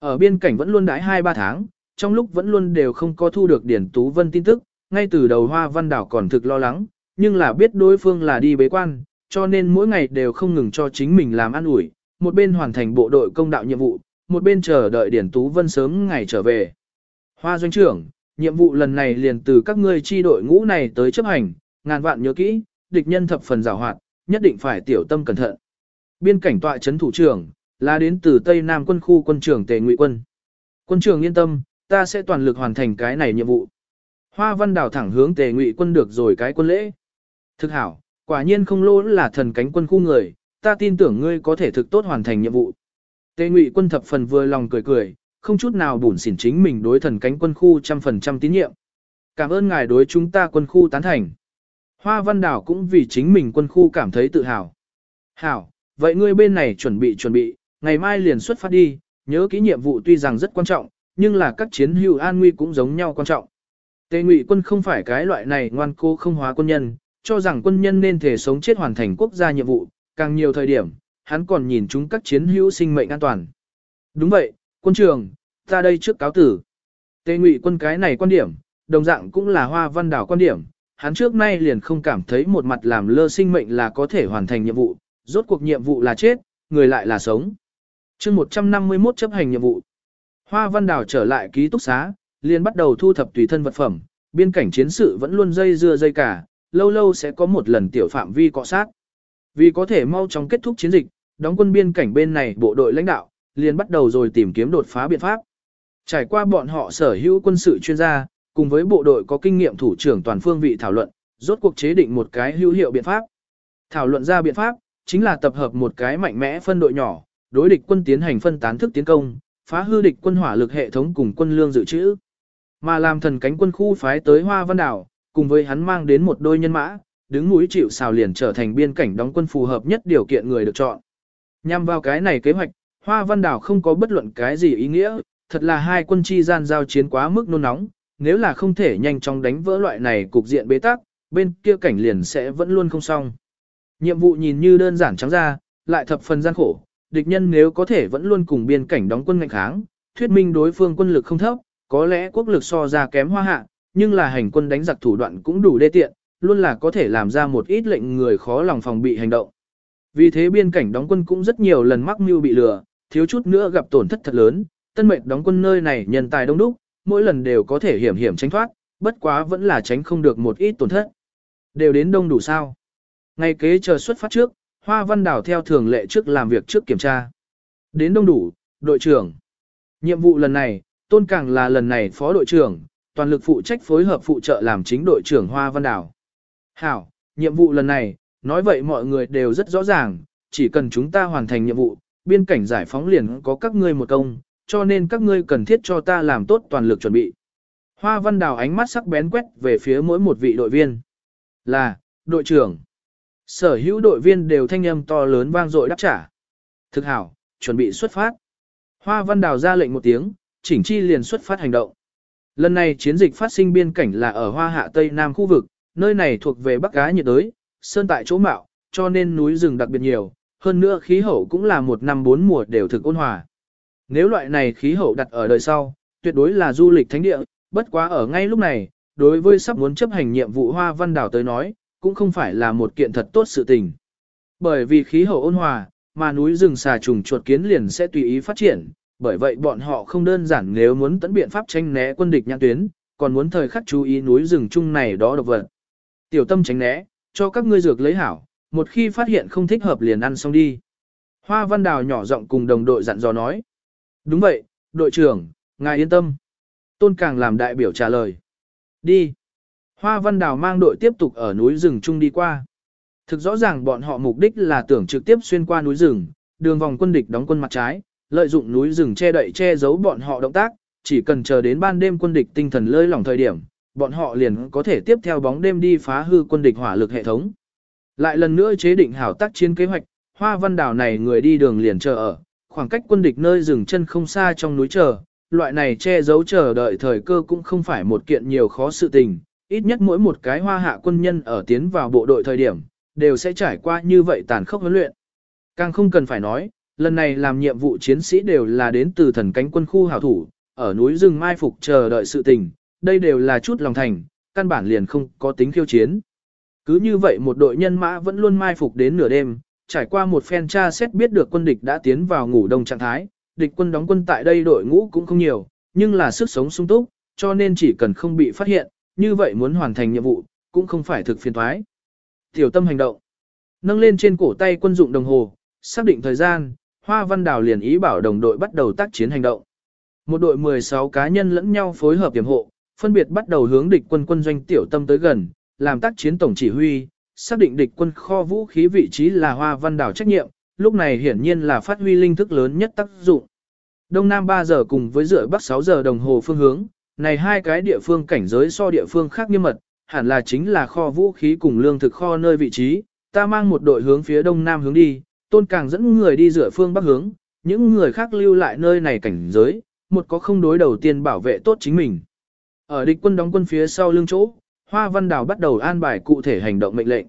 Ở biên cảnh vẫn luôn đãi 2-3 tháng, trong lúc vẫn luôn đều không có thu được Điển Tú Vân tin tức, ngay từ đầu Hoa Văn Đảo còn thực lo lắng, nhưng là biết đối phương là đi bế quan, cho nên mỗi ngày đều không ngừng cho chính mình làm ăn ủi, một bên hoàn thành bộ đội công đạo nhiệm vụ, một bên chờ đợi Điển Tú Vân sớm ngày trở về. Hoa doanh trưởng, nhiệm vụ lần này liền từ các ngươi chi đội ngũ này tới chấp hành, ngàn vạn nhớ kỹ, địch nhân thập phần giàu hoạt, nhất định phải tiểu tâm cẩn thận. Biên cảnh tọa chấn thủ trưởng, là đến từ Tây Nam quân khu quân trưởng Tề Ngụy Quân. Quân trưởng yên tâm, ta sẽ toàn lực hoàn thành cái này nhiệm vụ. Hoa Văn Đào thẳng hướng Tề Ngụy Quân được rồi cái quân lễ. Thực hảo, quả nhiên không lỗ là thần cánh quân khu người, ta tin tưởng ngươi có thể thực tốt hoàn thành nhiệm vụ. Tề Ngụy Quân thập phần vừa lòng cười cười, không chút nào bủn xỉn chính mình đối thần cánh quân khu trăm phần trăm tín nhiệm. Cảm ơn ngài đối chúng ta quân khu tán thành. Hoa Văn Đảo cũng vì chính mình quân khu cảm thấy tự hào. Hảo, vậy ngươi bên này chuẩn bị chuẩn bị, ngày mai liền xuất phát đi, nhớ kỹ nhiệm vụ tuy rằng rất quan trọng, nhưng là các chiến hữu an nguy cũng giống nhau quan trọng. Tề Ngụy quân không phải cái loại này ngoan cố không hóa quân nhân, cho rằng quân nhân nên thể sống chết hoàn thành quốc gia nhiệm vụ, càng nhiều thời điểm, hắn còn nhìn chúng các chiến hữu sinh mệnh an toàn. Đúng vậy, quân trường, ta đây trước cáo tử. Tề Ngụy quân cái này quan điểm, đồng dạng cũng là Hoa Văn Đảo quan điểm, hắn trước nay liền không cảm thấy một mặt làm lơ sinh mệnh là có thể hoàn thành nhiệm vụ, rốt cuộc nhiệm vụ là chết, người lại là sống chương 151 chấp hành nhiệm vụ. Hoa Văn Đào trở lại ký túc xá, liền bắt đầu thu thập tùy thân vật phẩm, biên cảnh chiến sự vẫn luôn dây dưa dây cả, lâu lâu sẽ có một lần tiểu phạm vi cọ sát. Vì có thể mau chóng kết thúc chiến dịch, đóng quân biên cảnh bên này bộ đội lãnh đạo, liền bắt đầu rồi tìm kiếm đột phá biện pháp. Trải qua bọn họ sở hữu quân sự chuyên gia, cùng với bộ đội có kinh nghiệm thủ trưởng toàn phương vị thảo luận, rốt cuộc chế định một cái hữu hiệu biện pháp. Thảo luận ra biện pháp, chính là tập hợp một cái mạnh mẽ phân đội nhỏ, đối địch quân tiến hành phân tán thức tiến công, phá hư địch quân hỏa lực hệ thống cùng quân lương dự trữ. Mà làm thần cánh quân khu phái tới Hoa Văn Đảo, cùng với hắn mang đến một đôi nhân mã, đứng núi chịu xào liền trở thành biên cảnh đóng quân phù hợp nhất điều kiện người được chọn. Nhằm vào cái này kế hoạch, Hoa Văn Đảo không có bất luận cái gì ý nghĩa, thật là hai quân chi gian giao chiến quá mức nôn nóng, nếu là không thể nhanh chóng đánh vỡ loại này cục diện bế tắc, bên kia cảnh liền sẽ vẫn luôn không xong. Nhiệm vụ nhìn như đơn giản trắng ra, lại thập phần gian khổ, địch nhân nếu có thể vẫn luôn cùng biên cảnh đóng quân ngạnh kháng, thuyết minh đối phương quân lực không thấp, có lẽ quốc lực so ra kém hoa hạ, nhưng là hành quân đánh giặc thủ đoạn cũng đủ đê tiện, luôn là có thể làm ra một ít lệnh người khó lòng phòng bị hành động. Vì thế biên cảnh đóng quân cũng rất nhiều lần mắc mưu bị lừa, thiếu chút nữa gặp tổn thất thật lớn, tân mệnh đóng quân nơi này nhân tài đông đúc, mỗi lần đều có thể hiểm hiểm tránh thoát, bất quá vẫn là tránh không được một ít tổn thất. Đều đến đông đủ sao. Ngày kế chờ xuất phát trước, Hoa Văn Đào theo thường lệ trước làm việc trước kiểm tra. Đến đông đủ, đội trưởng. Nhiệm vụ lần này, Tôn Càng là lần này phó đội trưởng, toàn lực phụ trách phối hợp phụ trợ làm chính đội trưởng Hoa Văn Đào Hảo, nhiệm vụ lần này, nói vậy mọi người đều rất rõ ràng, chỉ cần chúng ta hoàn thành nhiệm vụ, biên cảnh giải phóng liền có các ngươi một công, cho nên các ngươi cần thiết cho ta làm tốt toàn lực chuẩn bị. Hoa Văn Đào ánh mắt sắc bén quét về phía mỗi một vị đội viên. Là, đội trưởng. Sở hữu đội viên đều thanh âm to lớn vang dội đáp trả. Thực hảo, chuẩn bị xuất phát. Hoa Văn Đào ra lệnh một tiếng, chỉnh chi liền xuất phát hành động. Lần này chiến dịch phát sinh biên cảnh là ở Hoa Hạ Tây Nam khu vực, nơi này thuộc về Bắc Á nhiệt đới, sơn tại chỗ mạo, cho nên núi rừng đặc biệt nhiều, hơn nữa khí hậu cũng là một năm bốn mùa đều thực ôn hòa. Nếu loại này khí hậu đặt ở đời sau, tuyệt đối là du lịch thánh địa, bất quá ở ngay lúc này, đối với sắp muốn chấp hành nhiệm vụ Hoa Văn Đảo tới nói, cũng không phải là một kiện thật tốt sự tình. Bởi vì khí hậu ôn hòa, mà núi rừng xà trùng chuột kiến liền sẽ tùy ý phát triển, bởi vậy bọn họ không đơn giản nếu muốn tấn biện pháp tranh né quân địch nhãn tuyến, còn muốn thời khắc chú ý núi rừng chung này đó độc vật. Tiểu tâm tránh né, cho các ngươi dược lấy hảo, một khi phát hiện không thích hợp liền ăn xong đi. Hoa Văn Đào nhỏ giọng cùng đồng đội dặn dò nói. Đúng vậy, đội trưởng, ngài yên tâm. Tôn Càng làm đại biểu trả lời. Đi. Hoa Văn Đào mang đội tiếp tục ở núi rừng chung đi qua. Thực rõ ràng bọn họ mục đích là tưởng trực tiếp xuyên qua núi rừng, đường vòng quân địch đóng quân mặt trái, lợi dụng núi rừng che đậy che giấu bọn họ động tác, chỉ cần chờ đến ban đêm quân địch tinh thần lơi lỏng thời điểm, bọn họ liền có thể tiếp theo bóng đêm đi phá hư quân địch hỏa lực hệ thống. Lại lần nữa chế định hảo tác chiến kế hoạch, Hoa Văn Đào này người đi đường liền chờ ở, khoảng cách quân địch nơi rừng chân không xa trong núi chờ, loại này che giấu chờ đợi thời cơ cũng không phải một kiện nhiều khó sự tình, ít nhất mỗi một cái hoa hạ quân nhân ở tiến vào bộ đội thời điểm, đều sẽ trải qua như vậy tàn khốc huấn luyện. Càng không cần phải nói, lần này làm nhiệm vụ chiến sĩ đều là đến từ thần cánh quân khu hảo thủ, ở núi rừng mai phục chờ đợi sự tình, đây đều là chút lòng thành, căn bản liền không có tính khiêu chiến. Cứ như vậy một đội nhân mã vẫn luôn mai phục đến nửa đêm, trải qua một phen tra xét biết được quân địch đã tiến vào ngủ đông trạng thái, địch quân đóng quân tại đây đội ngũ cũng không nhiều, nhưng là sức sống sung túc, cho nên chỉ cần không bị phát hiện, như vậy muốn hoàn thành nhiệm vụ, cũng không phải thực phiền thoái. Tiểu tâm hành động. Nâng lên trên cổ tay quân dụng đồng hồ, xác định thời gian, Hoa Văn Đào liền ý bảo đồng đội bắt đầu tác chiến hành động. Một đội 16 cá nhân lẫn nhau phối hợp tiềm hộ, phân biệt bắt đầu hướng địch quân quân doanh tiểu tâm tới gần, làm tác chiến tổng chỉ huy, xác định địch quân kho vũ khí vị trí là Hoa Văn Đào trách nhiệm, lúc này hiển nhiên là phát huy linh thức lớn nhất tác dụng. Đông Nam 3 giờ cùng với rưỡi Bắc 6 giờ đồng hồ phương hướng, này hai cái địa phương cảnh giới so địa phương khác nghiêm mật, hẳn là chính là kho vũ khí cùng lương thực kho nơi vị trí, ta mang một đội hướng phía đông nam hướng đi, tôn càng dẫn người đi rửa phương bắc hướng, những người khác lưu lại nơi này cảnh giới, một có không đối đầu tiên bảo vệ tốt chính mình. Ở địch quân đóng quân phía sau lưng chỗ, Hoa Văn Đào bắt đầu an bài cụ thể hành động mệnh lệnh.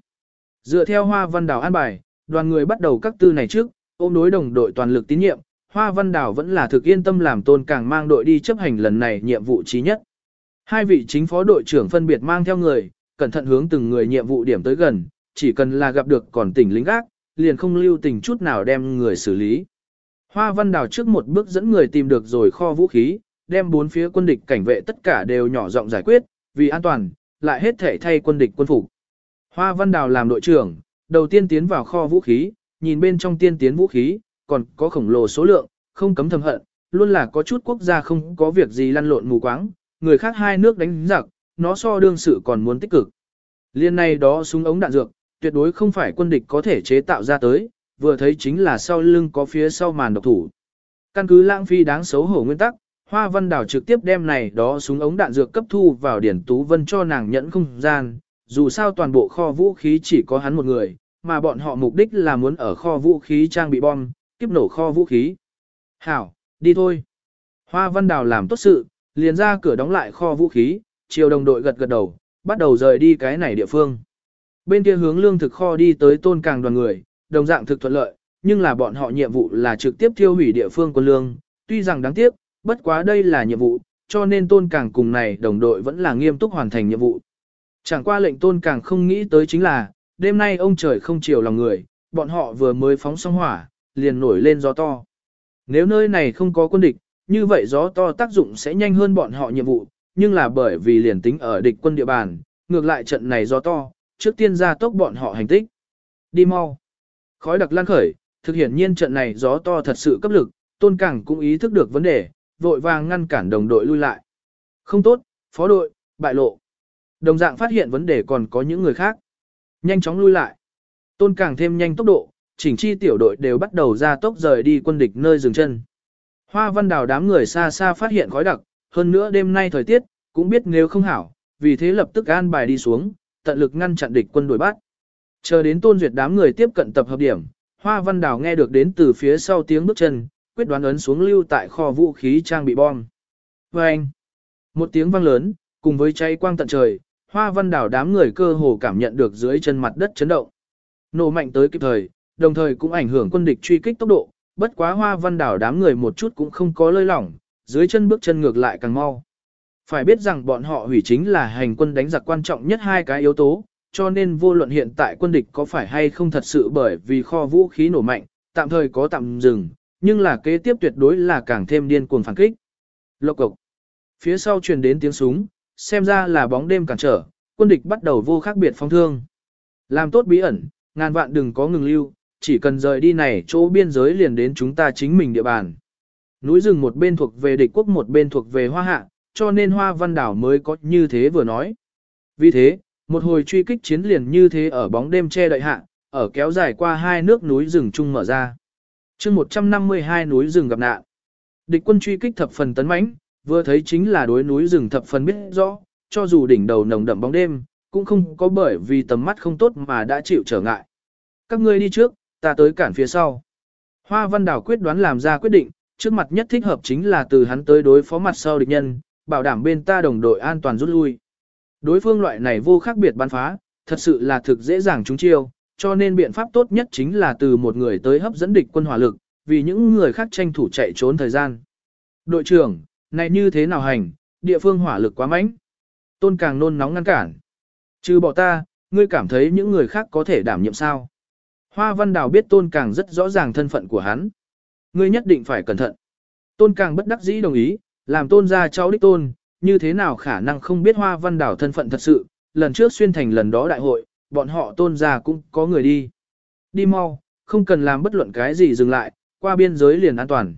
Dựa theo Hoa Văn Đào an bài, đoàn người bắt đầu các tư này trước, ôm đối đồng đội toàn lực tín nhiệm, Hoa Văn Đào vẫn là thực yên tâm làm tôn càng mang đội đi chấp hành lần này nhiệm vụ trí nhất. Hai vị chính phó đội trưởng phân biệt mang theo người, cẩn thận hướng từng người nhiệm vụ điểm tới gần, chỉ cần là gặp được còn tỉnh lính gác, liền không lưu tình chút nào đem người xử lý. Hoa Văn Đào trước một bước dẫn người tìm được rồi kho vũ khí, đem bốn phía quân địch cảnh vệ tất cả đều nhỏ giọng giải quyết, vì an toàn, lại hết thể thay quân địch quân phục. Hoa Văn Đào làm đội trưởng, đầu tiên tiến vào kho vũ khí, nhìn bên trong tiên tiến vũ khí, còn có khổng lồ số lượng, không cấm thầm hận, luôn là có chút quốc gia không có việc gì lăn lộn mù quáng, người khác hai nước đánh giặc, nó so đương sự còn muốn tích cực. Liên này đó súng ống đạn dược, tuyệt đối không phải quân địch có thể chế tạo ra tới, vừa thấy chính là sau lưng có phía sau màn độc thủ. Căn cứ lãng phi đáng xấu hổ nguyên tắc, Hoa Văn Đảo trực tiếp đem này đó súng ống đạn dược cấp thu vào điển tú vân cho nàng nhẫn không gian, dù sao toàn bộ kho vũ khí chỉ có hắn một người, mà bọn họ mục đích là muốn ở kho vũ khí trang bị bom, kiếp nổ kho vũ khí. Hảo, đi thôi. Hoa Văn Đào làm tốt sự, liền ra cửa đóng lại kho vũ khí, chiều đồng đội gật gật đầu, bắt đầu rời đi cái này địa phương. Bên kia hướng lương thực kho đi tới tôn càng đoàn người, đồng dạng thực thuận lợi, nhưng là bọn họ nhiệm vụ là trực tiếp tiêu hủy địa phương quân lương, tuy rằng đáng tiếc, bất quá đây là nhiệm vụ, cho nên tôn càng cùng này đồng đội vẫn là nghiêm túc hoàn thành nhiệm vụ. Chẳng qua lệnh tôn càng không nghĩ tới chính là, đêm nay ông trời không chiều lòng người, bọn họ vừa mới phóng xong hỏa, liền nổi lên gió to. Nếu nơi này không có quân địch, như vậy gió to tác dụng sẽ nhanh hơn bọn họ nhiệm vụ, nhưng là bởi vì liền tính ở địch quân địa bàn, ngược lại trận này gió to, trước tiên ra tốc bọn họ hành tích. Đi mau. Khói đặc lan khởi, thực hiện nhiên trận này gió to thật sự cấp lực, tôn Cảng cũng ý thức được vấn đề, vội vàng ngăn cản đồng đội lui lại. Không tốt, phó đội, bại lộ. Đồng dạng phát hiện vấn đề còn có những người khác. Nhanh chóng lui lại. Tôn càng thêm nhanh tốc độ, chỉnh chi tiểu đội đều bắt đầu ra tốc rời đi quân địch nơi dừng chân. Hoa văn đào đám người xa xa phát hiện khói đặc, hơn nữa đêm nay thời tiết, cũng biết nếu không hảo, vì thế lập tức an bài đi xuống, tận lực ngăn chặn địch quân đuổi bắt. Chờ đến tôn duyệt đám người tiếp cận tập hợp điểm, Hoa Văn Đào nghe được đến từ phía sau tiếng bước chân, quyết đoán ấn xuống lưu tại kho vũ khí trang bị bom. Và anh, một tiếng vang lớn, cùng với cháy quang tận trời, Hoa Văn Đào đám người cơ hồ cảm nhận được dưới chân mặt đất chấn động. Nổ mạnh tới kịp thời, đồng thời cũng ảnh hưởng quân địch truy kích tốc độ, bất quá Hoa Văn đảo đám người một chút cũng không có lơi lỏng, dưới chân bước chân ngược lại càng mau. Phải biết rằng bọn họ hủy chính là hành quân đánh giặc quan trọng nhất hai cái yếu tố, cho nên vô luận hiện tại quân địch có phải hay không thật sự bởi vì kho vũ khí nổ mạnh, tạm thời có tạm dừng, nhưng là kế tiếp tuyệt đối là càng thêm điên cuồng phản kích. Lộc cục. Phía sau truyền đến tiếng súng, xem ra là bóng đêm cản trở, quân địch bắt đầu vô khác biệt phong thương. Làm tốt bí ẩn, ngàn vạn đừng có ngừng lưu, chỉ cần rời đi này chỗ biên giới liền đến chúng ta chính mình địa bàn. Núi rừng một bên thuộc về địch quốc một bên thuộc về hoa hạ, cho nên hoa văn đảo mới có như thế vừa nói. Vì thế, một hồi truy kích chiến liền như thế ở bóng đêm che đợi hạ, ở kéo dài qua hai nước núi rừng chung mở ra. chương 152 núi rừng gặp nạn. Địch quân truy kích thập phần tấn mãnh, vừa thấy chính là đối núi rừng thập phần biết rõ, cho dù đỉnh đầu nồng đậm bóng đêm, cũng không có bởi vì tầm mắt không tốt mà đã chịu trở ngại. Các ngươi đi trước, ta tới cản phía sau. Hoa Văn Đào quyết đoán làm ra quyết định, trước mặt nhất thích hợp chính là từ hắn tới đối phó mặt sau địch nhân, bảo đảm bên ta đồng đội an toàn rút lui. Đối phương loại này vô khác biệt bắn phá, thật sự là thực dễ dàng trúng chiêu, cho nên biện pháp tốt nhất chính là từ một người tới hấp dẫn địch quân hỏa lực, vì những người khác tranh thủ chạy trốn thời gian. Đội trưởng, này như thế nào hành, địa phương hỏa lực quá mạnh. Tôn càng nôn nóng ngăn cản. Trừ bỏ ta, ngươi cảm thấy những người khác có thể đảm nhiệm sao? Hoa Văn Đào biết Tôn Càng rất rõ ràng thân phận của hắn. Ngươi nhất định phải cẩn thận. Tôn Càng bất đắc dĩ đồng ý, làm Tôn ra cháu đích Tôn, như thế nào khả năng không biết Hoa Văn Đào thân phận thật sự, lần trước xuyên thành lần đó đại hội, bọn họ tôn ra cũng có người đi. Đi mau, không cần làm bất luận cái gì dừng lại, qua biên giới liền an toàn.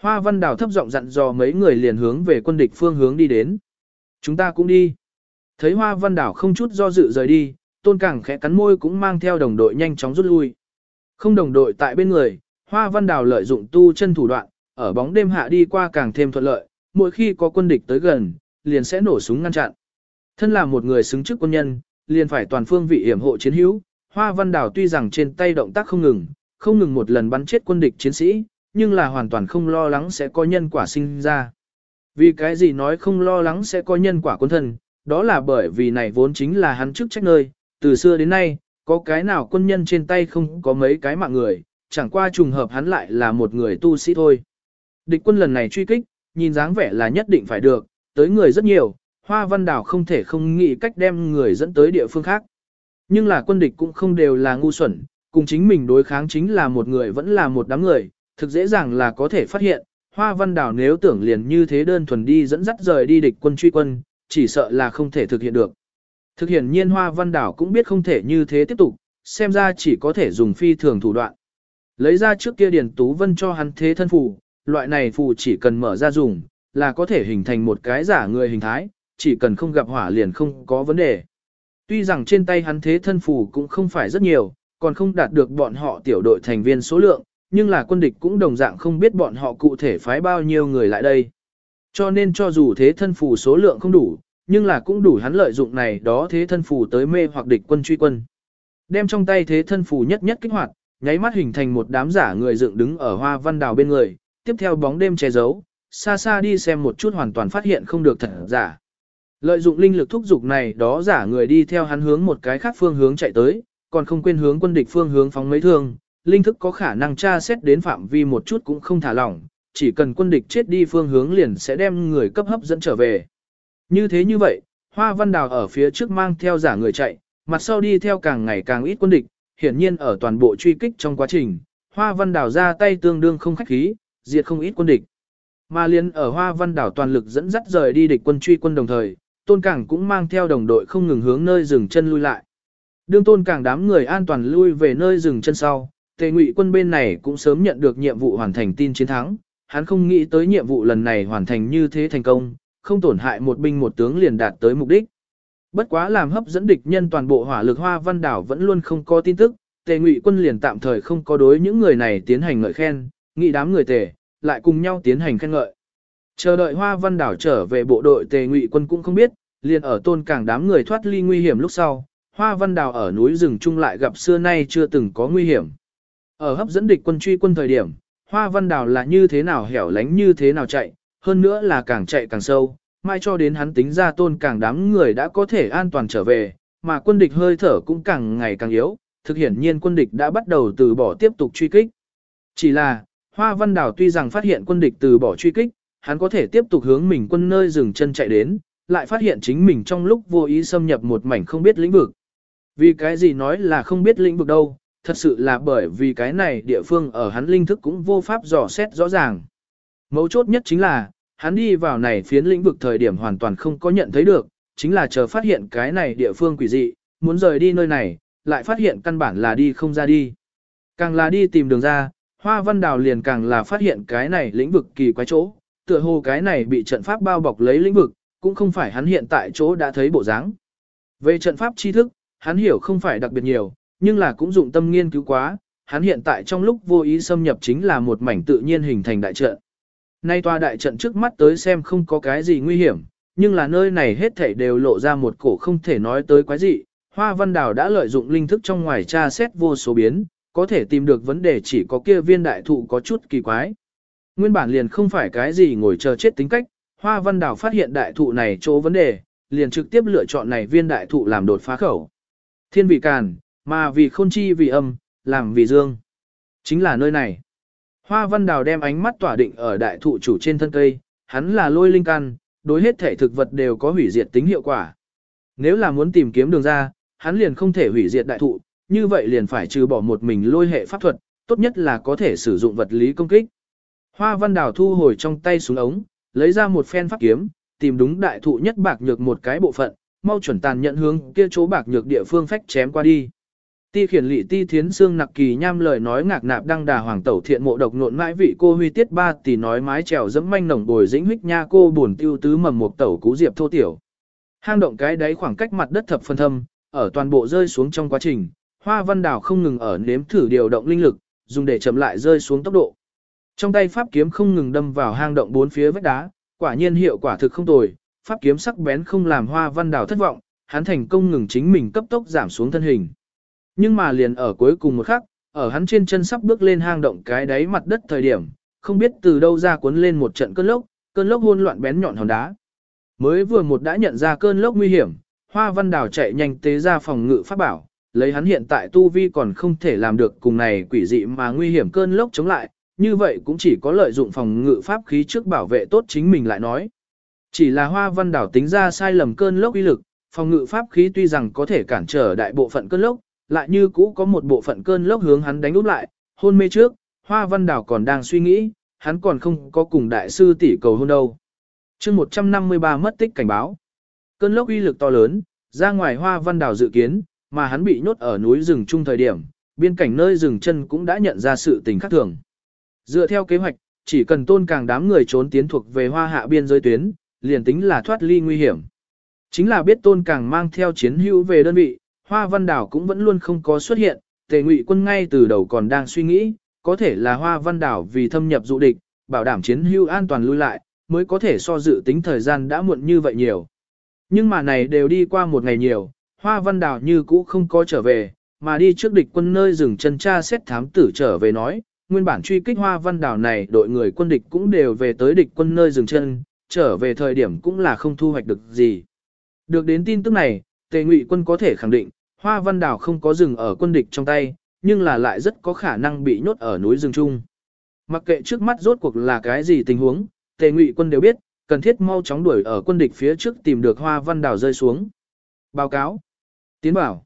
Hoa Văn Đào thấp giọng dặn dò mấy người liền hướng về quân địch phương hướng đi đến. Chúng ta cũng đi. Thấy Hoa Văn Đào không chút do dự rời đi, tôn cảng khẽ cắn môi cũng mang theo đồng đội nhanh chóng rút lui. Không đồng đội tại bên người, Hoa Văn Đào lợi dụng tu chân thủ đoạn, ở bóng đêm hạ đi qua càng thêm thuận lợi, mỗi khi có quân địch tới gần, liền sẽ nổ súng ngăn chặn. Thân là một người xứng chức quân nhân, liền phải toàn phương vị hiểm hộ chiến hữu, Hoa Văn Đào tuy rằng trên tay động tác không ngừng, không ngừng một lần bắn chết quân địch chiến sĩ, nhưng là hoàn toàn không lo lắng sẽ có nhân quả sinh ra. Vì cái gì nói không lo lắng sẽ có nhân quả quân thân, đó là bởi vì này vốn chính là hắn chức trách nơi, từ xưa đến nay, có cái nào quân nhân trên tay không có mấy cái mạng người, chẳng qua trùng hợp hắn lại là một người tu sĩ thôi. Địch quân lần này truy kích, nhìn dáng vẻ là nhất định phải được, tới người rất nhiều, Hoa Văn Đảo không thể không nghĩ cách đem người dẫn tới địa phương khác. Nhưng là quân địch cũng không đều là ngu xuẩn, cùng chính mình đối kháng chính là một người vẫn là một đám người, thực dễ dàng là có thể phát hiện, Hoa Văn Đảo nếu tưởng liền như thế đơn thuần đi dẫn dắt rời đi địch quân truy quân, chỉ sợ là không thể thực hiện được. Thực hiện nhiên Hoa Văn Đảo cũng biết không thể như thế tiếp tục, xem ra chỉ có thể dùng phi thường thủ đoạn. Lấy ra trước kia Điền Tú Vân cho hắn thế thân phù, loại này phù chỉ cần mở ra dùng, là có thể hình thành một cái giả người hình thái, chỉ cần không gặp hỏa liền không có vấn đề. Tuy rằng trên tay hắn thế thân phù cũng không phải rất nhiều, còn không đạt được bọn họ tiểu đội thành viên số lượng, nhưng là quân địch cũng đồng dạng không biết bọn họ cụ thể phái bao nhiêu người lại đây. Cho nên cho dù thế thân phù số lượng không đủ, nhưng là cũng đủ hắn lợi dụng này đó thế thân phù tới mê hoặc địch quân truy quân. Đem trong tay thế thân phù nhất nhất kích hoạt, nháy mắt hình thành một đám giả người dựng đứng ở hoa văn đào bên người, tiếp theo bóng đêm che giấu, xa xa đi xem một chút hoàn toàn phát hiện không được thật giả. Lợi dụng linh lực thúc dục này đó giả người đi theo hắn hướng một cái khác phương hướng chạy tới, còn không quên hướng quân địch phương hướng phóng mấy thương, linh thức có khả năng tra xét đến phạm vi một chút cũng không thả lỏng, chỉ cần quân địch chết đi phương hướng liền sẽ đem người cấp hấp dẫn trở về. Như thế như vậy, Hoa Văn Đào ở phía trước mang theo giả người chạy, mặt sau đi theo càng ngày càng ít quân địch, hiển nhiên ở toàn bộ truy kích trong quá trình, Hoa Văn Đào ra tay tương đương không khách khí, diệt không ít quân địch. Mà liên ở Hoa Văn Đảo toàn lực dẫn dắt rời đi địch quân truy quân đồng thời, Tôn Cảng cũng mang theo đồng đội không ngừng hướng nơi dừng chân lui lại. Đương Tôn Cảng đám người an toàn lui về nơi dừng chân sau, Tề Ngụy quân bên này cũng sớm nhận được nhiệm vụ hoàn thành tin chiến thắng, hắn không nghĩ tới nhiệm vụ lần này hoàn thành như thế thành công, không tổn hại một binh một tướng liền đạt tới mục đích. Bất quá làm hấp dẫn địch nhân toàn bộ hỏa lực Hoa Văn Đảo vẫn luôn không có tin tức, Tề Ngụy quân liền tạm thời không có đối những người này tiến hành ngợi khen, nghị đám người tề, lại cùng nhau tiến hành khen ngợi. Chờ đợi Hoa Văn Đảo trở về bộ đội tề ngụy quân cũng không biết, liền ở tôn cảng đám người thoát ly nguy hiểm lúc sau, Hoa Văn Đảo ở núi rừng chung lại gặp xưa nay chưa từng có nguy hiểm. Ở hấp dẫn địch quân truy quân thời điểm, Hoa Văn Đảo là như thế nào hẻo lánh như thế nào chạy, hơn nữa là càng chạy càng sâu, mai cho đến hắn tính ra tôn càng đám người đã có thể an toàn trở về, mà quân địch hơi thở cũng càng ngày càng yếu, thực hiện nhiên quân địch đã bắt đầu từ bỏ tiếp tục truy kích. Chỉ là, Hoa Văn Đào tuy rằng phát hiện quân địch từ bỏ truy kích, hắn có thể tiếp tục hướng mình quân nơi dừng chân chạy đến, lại phát hiện chính mình trong lúc vô ý xâm nhập một mảnh không biết lĩnh vực. Vì cái gì nói là không biết lĩnh vực đâu, thật sự là bởi vì cái này địa phương ở hắn linh thức cũng vô pháp dò xét rõ ràng. Mấu chốt nhất chính là, hắn đi vào này phiến lĩnh vực thời điểm hoàn toàn không có nhận thấy được, chính là chờ phát hiện cái này địa phương quỷ dị, muốn rời đi nơi này, lại phát hiện căn bản là đi không ra đi. Càng là đi tìm đường ra, Hoa Văn Đào liền càng là phát hiện cái này lĩnh vực kỳ quái chỗ, tựa hồ cái này bị trận pháp bao bọc lấy lĩnh vực, cũng không phải hắn hiện tại chỗ đã thấy bộ dáng. Về trận pháp tri thức, hắn hiểu không phải đặc biệt nhiều, nhưng là cũng dụng tâm nghiên cứu quá, hắn hiện tại trong lúc vô ý xâm nhập chính là một mảnh tự nhiên hình thành đại trận. Nay tòa đại trận trước mắt tới xem không có cái gì nguy hiểm, nhưng là nơi này hết thảy đều lộ ra một cổ không thể nói tới quái gì. Hoa Văn Đào đã lợi dụng linh thức trong ngoài tra xét vô số biến, có thể tìm được vấn đề chỉ có kia viên đại thụ có chút kỳ quái. Nguyên bản liền không phải cái gì ngồi chờ chết tính cách, Hoa Văn Đào phát hiện đại thụ này chỗ vấn đề, liền trực tiếp lựa chọn này viên đại thụ làm đột phá khẩu. Thiên vị càn, mà vì khôn chi vì âm, làm vì dương. Chính là nơi này. Hoa Văn Đào đem ánh mắt tỏa định ở đại thụ chủ trên thân cây, hắn là lôi linh căn, đối hết thể thực vật đều có hủy diệt tính hiệu quả. Nếu là muốn tìm kiếm đường ra, hắn liền không thể hủy diệt đại thụ, như vậy liền phải trừ bỏ một mình lôi hệ pháp thuật, tốt nhất là có thể sử dụng vật lý công kích. Hoa văn đào thu hồi trong tay xuống ống, lấy ra một phen pháp kiếm, tìm đúng đại thụ nhất bạc nhược một cái bộ phận, mau chuẩn tàn nhận hướng kia chỗ bạc nhược địa phương phách chém qua đi. Ti khiển lị ti thiến xương nặc kỳ nham lời nói ngạc nạp đăng đà hoàng tẩu thiện mộ độc nộn mãi vị cô huy tiết ba tỷ nói mái trèo dẫm manh nồng bồi dĩnh huyết nha cô buồn tiêu tứ mầm một tẩu cú diệp thô tiểu. Hang động cái đáy khoảng cách mặt đất thập phân thâm, ở toàn bộ rơi xuống trong quá trình, Hoa Văn đảo không ngừng ở nếm thử điều động linh lực, dùng để chậm lại rơi xuống tốc độ. Trong tay pháp kiếm không ngừng đâm vào hang động bốn phía vách đá, quả nhiên hiệu quả thực không tồi, pháp kiếm sắc bén không làm hoa văn đảo thất vọng, hắn thành công ngừng chính mình cấp tốc giảm xuống thân hình. Nhưng mà liền ở cuối cùng một khắc, ở hắn trên chân sắp bước lên hang động cái đáy mặt đất thời điểm, không biết từ đâu ra cuốn lên một trận cơn lốc, cơn lốc hôn loạn bén nhọn hòn đá. Mới vừa một đã nhận ra cơn lốc nguy hiểm, Hoa Văn Đào chạy nhanh tế ra phòng ngự pháp bảo, lấy hắn hiện tại tu vi còn không thể làm được cùng này quỷ dị mà nguy hiểm cơn lốc chống lại, như vậy cũng chỉ có lợi dụng phòng ngự pháp khí trước bảo vệ tốt chính mình lại nói. Chỉ là Hoa Văn Đào tính ra sai lầm cơn lốc uy lực, phòng ngự pháp khí tuy rằng có thể cản trở đại bộ phận cơn lốc, lại như cũ có một bộ phận cơn lốc hướng hắn đánh úp lại, hôn mê trước, Hoa Văn Đào còn đang suy nghĩ, hắn còn không có cùng đại sư tỷ cầu hôn đâu. chương 153 mất tích cảnh báo. Cơn lốc uy lực to lớn, ra ngoài Hoa Văn Đào dự kiến, mà hắn bị nhốt ở núi rừng chung thời điểm, biên cảnh nơi rừng chân cũng đã nhận ra sự tình khác thường. Dựa theo kế hoạch, chỉ cần tôn càng đám người trốn tiến thuộc về hoa hạ biên giới tuyến, liền tính là thoát ly nguy hiểm. Chính là biết tôn càng mang theo chiến hữu về đơn vị, hoa văn đảo cũng vẫn luôn không có xuất hiện, tề ngụy quân ngay từ đầu còn đang suy nghĩ, có thể là hoa văn đảo vì thâm nhập dụ địch, bảo đảm chiến hưu an toàn lui lại, mới có thể so dự tính thời gian đã muộn như vậy nhiều. Nhưng mà này đều đi qua một ngày nhiều, hoa văn đảo như cũ không có trở về, mà đi trước địch quân nơi dừng chân tra xét thám tử trở về nói, nguyên bản truy kích hoa văn đảo này đội người quân địch cũng đều về tới địch quân nơi dừng chân, trở về thời điểm cũng là không thu hoạch được gì. Được đến tin tức này, tề ngụy quân có thể khẳng định, hoa văn đảo không có rừng ở quân địch trong tay, nhưng là lại rất có khả năng bị nhốt ở núi rừng chung. Mặc kệ trước mắt rốt cuộc là cái gì tình huống, tề ngụy quân đều biết, cần thiết mau chóng đuổi ở quân địch phía trước tìm được hoa văn đảo rơi xuống. Báo cáo. Tiến bảo.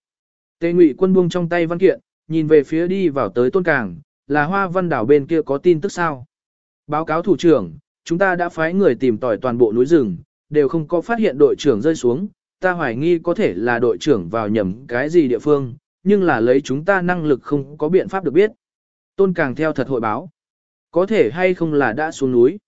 Tề ngụy quân buông trong tay văn kiện, nhìn về phía đi vào tới tôn cảng, là hoa văn đảo bên kia có tin tức sao? Báo cáo thủ trưởng, chúng ta đã phái người tìm tỏi toàn bộ núi rừng, đều không có phát hiện đội trưởng rơi xuống, ta hoài nghi có thể là đội trưởng vào nhầm cái gì địa phương, nhưng là lấy chúng ta năng lực không có biện pháp được biết. Tôn càng theo thật hội báo. Có thể hay không là đã xuống núi.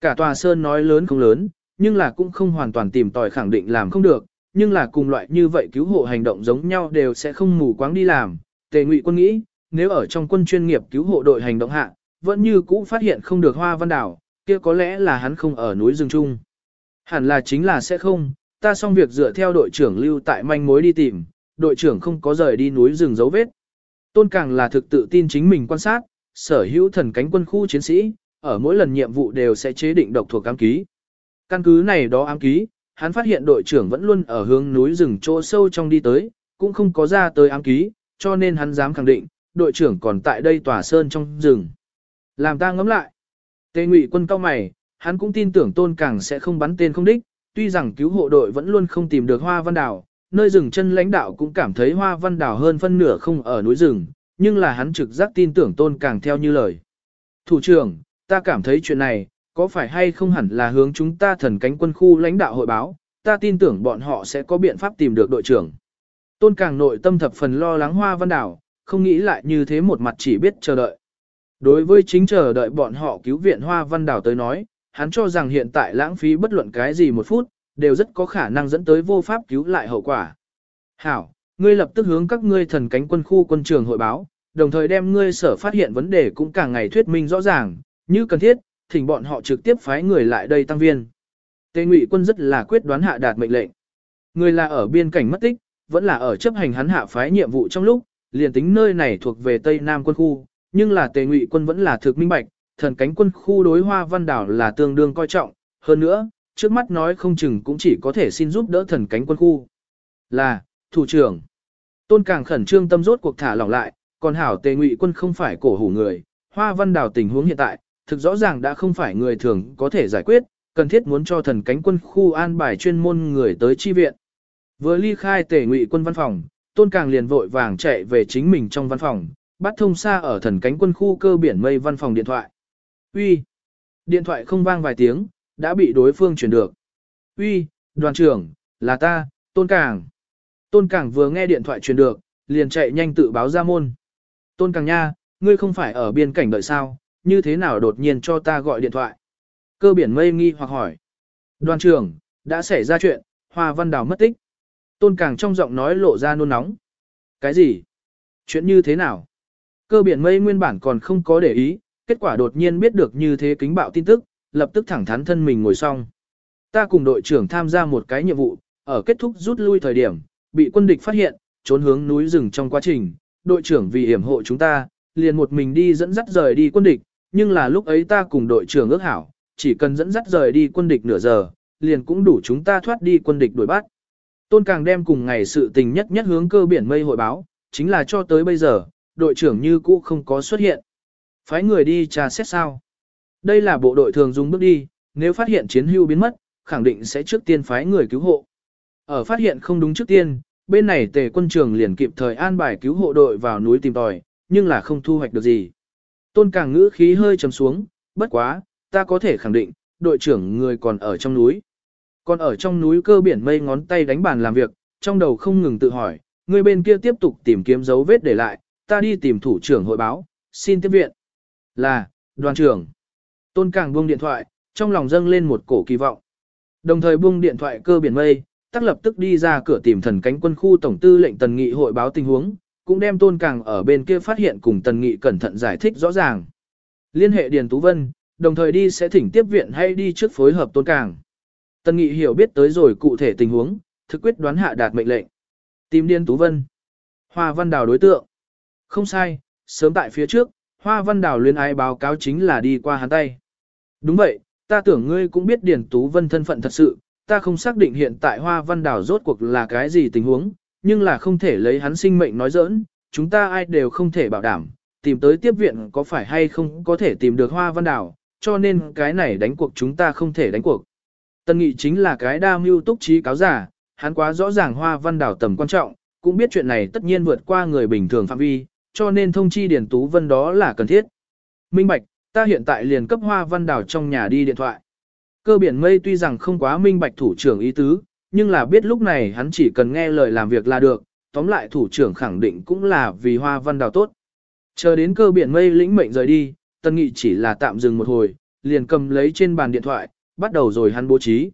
Cả tòa sơn nói lớn không lớn, nhưng là cũng không hoàn toàn tìm tòi khẳng định làm không được, nhưng là cùng loại như vậy cứu hộ hành động giống nhau đều sẽ không mù quáng đi làm. Tề ngụy quân nghĩ, nếu ở trong quân chuyên nghiệp cứu hộ đội hành động hạ, vẫn như cũ phát hiện không được hoa văn đảo, kia có lẽ là hắn không ở núi rừng chung. Hẳn là chính là sẽ không, ta xong việc dựa theo đội trưởng lưu tại manh mối đi tìm, đội trưởng không có rời đi núi rừng dấu vết. Tôn càng là thực tự tin chính mình quan sát, sở hữu thần cánh quân khu chiến sĩ, ở mỗi lần nhiệm vụ đều sẽ chế định độc thuộc ám ký. Căn cứ này đó ám ký, hắn phát hiện đội trưởng vẫn luôn ở hướng núi rừng chỗ sâu trong đi tới, cũng không có ra tới ám ký, cho nên hắn dám khẳng định, đội trưởng còn tại đây tỏa sơn trong rừng. Làm ta ngẫm lại. Tề ngụy quân cao mày, hắn cũng tin tưởng tôn càng sẽ không bắn tên không đích, tuy rằng cứu hộ đội vẫn luôn không tìm được hoa văn đảo, nơi rừng chân lãnh đạo cũng cảm thấy hoa văn đảo hơn phân nửa không ở núi rừng, nhưng là hắn trực giác tin tưởng tôn càng theo như lời. Thủ trưởng, ta cảm thấy chuyện này, có phải hay không hẳn là hướng chúng ta thần cánh quân khu lãnh đạo hội báo, ta tin tưởng bọn họ sẽ có biện pháp tìm được đội trưởng. Tôn càng nội tâm thập phần lo lắng hoa văn đảo, không nghĩ lại như thế một mặt chỉ biết chờ đợi. Đối với chính chờ đợi bọn họ cứu viện hoa văn đảo tới nói, hắn cho rằng hiện tại lãng phí bất luận cái gì một phút, đều rất có khả năng dẫn tới vô pháp cứu lại hậu quả. Hảo, ngươi lập tức hướng các ngươi thần cánh quân khu quân trường hội báo, đồng thời đem ngươi sở phát hiện vấn đề cũng càng ngày thuyết minh rõ ràng, như cần thiết, thỉnh bọn họ trực tiếp phái người lại đây tăng viên. Tề Ngụy quân rất là quyết đoán hạ đạt mệnh lệnh. Người là ở biên cảnh mất tích, vẫn là ở chấp hành hắn hạ phái nhiệm vụ trong lúc, liền tính nơi này thuộc về Tây Nam quân khu, nhưng là Tề Ngụy quân vẫn là thực minh bạch, thần cánh quân khu đối hoa văn đảo là tương đương coi trọng, hơn nữa, trước mắt nói không chừng cũng chỉ có thể xin giúp đỡ thần cánh quân khu. Là, thủ trưởng. Tôn càng khẩn trương tâm rốt cuộc thả lỏng lại, còn hảo tề ngụy quân không phải cổ hủ người, hoa văn đảo tình huống hiện tại, thực rõ ràng đã không phải người thường có thể giải quyết, cần thiết muốn cho thần cánh quân khu an bài chuyên môn người tới chi viện. Vừa ly khai tề ngụy quân văn phòng, tôn càng liền vội vàng chạy về chính mình trong văn phòng, bắt thông xa ở thần cánh quân khu cơ biển mây văn phòng điện thoại. Uy. Điện thoại không vang vài tiếng, đã bị đối phương chuyển được. Uy, đoàn trưởng, là ta, Tôn Cảng. Tôn Cảng vừa nghe điện thoại truyền được, liền chạy nhanh tự báo ra môn. Tôn Cảng nha, ngươi không phải ở biên cảnh đợi sao, như thế nào đột nhiên cho ta gọi điện thoại. Cơ biển mây nghi hoặc hỏi. Đoàn trưởng, đã xảy ra chuyện, Hoa Văn Đào mất tích. Tôn Cảng trong giọng nói lộ ra nôn nóng. Cái gì? Chuyện như thế nào? Cơ biển mây nguyên bản còn không có để ý, kết quả đột nhiên biết được như thế kính bạo tin tức, lập tức thẳng thắn thân mình ngồi xong. Ta cùng đội trưởng tham gia một cái nhiệm vụ, ở kết thúc rút lui thời điểm, bị quân địch phát hiện, trốn hướng núi rừng trong quá trình, đội trưởng vì hiểm hộ chúng ta, liền một mình đi dẫn dắt rời đi quân địch, nhưng là lúc ấy ta cùng đội trưởng ước hảo, chỉ cần dẫn dắt rời đi quân địch nửa giờ, liền cũng đủ chúng ta thoát đi quân địch đuổi bắt. Tôn Càng đem cùng ngày sự tình nhất nhất hướng cơ biển mây hội báo, chính là cho tới bây giờ, đội trưởng như cũ không có xuất hiện. Phái người đi tra xét sao. Đây là bộ đội thường dùng bước đi, nếu phát hiện chiến hưu biến mất, khẳng định sẽ trước tiên phái người cứu hộ. Ở phát hiện không đúng trước tiên, bên này tề quân trường liền kịp thời an bài cứu hộ đội vào núi tìm tòi, nhưng là không thu hoạch được gì. Tôn Càng ngữ khí hơi trầm xuống, bất quá, ta có thể khẳng định, đội trưởng người còn ở trong núi. Còn ở trong núi cơ biển mây ngón tay đánh bàn làm việc, trong đầu không ngừng tự hỏi, người bên kia tiếp tục tìm kiếm dấu vết để lại, ta đi tìm thủ trưởng hội báo, xin tiếp viện. Là, đoàn trưởng. Tôn Càng buông điện thoại, trong lòng dâng lên một cổ kỳ vọng. Đồng thời buông điện thoại cơ biển mây, tắc lập tức đi ra cửa tìm thần cánh quân khu tổng tư lệnh tần nghị hội báo tình huống, cũng đem Tôn Càng ở bên kia phát hiện cùng tần nghị cẩn thận giải thích rõ ràng. Liên hệ Điền Tú Vân, đồng thời đi sẽ thỉnh tiếp viện hay đi trước phối hợp Tôn Càng. Tần nghị hiểu biết tới rồi cụ thể tình huống, thực quyết đoán hạ đạt mệnh lệnh. Tìm Điền Tú Vân. Hoa Văn Đào đối tượng. Không sai, sớm tại phía trước, Hoa Văn Đào luyến ái báo cáo chính là đi qua hắn tay. Đúng vậy, ta tưởng ngươi cũng biết Điền Tú Vân thân phận thật sự, ta không xác định hiện tại Hoa Văn Đào rốt cuộc là cái gì tình huống, nhưng là không thể lấy hắn sinh mệnh nói giỡn, chúng ta ai đều không thể bảo đảm, tìm tới tiếp viện có phải hay không có thể tìm được Hoa Văn Đào, cho nên cái này đánh cuộc chúng ta không thể đánh cuộc. Tân Nghị chính là cái đa mưu túc trí cáo giả, hắn quá rõ ràng Hoa Văn Đào tầm quan trọng, cũng biết chuyện này tất nhiên vượt qua người bình thường phạm vi, cho nên thông chi Điền Tú Vân đó là cần thiết. Minh Bạch, ta hiện tại liền cấp Hoa Văn Đào trong nhà đi điện thoại. Cơ biển mây tuy rằng không quá minh bạch thủ trưởng ý tứ, nhưng là biết lúc này hắn chỉ cần nghe lời làm việc là được, tóm lại thủ trưởng khẳng định cũng là vì Hoa Văn Đào tốt. Chờ đến cơ biển mây lĩnh mệnh rời đi, Tân Nghị chỉ là tạm dừng một hồi, liền cầm lấy trên bàn điện thoại, bắt đầu rồi hắn bố trí.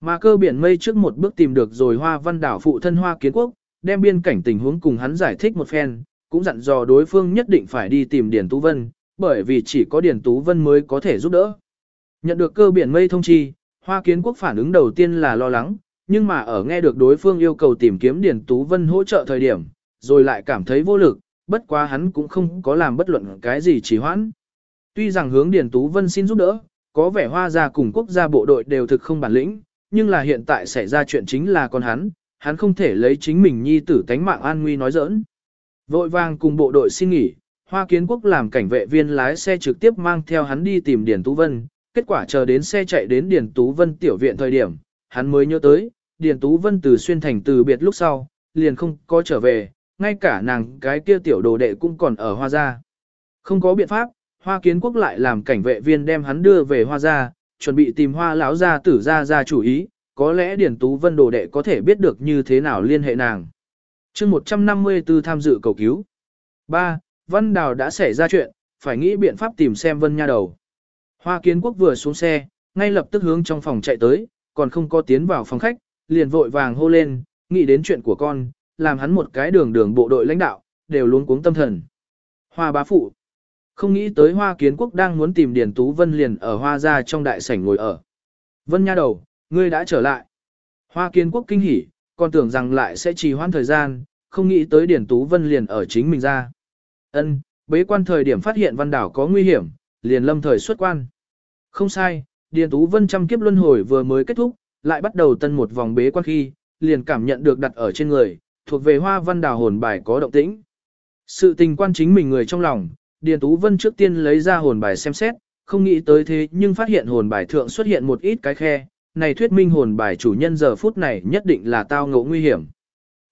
Mà cơ biển mây trước một bước tìm được rồi Hoa Văn Đảo phụ thân Hoa Kiến Quốc, đem biên cảnh tình huống cùng hắn giải thích một phen, cũng dặn dò đối phương nhất định phải đi tìm Điền Tú Vân, bởi vì chỉ có Điền Tú Vân mới có thể giúp đỡ. Nhận được cơ biển mây thông chi, Hoa Kiến Quốc phản ứng đầu tiên là lo lắng, nhưng mà ở nghe được đối phương yêu cầu tìm kiếm Điền Tú Vân hỗ trợ thời điểm, rồi lại cảm thấy vô lực, bất quá hắn cũng không có làm bất luận cái gì trì hoãn. Tuy rằng hướng Điền Tú Vân xin giúp đỡ, có vẻ hoa gia cùng quốc gia bộ đội đều thực không bản lĩnh, nhưng là hiện tại xảy ra chuyện chính là con hắn, hắn không thể lấy chính mình nhi tử tánh mạng an nguy nói giỡn. Vội vàng cùng bộ đội xin nghỉ, Hoa Kiến Quốc làm cảnh vệ viên lái xe trực tiếp mang theo hắn đi tìm Điền Tú Vân, kết quả chờ đến xe chạy đến Điền Tú Vân tiểu viện thời điểm, hắn mới nhớ tới, Điền Tú Vân từ xuyên thành từ biệt lúc sau, liền không có trở về, ngay cả nàng cái kia tiểu đồ đệ cũng còn ở Hoa Gia. Không có biện pháp, Hoa Kiến Quốc lại làm cảnh vệ viên đem hắn đưa về Hoa Gia, chuẩn bị tìm Hoa lão gia tử ra ra chủ ý, có lẽ Điền Tú Vân đồ đệ có thể biết được như thế nào liên hệ nàng chương 154 tham dự cầu cứu. 3. Văn Đào đã xảy ra chuyện, phải nghĩ biện pháp tìm xem Vân Nha đầu. Hoa Kiến Quốc vừa xuống xe, ngay lập tức hướng trong phòng chạy tới, còn không có tiến vào phòng khách, liền vội vàng hô lên, nghĩ đến chuyện của con, làm hắn một cái đường đường bộ đội lãnh đạo, đều luôn cuống tâm thần. Hoa bá phụ. Không nghĩ tới Hoa Kiến Quốc đang muốn tìm Điền Tú Vân liền ở Hoa gia trong đại sảnh ngồi ở. Vân Nha đầu, ngươi đã trở lại. Hoa Kiến Quốc kinh hỉ, còn tưởng rằng lại sẽ trì hoãn thời gian, không nghĩ tới Điền Tú Vân liền ở chính mình ra. Ân, bế quan thời điểm phát hiện Văn Đảo có nguy hiểm, liền lâm thời xuất quan. Không sai, Điền Tú Vân trăm kiếp luân hồi vừa mới kết thúc, lại bắt đầu tân một vòng bế quan khi, liền cảm nhận được đặt ở trên người, thuộc về Hoa Văn Đảo hồn bài có động tĩnh. Sự tình quan chính mình người trong lòng, Điền Tú Vân trước tiên lấy ra hồn bài xem xét, không nghĩ tới thế nhưng phát hiện hồn bài thượng xuất hiện một ít cái khe, này thuyết minh hồn bài chủ nhân giờ phút này nhất định là tao ngộ nguy hiểm.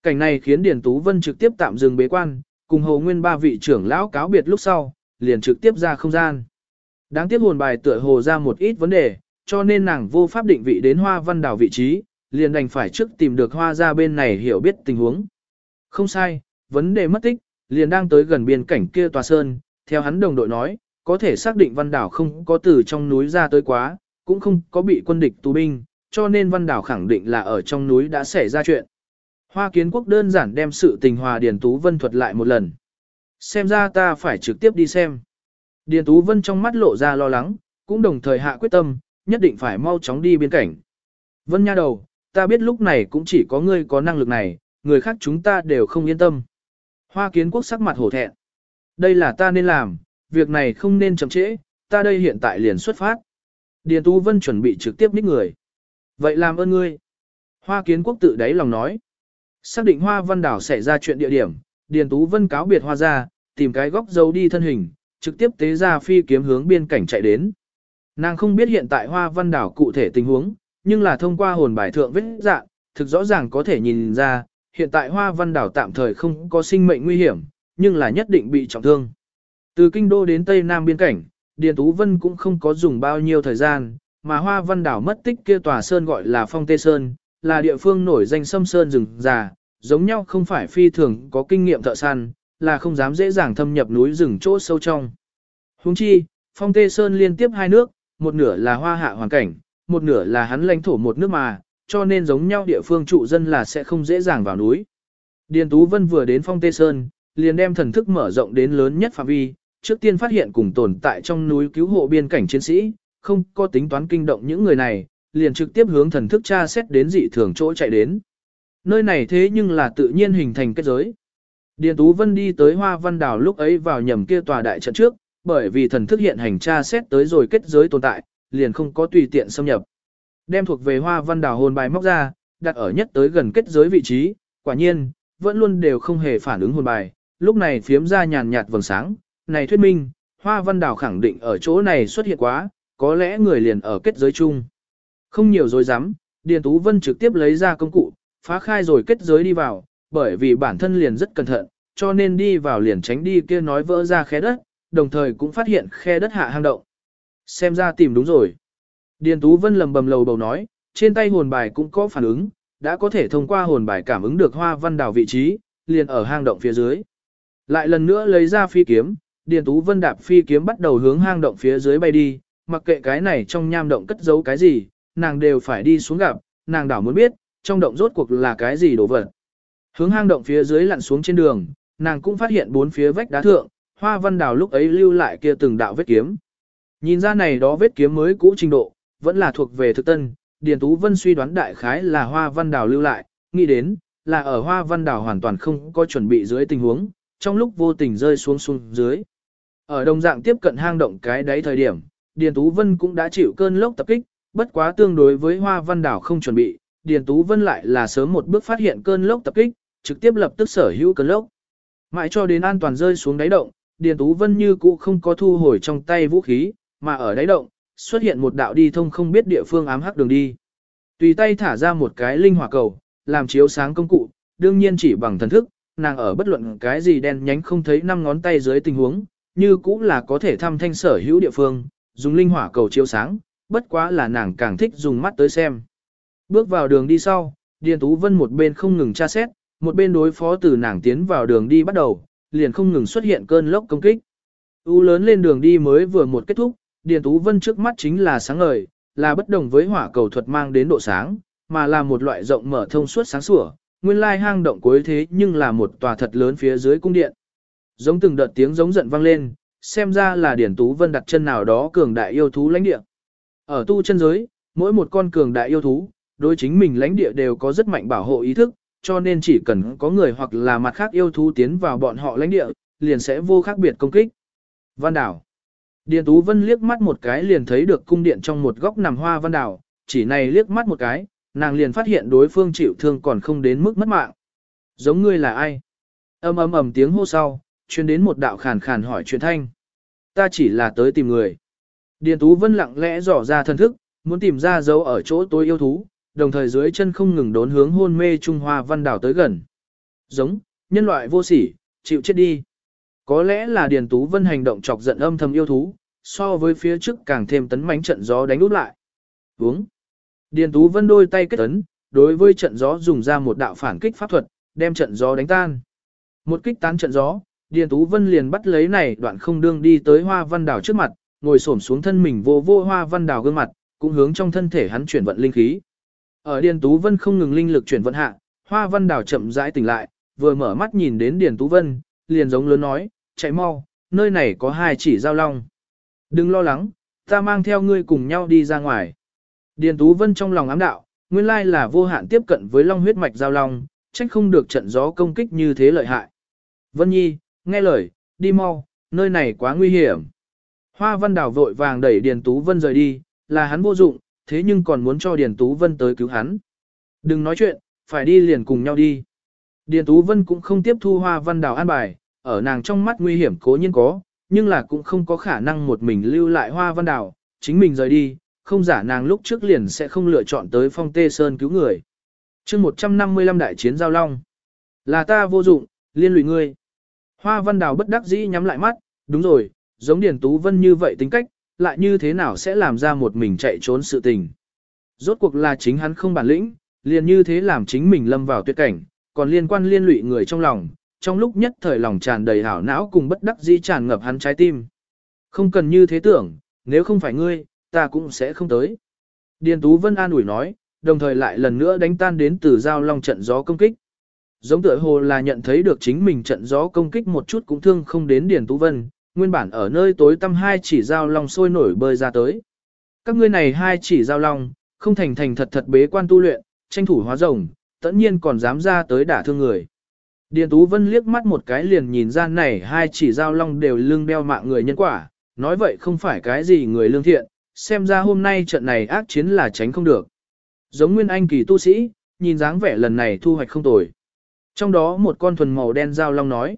Cảnh này khiến Điền Tú Vân trực tiếp tạm dừng bế quan, cùng hầu nguyên ba vị trưởng lão cáo biệt lúc sau, liền trực tiếp ra không gian. Đáng tiếc hồn bài tựa hồ ra một ít vấn đề, cho nên nàng vô pháp định vị đến hoa văn đảo vị trí, liền đành phải trước tìm được hoa ra bên này hiểu biết tình huống. Không sai, vấn đề mất tích, liền đang tới gần biên cảnh kia tòa sơn, theo hắn đồng đội nói, có thể xác định văn đảo không có từ trong núi ra tới quá, cũng không có bị quân địch tù binh, cho nên văn đảo khẳng định là ở trong núi đã xảy ra chuyện. Hoa kiến quốc đơn giản đem sự tình hòa Điền Tú Vân thuật lại một lần. Xem ra ta phải trực tiếp đi xem. Điền Tú Vân trong mắt lộ ra lo lắng, cũng đồng thời hạ quyết tâm, nhất định phải mau chóng đi biên cảnh. Vân nha đầu, ta biết lúc này cũng chỉ có ngươi có năng lực này, người khác chúng ta đều không yên tâm. Hoa kiến quốc sắc mặt hổ thẹn. Đây là ta nên làm, việc này không nên chậm trễ, ta đây hiện tại liền xuất phát. Điền Tú Vân chuẩn bị trực tiếp ních người. Vậy làm ơn ngươi. Hoa kiến quốc tự đáy lòng nói. Xác định Hoa Văn Đảo xảy ra chuyện địa điểm, Điền Tú Vân cáo biệt Hoa ra, tìm cái góc dấu đi thân hình, trực tiếp tế ra phi kiếm hướng biên cảnh chạy đến. Nàng không biết hiện tại Hoa Văn Đảo cụ thể tình huống, nhưng là thông qua hồn bài thượng vết dạng, thực rõ ràng có thể nhìn ra, hiện tại Hoa Văn Đảo tạm thời không có sinh mệnh nguy hiểm, nhưng là nhất định bị trọng thương. Từ kinh đô đến Tây Nam biên cảnh, Điền Tú Vân cũng không có dùng bao nhiêu thời gian, mà Hoa Văn Đảo mất tích kia tòa sơn gọi là Phong Tê Sơn, là địa phương nổi danh sâm sơn rừng già, giống nhau không phải phi thường có kinh nghiệm thợ săn, là không dám dễ dàng thâm nhập núi rừng chỗ sâu trong. Huống chi, Phong Tê Sơn liên tiếp hai nước, một nửa là hoa hạ hoàn cảnh, một nửa là hắn lãnh thổ một nước mà, cho nên giống nhau địa phương trụ dân là sẽ không dễ dàng vào núi. Điền Tú Vân vừa đến Phong Tê Sơn, liền đem thần thức mở rộng đến lớn nhất phạm vi, trước tiên phát hiện cùng tồn tại trong núi cứu hộ biên cảnh chiến sĩ, không có tính toán kinh động những người này, liền trực tiếp hướng thần thức tra xét đến dị thường chỗ chạy đến. Nơi này thế nhưng là tự nhiên hình thành kết giới. Điền Tú Vân đi tới Hoa Văn Đảo lúc ấy vào nhầm kia tòa đại trận trước, bởi vì thần thức hiện hành tra xét tới rồi kết giới tồn tại, liền không có tùy tiện xâm nhập. Đem thuộc về Hoa Văn Đảo hồn bài móc ra, đặt ở nhất tới gần kết giới vị trí, quả nhiên, vẫn luôn đều không hề phản ứng hồn bài, lúc này phiếm ra nhàn nhạt vầng sáng, này thuyết minh, Hoa Văn Đảo khẳng định ở chỗ này xuất hiện quá, có lẽ người liền ở kết giới chung. Không nhiều dối dám, Điền Tú Vân trực tiếp lấy ra công cụ, phá khai rồi kết giới đi vào, bởi vì bản thân liền rất cẩn thận, cho nên đi vào liền tránh đi kia nói vỡ ra khe đất, đồng thời cũng phát hiện khe đất hạ hang động. Xem ra tìm đúng rồi. Điền Tú Vân lầm bầm lầu bầu nói, trên tay hồn bài cũng có phản ứng, đã có thể thông qua hồn bài cảm ứng được hoa văn đảo vị trí, liền ở hang động phía dưới. Lại lần nữa lấy ra phi kiếm, Điền Tú Vân đạp phi kiếm bắt đầu hướng hang động phía dưới bay đi, mặc kệ cái này trong nham động cất giấu cái gì, nàng đều phải đi xuống gặp, nàng đảo muốn biết, trong động rốt cuộc là cái gì đồ vật. Hướng hang động phía dưới lặn xuống trên đường, nàng cũng phát hiện bốn phía vách đá thượng, hoa văn đào lúc ấy lưu lại kia từng đạo vết kiếm. Nhìn ra này đó vết kiếm mới cũ trình độ, vẫn là thuộc về thực tân, Điền Tú Vân suy đoán đại khái là hoa văn đào lưu lại, nghĩ đến, là ở hoa văn đào hoàn toàn không có chuẩn bị dưới tình huống, trong lúc vô tình rơi xuống xuống dưới. Ở đồng dạng tiếp cận hang động cái đấy thời điểm, Điền Tú Vân cũng đã chịu cơn lốc tập kích, bất quá tương đối với hoa văn đảo không chuẩn bị, Điền Tú Vân lại là sớm một bước phát hiện cơn lốc tập kích, trực tiếp lập tức sở hữu cơn lốc. Mãi cho đến an toàn rơi xuống đáy động, Điền Tú Vân như cũ không có thu hồi trong tay vũ khí, mà ở đáy động, xuất hiện một đạo đi thông không biết địa phương ám hắc đường đi. Tùy tay thả ra một cái linh hỏa cầu, làm chiếu sáng công cụ, đương nhiên chỉ bằng thần thức, nàng ở bất luận cái gì đen nhánh không thấy năm ngón tay dưới tình huống, như cũ là có thể thăm thanh sở hữu địa phương, dùng linh hỏa cầu chiếu sáng, bất quá là nàng càng thích dùng mắt tới xem. Bước vào đường đi sau, Điền Tú Vân một bên không ngừng tra xét, một bên đối phó từ nàng tiến vào đường đi bắt đầu, liền không ngừng xuất hiện cơn lốc công kích. U lớn lên đường đi mới vừa một kết thúc, Điền Tú Vân trước mắt chính là sáng ngời, là bất đồng với hỏa cầu thuật mang đến độ sáng, mà là một loại rộng mở thông suốt sáng sủa, nguyên lai hang động cuối thế nhưng là một tòa thật lớn phía dưới cung điện. Giống từng đợt tiếng giống giận vang lên, xem ra là Điền Tú Vân đặt chân nào đó cường đại yêu thú lãnh địa. Ở tu chân giới, mỗi một con cường đại yêu thú, đối chính mình lãnh địa đều có rất mạnh bảo hộ ý thức, cho nên chỉ cần có người hoặc là mặt khác yêu thú tiến vào bọn họ lãnh địa, liền sẽ vô khác biệt công kích. Văn đảo. Điền Tú Vân liếc mắt một cái liền thấy được cung điện trong một góc nằm hoa văn đảo, chỉ này liếc mắt một cái, nàng liền phát hiện đối phương chịu thương còn không đến mức mất mạng. Giống ngươi là ai? Âm ầm ầm tiếng hô sau, truyền đến một đạo khàn khàn hỏi truyền thanh. Ta chỉ là tới tìm người. Điền Tú Vân lặng lẽ dò ra thân thức, muốn tìm ra dấu ở chỗ tôi yêu thú, đồng thời dưới chân không ngừng đốn hướng hôn mê Trung Hoa Văn Đảo tới gần. Giống, nhân loại vô sỉ, chịu chết đi. Có lẽ là Điền Tú Vân hành động chọc giận âm thầm yêu thú, so với phía trước càng thêm tấn mãnh trận gió đánh úp lại. Uống. Điền Tú Vân đôi tay kết ấn, đối với trận gió dùng ra một đạo phản kích pháp thuật, đem trận gió đánh tan. Một kích tán trận gió, Điền Tú Vân liền bắt lấy này đoạn không đương đi tới Hoa Văn Đảo trước mặt, ngồi xổm xuống thân mình vô vô Hoa Văn Đảo gương mặt, cũng hướng trong thân thể hắn chuyển vận linh khí. Ở Điền Tú Vân không ngừng linh lực chuyển vận hạ, Hoa Văn Đảo chậm rãi tỉnh lại, vừa mở mắt nhìn đến Điền Tú Vân, liền giống lớn nói, chạy mau, nơi này có hai chỉ giao long. Đừng lo lắng, ta mang theo ngươi cùng nhau đi ra ngoài. Điền Tú Vân trong lòng ám đạo, nguyên lai là vô hạn tiếp cận với long huyết mạch giao long, trách không được trận gió công kích như thế lợi hại. Vân Nhi, nghe lời, đi mau, nơi này quá nguy hiểm. Hoa Văn Đào vội vàng đẩy Điền Tú Vân rời đi, là hắn vô dụng, thế nhưng còn muốn cho Điền Tú Vân tới cứu hắn. Đừng nói chuyện, phải đi liền cùng nhau đi. Điền Tú Vân cũng không tiếp thu Hoa Văn Đào an bài, ở nàng trong mắt nguy hiểm cố nhiên có, nhưng là cũng không có khả năng một mình lưu lại Hoa Văn Đào, chính mình rời đi, không giả nàng lúc trước liền sẽ không lựa chọn tới phong tê sơn cứu người. chương 155 đại chiến giao long. Là ta vô dụng, liên lụy ngươi. Hoa Văn Đào bất đắc dĩ nhắm lại mắt, đúng rồi, giống Điền Tú Vân như vậy tính cách, lại như thế nào sẽ làm ra một mình chạy trốn sự tình. Rốt cuộc là chính hắn không bản lĩnh, liền như thế làm chính mình lâm vào tuyệt cảnh, còn liên quan liên lụy người trong lòng, trong lúc nhất thời lòng tràn đầy hảo não cùng bất đắc dĩ tràn ngập hắn trái tim. Không cần như thế tưởng, nếu không phải ngươi, ta cũng sẽ không tới. Điền Tú Vân an ủi nói, đồng thời lại lần nữa đánh tan đến từ giao long trận gió công kích. Giống tựa hồ là nhận thấy được chính mình trận gió công kích một chút cũng thương không đến Điền Tú Vân, nguyên bản ở nơi tối tăm hai chỉ giao long sôi nổi bơi ra tới. Các ngươi này hai chỉ giao long, không thành thành thật thật bế quan tu luyện, tranh thủ hóa rồng, tất nhiên còn dám ra tới đả thương người. Điền Tú Vân liếc mắt một cái liền nhìn ra này hai chỉ giao long đều lưng đeo mạng người nhân quả, nói vậy không phải cái gì người lương thiện, xem ra hôm nay trận này ác chiến là tránh không được. Giống Nguyên Anh kỳ tu sĩ, nhìn dáng vẻ lần này thu hoạch không tồi. Trong đó một con thuần màu đen giao long nói,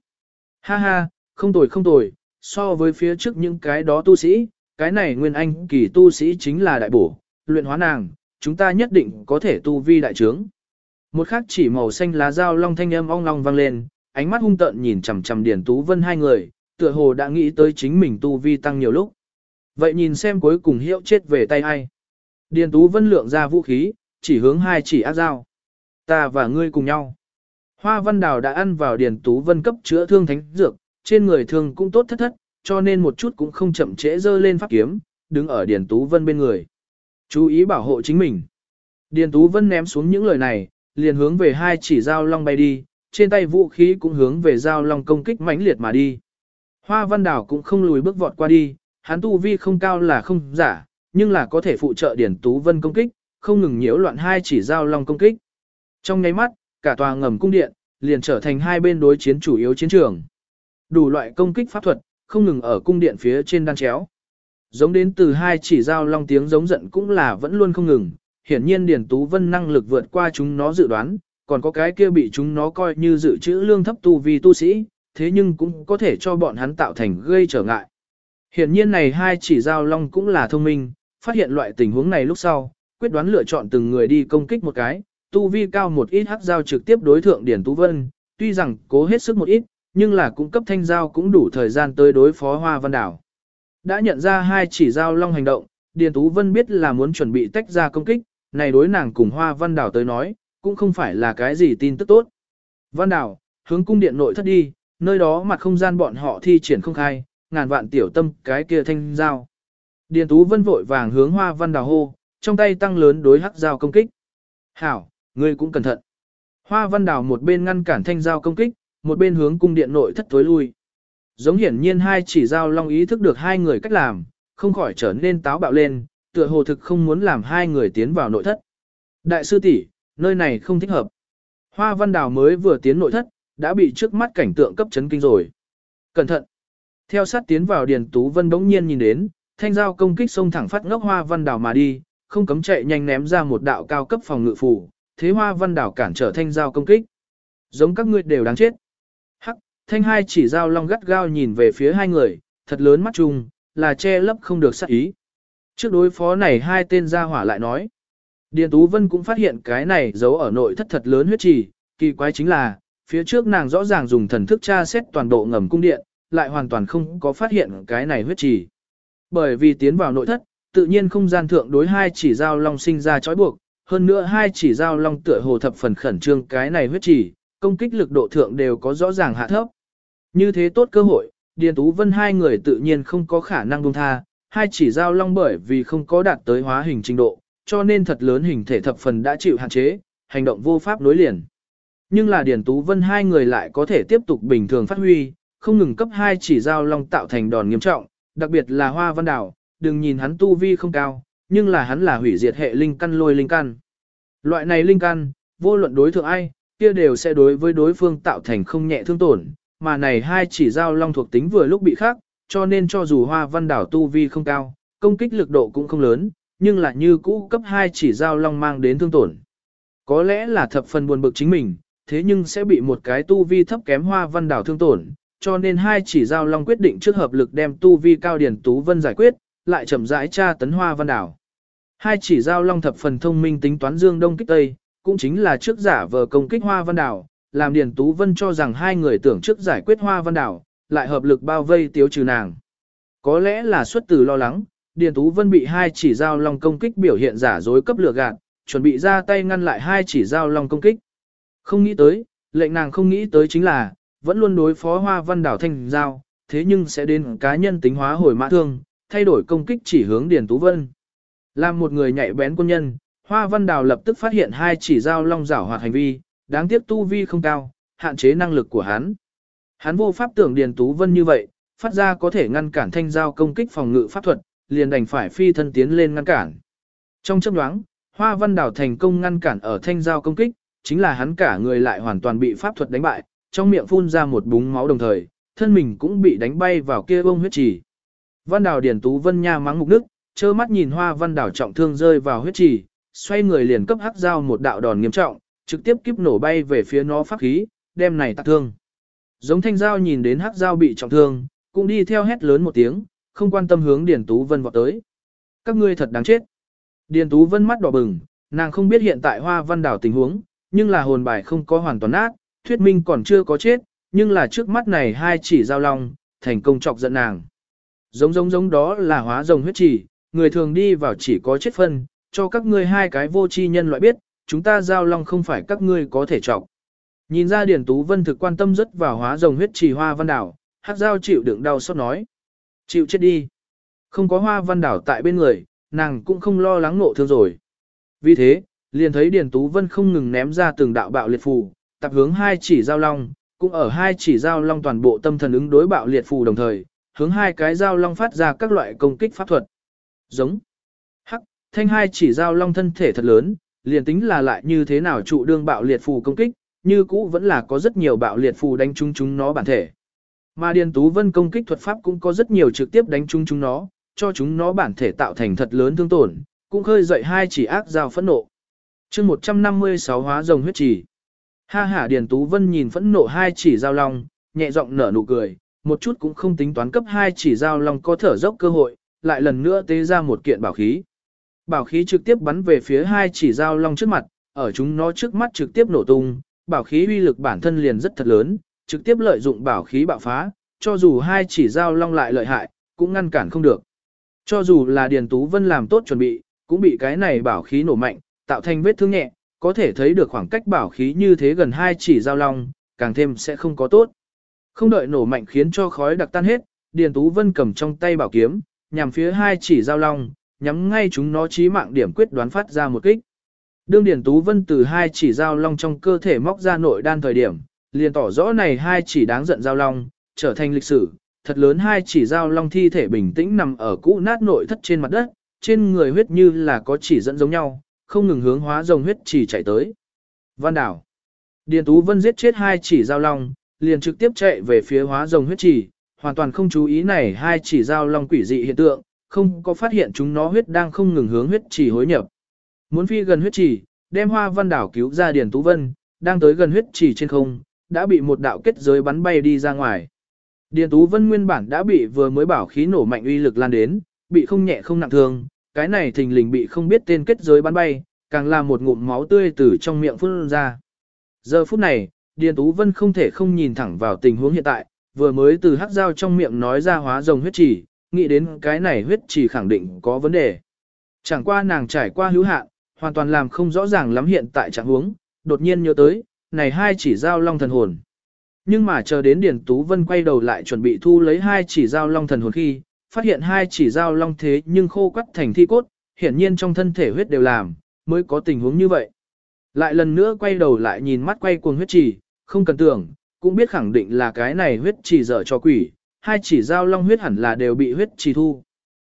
ha ha, không tồi không tồi, so với phía trước những cái đó tu sĩ, cái này Nguyên Anh kỳ tu sĩ chính là đại bổ, luyện hóa nàng, chúng ta nhất định có thể tu vi đại trướng. Một khắc chỉ màu xanh lá dao long thanh âm ong long vang lên, ánh mắt hung tợn nhìn chằm chằm Điền Tú Vân hai người, tựa hồ đã nghĩ tới chính mình tu vi tăng nhiều lúc. Vậy nhìn xem cuối cùng hiệu chết về tay ai. Điền Tú Vân lượng ra vũ khí, chỉ hướng hai chỉ ác dao. Ta và ngươi cùng nhau. Hoa Văn Đào đã ăn vào Điền Tú Vân cấp chữa thương thánh dược, trên người thương cũng tốt thất thất, cho nên một chút cũng không chậm trễ dơ lên pháp kiếm, đứng ở Điền Tú Vân bên người. Chú ý bảo hộ chính mình. Điền Tú Vân ném xuống những lời này, liền hướng về hai chỉ dao long bay đi, trên tay vũ khí cũng hướng về dao long công kích mãnh liệt mà đi. Hoa Văn đào cũng không lùi bước vọt qua đi, hắn tu vi không cao là không giả, nhưng là có thể phụ trợ Điền Tú Vân công kích, không ngừng nhiễu loạn hai chỉ dao long công kích. Trong nháy mắt, cả tòa ngầm cung điện liền trở thành hai bên đối chiến chủ yếu chiến trường. Đủ loại công kích pháp thuật, không ngừng ở cung điện phía trên đan chéo. Giống đến từ hai chỉ dao long tiếng giống giận cũng là vẫn luôn không ngừng, hiển nhiên Điền Tú Vân năng lực vượt qua chúng nó dự đoán, còn có cái kia bị chúng nó coi như dự trữ lương thấp tu vi tu sĩ, thế nhưng cũng có thể cho bọn hắn tạo thành gây trở ngại. Hiển nhiên này hai chỉ giao long cũng là thông minh, phát hiện loại tình huống này lúc sau, quyết đoán lựa chọn từng người đi công kích một cái, tu vi cao một ít hắc giao trực tiếp đối thượng Điền Tú Vân, tuy rằng cố hết sức một ít, nhưng là cung cấp thanh giao cũng đủ thời gian tới đối phó Hoa Văn Đảo. Đã nhận ra hai chỉ giao long hành động, Điền Tú Vân biết là muốn chuẩn bị tách ra công kích, này đối nàng cùng Hoa Văn Đảo tới nói, cũng không phải là cái gì tin tức tốt. Văn Đảo, hướng cung điện nội thất đi, nơi đó mặt không gian bọn họ thi triển không khai, ngàn vạn tiểu tâm cái kia thanh giao. Điền Tú Vân vội vàng hướng Hoa Văn Đào hô, trong tay tăng lớn đối hắc giao công kích. Hảo, ngươi cũng cẩn thận. Hoa Văn Đào một bên ngăn cản thanh giao công kích, một bên hướng cung điện nội thất tối lui. Giống hiển nhiên hai chỉ giao long ý thức được hai người cách làm, không khỏi trở nên táo bạo lên, tựa hồ thực không muốn làm hai người tiến vào nội thất. Đại sư tỷ, nơi này không thích hợp. Hoa Văn Đào mới vừa tiến nội thất, đã bị trước mắt cảnh tượng cấp chấn kinh rồi. Cẩn thận. Theo sát tiến vào Điền Tú Vân bỗng nhiên nhìn đến, thanh giao công kích xông thẳng phát ngốc Hoa Văn đảo mà đi, không cấm chạy nhanh ném ra một đạo cao cấp phòng ngự phủ thế Hoa Văn đảo cản trở thanh giao công kích. Giống các ngươi đều đáng chết. Hắc, thanh hai chỉ giao long gắt gao nhìn về phía hai người, thật lớn mắt chung, là che lấp không được sát ý. Trước đối phó này hai tên gia hỏa lại nói. Điền Tú Vân cũng phát hiện cái này giấu ở nội thất thật lớn huyết trì, kỳ quái chính là, phía trước nàng rõ ràng dùng thần thức tra xét toàn bộ ngầm cung điện, lại hoàn toàn không có phát hiện cái này huyết trì. Bởi vì tiến vào nội thất, tự nhiên không gian thượng đối hai chỉ giao long sinh ra trói buộc, hơn nữa hai chỉ giao long tựa hồ thập phần khẩn trương cái này huyết trì, công kích lực độ thượng đều có rõ ràng hạ thấp. Như thế tốt cơ hội, Điền Tú Vân hai người tự nhiên không có khả năng buông tha, hai chỉ giao long bởi vì không có đạt tới hóa hình trình độ, cho nên thật lớn hình thể thập phần đã chịu hạn chế, hành động vô pháp nối liền. Nhưng là Điền Tú Vân hai người lại có thể tiếp tục bình thường phát huy, không ngừng cấp hai chỉ giao long tạo thành đòn nghiêm trọng, đặc biệt là Hoa Văn Đảo, đừng nhìn hắn tu vi không cao, nhưng là hắn là hủy diệt hệ linh căn lôi linh căn. Loại này linh căn, vô luận đối thượng ai, kia đều sẽ đối với đối phương tạo thành không nhẹ thương tổn, mà này hai chỉ giao long thuộc tính vừa lúc bị khác, cho nên cho dù hoa văn đảo tu vi không cao, công kích lực độ cũng không lớn, nhưng là như cũ cấp hai chỉ giao long mang đến thương tổn. Có lẽ là thập phần buồn bực chính mình, thế nhưng sẽ bị một cái tu vi thấp kém hoa văn đảo thương tổn, cho nên hai chỉ giao long quyết định trước hợp lực đem tu vi cao điển tú vân giải quyết, lại chậm rãi tra tấn hoa văn đảo. Hai chỉ giao long thập phần thông minh tính toán dương đông kích tây, cũng chính là trước giả vờ công kích hoa văn đảo, làm điển Tú Vân cho rằng hai người tưởng trước giải quyết hoa văn đảo, lại hợp lực bao vây tiếu trừ nàng. Có lẽ là xuất từ lo lắng, Điền Tú Vân bị hai chỉ giao long công kích biểu hiện giả dối cấp lửa gạt, chuẩn bị ra tay ngăn lại hai chỉ giao long công kích. Không nghĩ tới, lệnh nàng không nghĩ tới chính là, vẫn luôn đối phó hoa văn đảo thanh giao, thế nhưng sẽ đến cá nhân tính hóa hồi mã thương, thay đổi công kích chỉ hướng Điền Tú Vân. Làm một người nhạy bén quân nhân, hoa văn đảo lập tức phát hiện hai chỉ giao long rảo hoạt hành vi, đáng tiếc tu vi không cao, hạn chế năng lực của hắn. Hắn vô pháp tưởng Điền Tú Vân như vậy, phát ra có thể ngăn cản thanh giao công kích phòng ngự pháp thuật, liền đành phải phi thân tiến lên ngăn cản. Trong chấp đoáng, Hoa Văn Đảo thành công ngăn cản ở thanh giao công kích, chính là hắn cả người lại hoàn toàn bị pháp thuật đánh bại, trong miệng phun ra một búng máu đồng thời, thân mình cũng bị đánh bay vào kia bông huyết trì. Văn đào điển Tú Vân nha mắng mục nước, trơ mắt nhìn Hoa Văn đào trọng thương rơi vào huyết trì, xoay người liền cấp hắc dao một đạo đòn nghiêm trọng, trực tiếp kiếp nổ bay về phía nó pháp khí, đem này tạc thương. Giống thanh dao nhìn đến hắc dao bị trọng thương, cũng đi theo hét lớn một tiếng, không quan tâm hướng Điền Tú Vân vọt tới. Các ngươi thật đáng chết. Điền Tú Vân mắt đỏ bừng, nàng không biết hiện tại hoa văn đảo tình huống, nhưng là hồn bài không có hoàn toàn nát, thuyết minh còn chưa có chết, nhưng là trước mắt này hai chỉ giao long, thành công chọc giận nàng. Giống giống giống đó là hóa rồng huyết chỉ, người thường đi vào chỉ có chết phân, cho các ngươi hai cái vô tri nhân loại biết, chúng ta giao long không phải các ngươi có thể chọc. Nhìn ra Điền Tú Vân thực quan tâm rất vào hóa rồng huyết trì hoa văn đảo, hát giao chịu đựng đau xót nói. Chịu chết đi. Không có hoa văn đảo tại bên người, nàng cũng không lo lắng nộ thương rồi. Vì thế, liền thấy Điền Tú Vân không ngừng ném ra từng đạo bạo liệt phù, tập hướng hai chỉ giao long, cũng ở hai chỉ giao long toàn bộ tâm thần ứng đối bạo liệt phù đồng thời, hướng hai cái giao long phát ra các loại công kích pháp thuật. Giống. Hắc, thanh hai chỉ giao long thân thể thật lớn, liền tính là lại như thế nào trụ đương bạo liệt phù công kích, như cũ vẫn là có rất nhiều bạo liệt phù đánh trúng chúng nó bản thể. Mà Điền Tú Vân công kích thuật pháp cũng có rất nhiều trực tiếp đánh trúng chúng nó, cho chúng nó bản thể tạo thành thật lớn thương tổn, cũng khơi dậy hai chỉ ác giao phẫn nộ. chương 156 hóa rồng huyết trì Ha hả Điền Tú Vân nhìn phẫn nộ hai chỉ giao long, nhẹ giọng nở nụ cười, một chút cũng không tính toán cấp hai chỉ giao long có thở dốc cơ hội, lại lần nữa tế ra một kiện bảo khí. Bảo khí trực tiếp bắn về phía hai chỉ giao long trước mặt, ở chúng nó trước mắt trực tiếp nổ tung, bảo khí uy lực bản thân liền rất thật lớn, trực tiếp lợi dụng bảo khí bạo phá, cho dù hai chỉ giao long lại lợi hại, cũng ngăn cản không được. Cho dù là Điền Tú Vân làm tốt chuẩn bị, cũng bị cái này bảo khí nổ mạnh, tạo thành vết thương nhẹ, có thể thấy được khoảng cách bảo khí như thế gần hai chỉ giao long, càng thêm sẽ không có tốt. Không đợi nổ mạnh khiến cho khói đặc tan hết, Điền Tú Vân cầm trong tay bảo kiếm, nhằm phía hai chỉ giao long, nhắm ngay chúng nó chí mạng điểm quyết đoán phát ra một kích. Đương Điền Tú Vân từ hai chỉ giao long trong cơ thể móc ra nội đan thời điểm, liền tỏ rõ này hai chỉ đáng giận giao long, trở thành lịch sử, thật lớn hai chỉ giao long thi thể bình tĩnh nằm ở cũ nát nội thất trên mặt đất, trên người huyết như là có chỉ dẫn giống nhau, không ngừng hướng hóa rồng huyết chỉ chạy tới. Văn đảo. Điền Tú Vân giết chết hai chỉ giao long, liền trực tiếp chạy về phía hóa rồng huyết chỉ, hoàn toàn không chú ý này hai chỉ giao long quỷ dị hiện tượng, không có phát hiện chúng nó huyết đang không ngừng hướng huyết chỉ hối nhập. Muốn phi gần huyết chỉ, đem hoa văn đảo cứu ra Điền Tú Vân, đang tới gần huyết chỉ trên không, đã bị một đạo kết giới bắn bay đi ra ngoài. Điền Tú Vân nguyên bản đã bị vừa mới bảo khí nổ mạnh uy lực lan đến, bị không nhẹ không nặng thương, cái này thình lình bị không biết tên kết giới bắn bay, càng là một ngụm máu tươi từ trong miệng phun ra. Giờ phút này, Điền Tú Vân không thể không nhìn thẳng vào tình huống hiện tại, vừa mới từ hắc dao trong miệng nói ra hóa rồng huyết chỉ, nghĩ đến cái này huyết chỉ khẳng định có vấn đề. Chẳng qua nàng trải qua hữu hạn, hoàn toàn làm không rõ ràng lắm hiện tại trạng huống, đột nhiên nhớ tới, này hai chỉ giao long thần hồn. Nhưng mà chờ đến Điền Tú Vân quay đầu lại chuẩn bị thu lấy hai chỉ giao long thần hồn khi, phát hiện hai chỉ dao long thế nhưng khô quắt thành thi cốt, hiển nhiên trong thân thể huyết đều làm, mới có tình huống như vậy. Lại lần nữa quay đầu lại nhìn mắt quay cuồng huyết trì không cần tưởng, cũng biết khẳng định là cái này huyết trì dở cho quỷ, hai chỉ dao long huyết hẳn là đều bị huyết trì thu.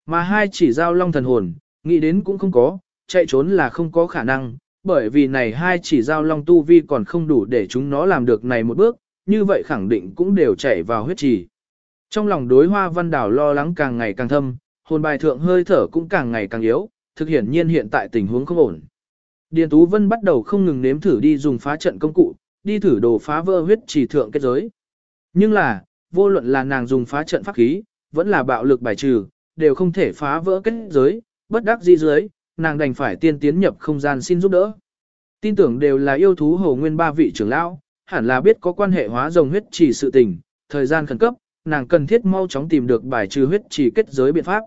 Mà hai chỉ dao long thần hồn, nghĩ đến cũng không có, chạy trốn là không có khả năng, bởi vì này hai chỉ dao long tu vi còn không đủ để chúng nó làm được này một bước, như vậy khẳng định cũng đều chạy vào huyết trì. Trong lòng đối hoa văn đảo lo lắng càng ngày càng thâm, hồn bài thượng hơi thở cũng càng ngày càng yếu, thực hiển nhiên hiện tại tình huống không ổn. Điền Tú Vân bắt đầu không ngừng nếm thử đi dùng phá trận công cụ, đi thử đồ phá vỡ huyết trì thượng kết giới. Nhưng là, vô luận là nàng dùng phá trận pháp khí, vẫn là bạo lực bài trừ, đều không thể phá vỡ kết giới, bất đắc dĩ dưới, nàng đành phải tiên tiến nhập không gian xin giúp đỡ. Tin tưởng đều là yêu thú hồ nguyên ba vị trưởng lão, hẳn là biết có quan hệ hóa rồng huyết chỉ sự tình, thời gian khẩn cấp, nàng cần thiết mau chóng tìm được bài trừ huyết chỉ kết giới biện pháp.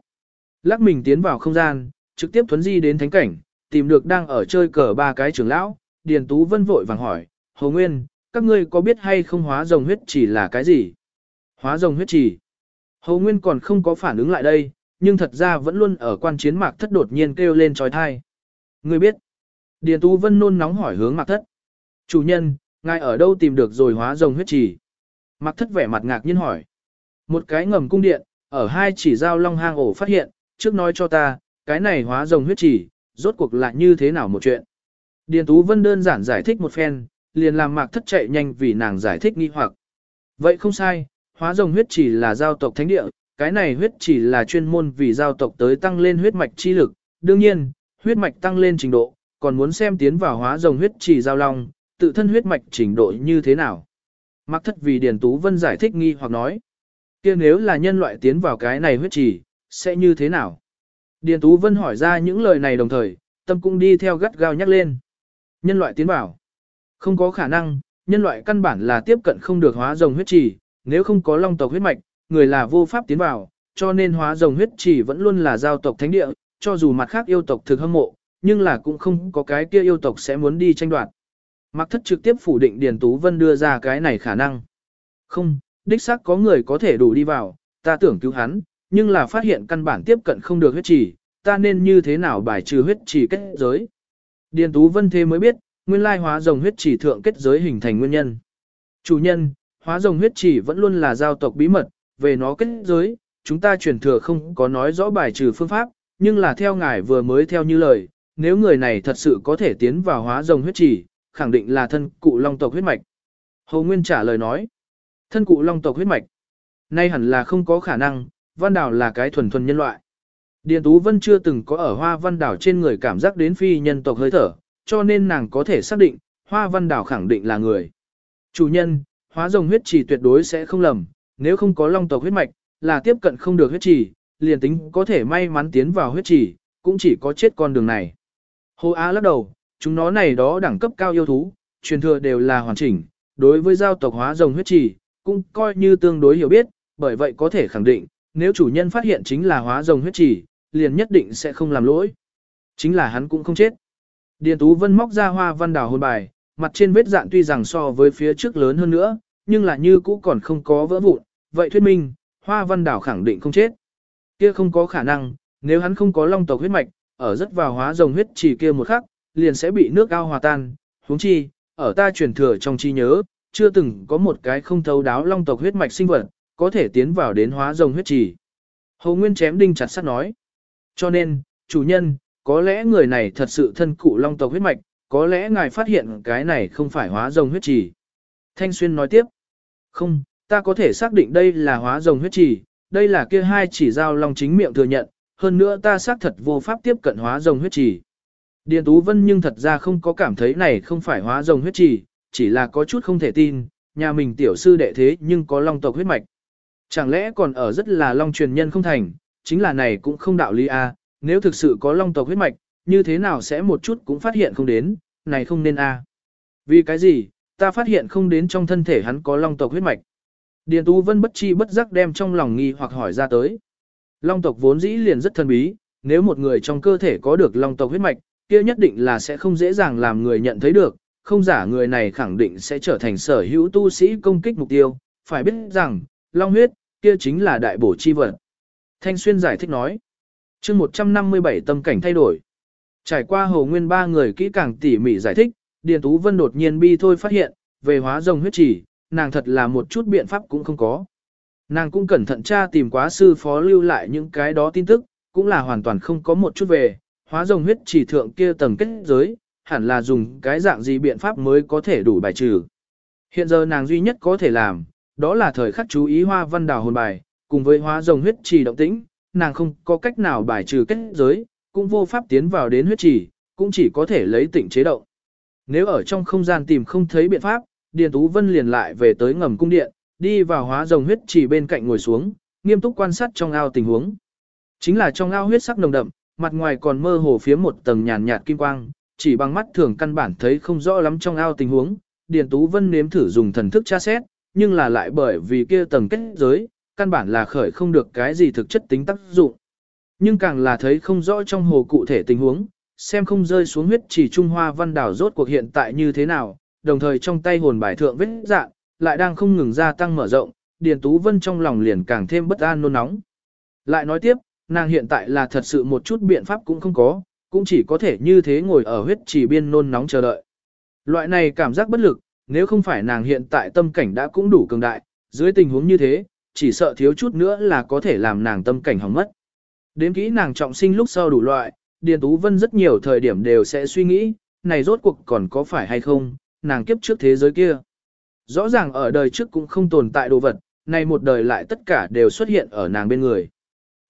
Lắc mình tiến vào không gian, trực tiếp thuấn di đến thánh cảnh, tìm được đang ở chơi cờ ba cái trưởng lão, Điền Tú Vân vội vàng hỏi, Hồ Nguyên, các ngươi có biết hay không hóa rồng huyết chỉ là cái gì? Hóa rồng huyết chỉ. Hồ Nguyên còn không có phản ứng lại đây, nhưng thật ra vẫn luôn ở quan chiến mạc thất đột nhiên kêu lên trói thai. Ngươi biết. Điền Tú Vân nôn nóng hỏi hướng mạc thất. Chủ nhân, ngài ở đâu tìm được rồi hóa rồng huyết chỉ? Mạc thất vẻ mặt ngạc nhiên hỏi. Một cái ngầm cung điện, ở hai chỉ giao long hang ổ phát hiện, trước nói cho ta, cái này hóa rồng huyết chỉ, rốt cuộc là như thế nào một chuyện. Điền Tú Vân đơn giản giải thích một phen, liền làm mạc thất chạy nhanh vì nàng giải thích nghi hoặc. Vậy không sai, hóa rồng huyết chỉ là giao tộc thánh địa, cái này huyết chỉ là chuyên môn vì giao tộc tới tăng lên huyết mạch chi lực. Đương nhiên, huyết mạch tăng lên trình độ, còn muốn xem tiến vào hóa rồng huyết chỉ giao long, tự thân huyết mạch trình độ như thế nào. Mạc thất vì Điền Tú Vân giải thích nghi hoặc nói, kia nếu là nhân loại tiến vào cái này huyết trì sẽ như thế nào? Điền Tú Vân hỏi ra những lời này đồng thời, tâm cũng đi theo gắt gao nhắc lên. Nhân loại tiến vào. Không có khả năng, nhân loại căn bản là tiếp cận không được hóa rồng huyết trì, nếu không có long tộc huyết mạch, người là vô pháp tiến vào, cho nên hóa rồng huyết trì vẫn luôn là giao tộc thánh địa, cho dù mặt khác yêu tộc thực hâm mộ, nhưng là cũng không có cái kia yêu tộc sẽ muốn đi tranh đoạt. Mặc thất trực tiếp phủ định Điền Tú Vân đưa ra cái này khả năng. Không, đích xác có người có thể đủ đi vào, ta tưởng cứu hắn, nhưng là phát hiện căn bản tiếp cận không được huyết trì, ta nên như thế nào bài trừ huyết trì kết giới. Điền Tú Vân thế mới biết, nguyên lai hóa rồng huyết trì thượng kết giới hình thành nguyên nhân. Chủ nhân, hóa rồng huyết trì vẫn luôn là giao tộc bí mật, về nó kết giới, chúng ta truyền thừa không có nói rõ bài trừ phương pháp, nhưng là theo ngài vừa mới theo như lời, nếu người này thật sự có thể tiến vào hóa rồng huyết trì, khẳng định là thân cụ long tộc huyết mạch. Hồ Nguyên trả lời nói, thân cụ long tộc huyết mạch, nay hẳn là không có khả năng, văn đảo là cái thuần thuần nhân loại. Điền Tú Vân chưa từng có ở hoa văn đảo trên người cảm giác đến phi nhân tộc hơi thở, cho nên nàng có thể xác định, hoa văn đảo khẳng định là người. Chủ nhân, hóa rồng huyết trì tuyệt đối sẽ không lầm, nếu không có long tộc huyết mạch, là tiếp cận không được huyết trì, liền tính có thể may mắn tiến vào huyết trì, cũng chỉ có chết con đường này. Hồ Á lắc đầu, chúng nó này đó đẳng cấp cao yêu thú, truyền thừa đều là hoàn chỉnh, đối với giao tộc hóa rồng huyết trì, cũng coi như tương đối hiểu biết, bởi vậy có thể khẳng định, nếu chủ nhân phát hiện chính là hóa rồng huyết trì, liền nhất định sẽ không làm lỗi. Chính là hắn cũng không chết. Điền Tú Vân móc ra hoa văn đào hồn bài, mặt trên vết dạn tuy rằng so với phía trước lớn hơn nữa, nhưng là như cũ còn không có vỡ vụn, vậy thuyết minh, hoa văn đảo khẳng định không chết. Kia không có khả năng, nếu hắn không có long tộc huyết mạch, ở rất vào hóa rồng huyết chỉ kia một khắc, liền sẽ bị nước ao hòa tan, huống chi, ở ta truyền thừa trong trí nhớ, chưa từng có một cái không thấu đáo long tộc huyết mạch sinh vật, có thể tiến vào đến hóa rồng huyết trì. Hồ Nguyên chém đinh chặt sắt nói. Cho nên, chủ nhân, có lẽ người này thật sự thân cụ long tộc huyết mạch, có lẽ ngài phát hiện cái này không phải hóa rồng huyết trì. Thanh Xuyên nói tiếp, không, ta có thể xác định đây là hóa rồng huyết trì, đây là kia hai chỉ giao long chính miệng thừa nhận, hơn nữa ta xác thật vô pháp tiếp cận hóa rồng huyết trì. Điền Tú Vân nhưng thật ra không có cảm thấy này không phải hóa rồng huyết trì, chỉ là có chút không thể tin, nhà mình tiểu sư đệ thế nhưng có long tộc huyết mạch. Chẳng lẽ còn ở rất là long truyền nhân không thành, chính là này cũng không đạo lý a, à, nếu thực sự có long tộc huyết mạch, như thế nào sẽ một chút cũng phát hiện không đến, này không nên a. À. Vì cái gì, ta phát hiện không đến trong thân thể hắn có long tộc huyết mạch. Điền Tú Vân bất chi bất giác đem trong lòng nghi hoặc hỏi ra tới. Long tộc vốn dĩ liền rất thần bí, nếu một người trong cơ thể có được long tộc huyết mạch, kia nhất định là sẽ không dễ dàng làm người nhận thấy được, không giả người này khẳng định sẽ trở thành sở hữu tu sĩ công kích mục tiêu, phải biết rằng, long huyết, kia chính là đại bổ chi vật. Thanh Xuyên giải thích nói, chương 157 tâm cảnh thay đổi. Trải qua hồ nguyên ba người kỹ càng tỉ mỉ giải thích, Điền Tú Vân đột nhiên bi thôi phát hiện, về hóa rồng huyết chỉ, nàng thật là một chút biện pháp cũng không có. Nàng cũng cẩn thận tra tìm quá sư phó lưu lại những cái đó tin tức, cũng là hoàn toàn không có một chút về, hóa rồng huyết chỉ thượng kia tầng kết giới, hẳn là dùng cái dạng gì biện pháp mới có thể đủ bài trừ. Hiện giờ nàng duy nhất có thể làm, đó là thời khắc chú ý hoa văn đào hồn bài, cùng với hóa rồng huyết trì động tĩnh, nàng không có cách nào bài trừ kết giới, cũng vô pháp tiến vào đến huyết trì, cũng chỉ có thể lấy tỉnh chế động. Nếu ở trong không gian tìm không thấy biện pháp, Điền Tú Vân liền lại về tới ngầm cung điện, đi vào hóa rồng huyết trì bên cạnh ngồi xuống, nghiêm túc quan sát trong ao tình huống. Chính là trong ao huyết sắc nồng đậm, mặt ngoài còn mơ hồ phía một tầng nhàn nhạt kim quang, chỉ bằng mắt thường căn bản thấy không rõ lắm trong ao tình huống. Điền Tú Vân nếm thử dùng thần thức tra xét, nhưng là lại bởi vì kia tầng kết giới, căn bản là khởi không được cái gì thực chất tính tác dụng. Nhưng càng là thấy không rõ trong hồ cụ thể tình huống, xem không rơi xuống huyết chỉ Trung Hoa văn đảo rốt cuộc hiện tại như thế nào, đồng thời trong tay hồn bài thượng vết dạng, lại đang không ngừng gia tăng mở rộng, Điền Tú Vân trong lòng liền càng thêm bất an nôn nóng. Lại nói tiếp, nàng hiện tại là thật sự một chút biện pháp cũng không có, cũng chỉ có thể như thế ngồi ở huyết chỉ biên nôn nóng chờ đợi. Loại này cảm giác bất lực, nếu không phải nàng hiện tại tâm cảnh đã cũng đủ cường đại, dưới tình huống như thế, chỉ sợ thiếu chút nữa là có thể làm nàng tâm cảnh hỏng mất. Đến kỹ nàng trọng sinh lúc sau đủ loại, Điền Tú Vân rất nhiều thời điểm đều sẽ suy nghĩ, này rốt cuộc còn có phải hay không, nàng kiếp trước thế giới kia. Rõ ràng ở đời trước cũng không tồn tại đồ vật, này một đời lại tất cả đều xuất hiện ở nàng bên người.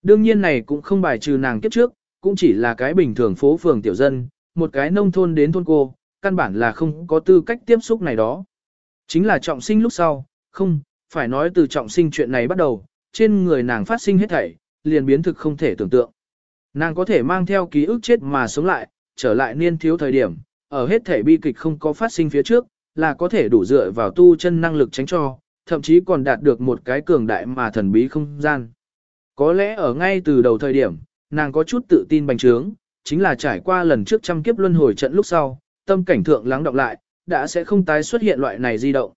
Đương nhiên này cũng không bài trừ nàng kiếp trước, cũng chỉ là cái bình thường phố phường tiểu dân, một cái nông thôn đến thôn cô, căn bản là không có tư cách tiếp xúc này đó. Chính là trọng sinh lúc sau, không, phải nói từ trọng sinh chuyện này bắt đầu, trên người nàng phát sinh hết thảy, liền biến thực không thể tưởng tượng. Nàng có thể mang theo ký ức chết mà sống lại, trở lại niên thiếu thời điểm, ở hết thể bi kịch không có phát sinh phía trước, là có thể đủ dựa vào tu chân năng lực tránh cho, thậm chí còn đạt được một cái cường đại mà thần bí không gian. Có lẽ ở ngay từ đầu thời điểm, nàng có chút tự tin bành trướng, chính là trải qua lần trước trăm kiếp luân hồi trận lúc sau, tâm cảnh thượng lắng động lại, đã sẽ không tái xuất hiện loại này di động.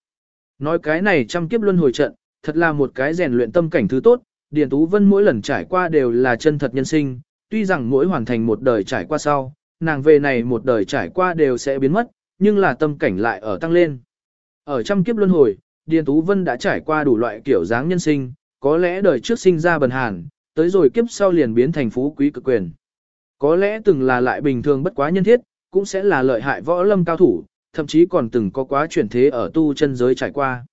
Nói cái này trăm kiếp luân hồi trận, thật là một cái rèn luyện tâm cảnh thứ tốt, Điền Tú Vân mỗi lần trải qua đều là chân thật nhân sinh, tuy rằng mỗi hoàn thành một đời trải qua sau, nàng về này một đời trải qua đều sẽ biến mất, nhưng là tâm cảnh lại ở tăng lên. Ở trăm kiếp luân hồi, Điền Tú Vân đã trải qua đủ loại kiểu dáng nhân sinh, có lẽ đời trước sinh ra bần hàn, tới rồi kiếp sau liền biến thành phú quý cực quyền. Có lẽ từng là lại bình thường bất quá nhân thiết, cũng sẽ là lợi hại võ lâm cao thủ, thậm chí còn từng có quá chuyển thế ở tu chân giới trải qua.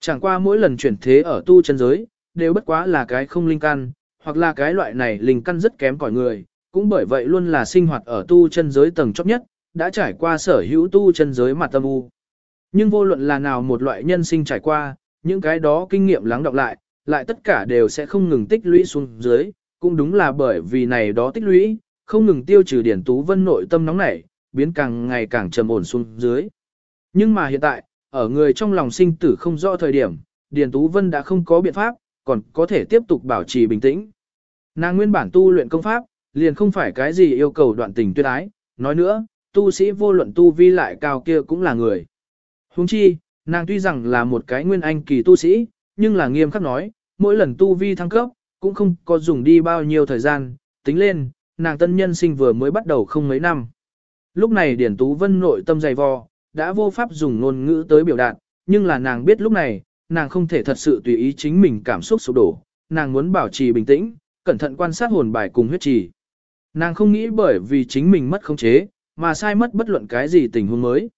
Chẳng qua mỗi lần chuyển thế ở tu chân giới, đều bất quá là cái không linh căn, hoặc là cái loại này linh căn rất kém cỏi người, cũng bởi vậy luôn là sinh hoạt ở tu chân giới tầng chóp nhất, đã trải qua sở hữu tu chân giới mặt tâm u. Nhưng vô luận là nào một loại nhân sinh trải qua, những cái đó kinh nghiệm lắng đọng lại, lại tất cả đều sẽ không ngừng tích lũy xuống dưới, cũng đúng là bởi vì này đó tích lũy, không ngừng tiêu trừ điển tú vân nội tâm nóng nảy, biến càng ngày càng trầm ổn xuống dưới. Nhưng mà hiện tại, ở người trong lòng sinh tử không rõ thời điểm, Điền Tú Vân đã không có biện pháp, còn có thể tiếp tục bảo trì bình tĩnh. Nàng nguyên bản tu luyện công pháp, liền không phải cái gì yêu cầu đoạn tình tuyệt ái, nói nữa, tu sĩ vô luận tu vi lại cao kia cũng là người. Huống chi, nàng tuy rằng là một cái nguyên anh kỳ tu sĩ, nhưng là nghiêm khắc nói, mỗi lần tu vi thăng cấp, cũng không có dùng đi bao nhiêu thời gian, tính lên, nàng tân nhân sinh vừa mới bắt đầu không mấy năm. Lúc này Điển Tú Vân nội tâm dày vò, đã vô pháp dùng ngôn ngữ tới biểu đạt, nhưng là nàng biết lúc này, nàng không thể thật sự tùy ý chính mình cảm xúc sụp đổ, nàng muốn bảo trì bình tĩnh, cẩn thận quan sát hồn bài cùng huyết trì. Nàng không nghĩ bởi vì chính mình mất khống chế, mà sai mất bất luận cái gì tình huống mới.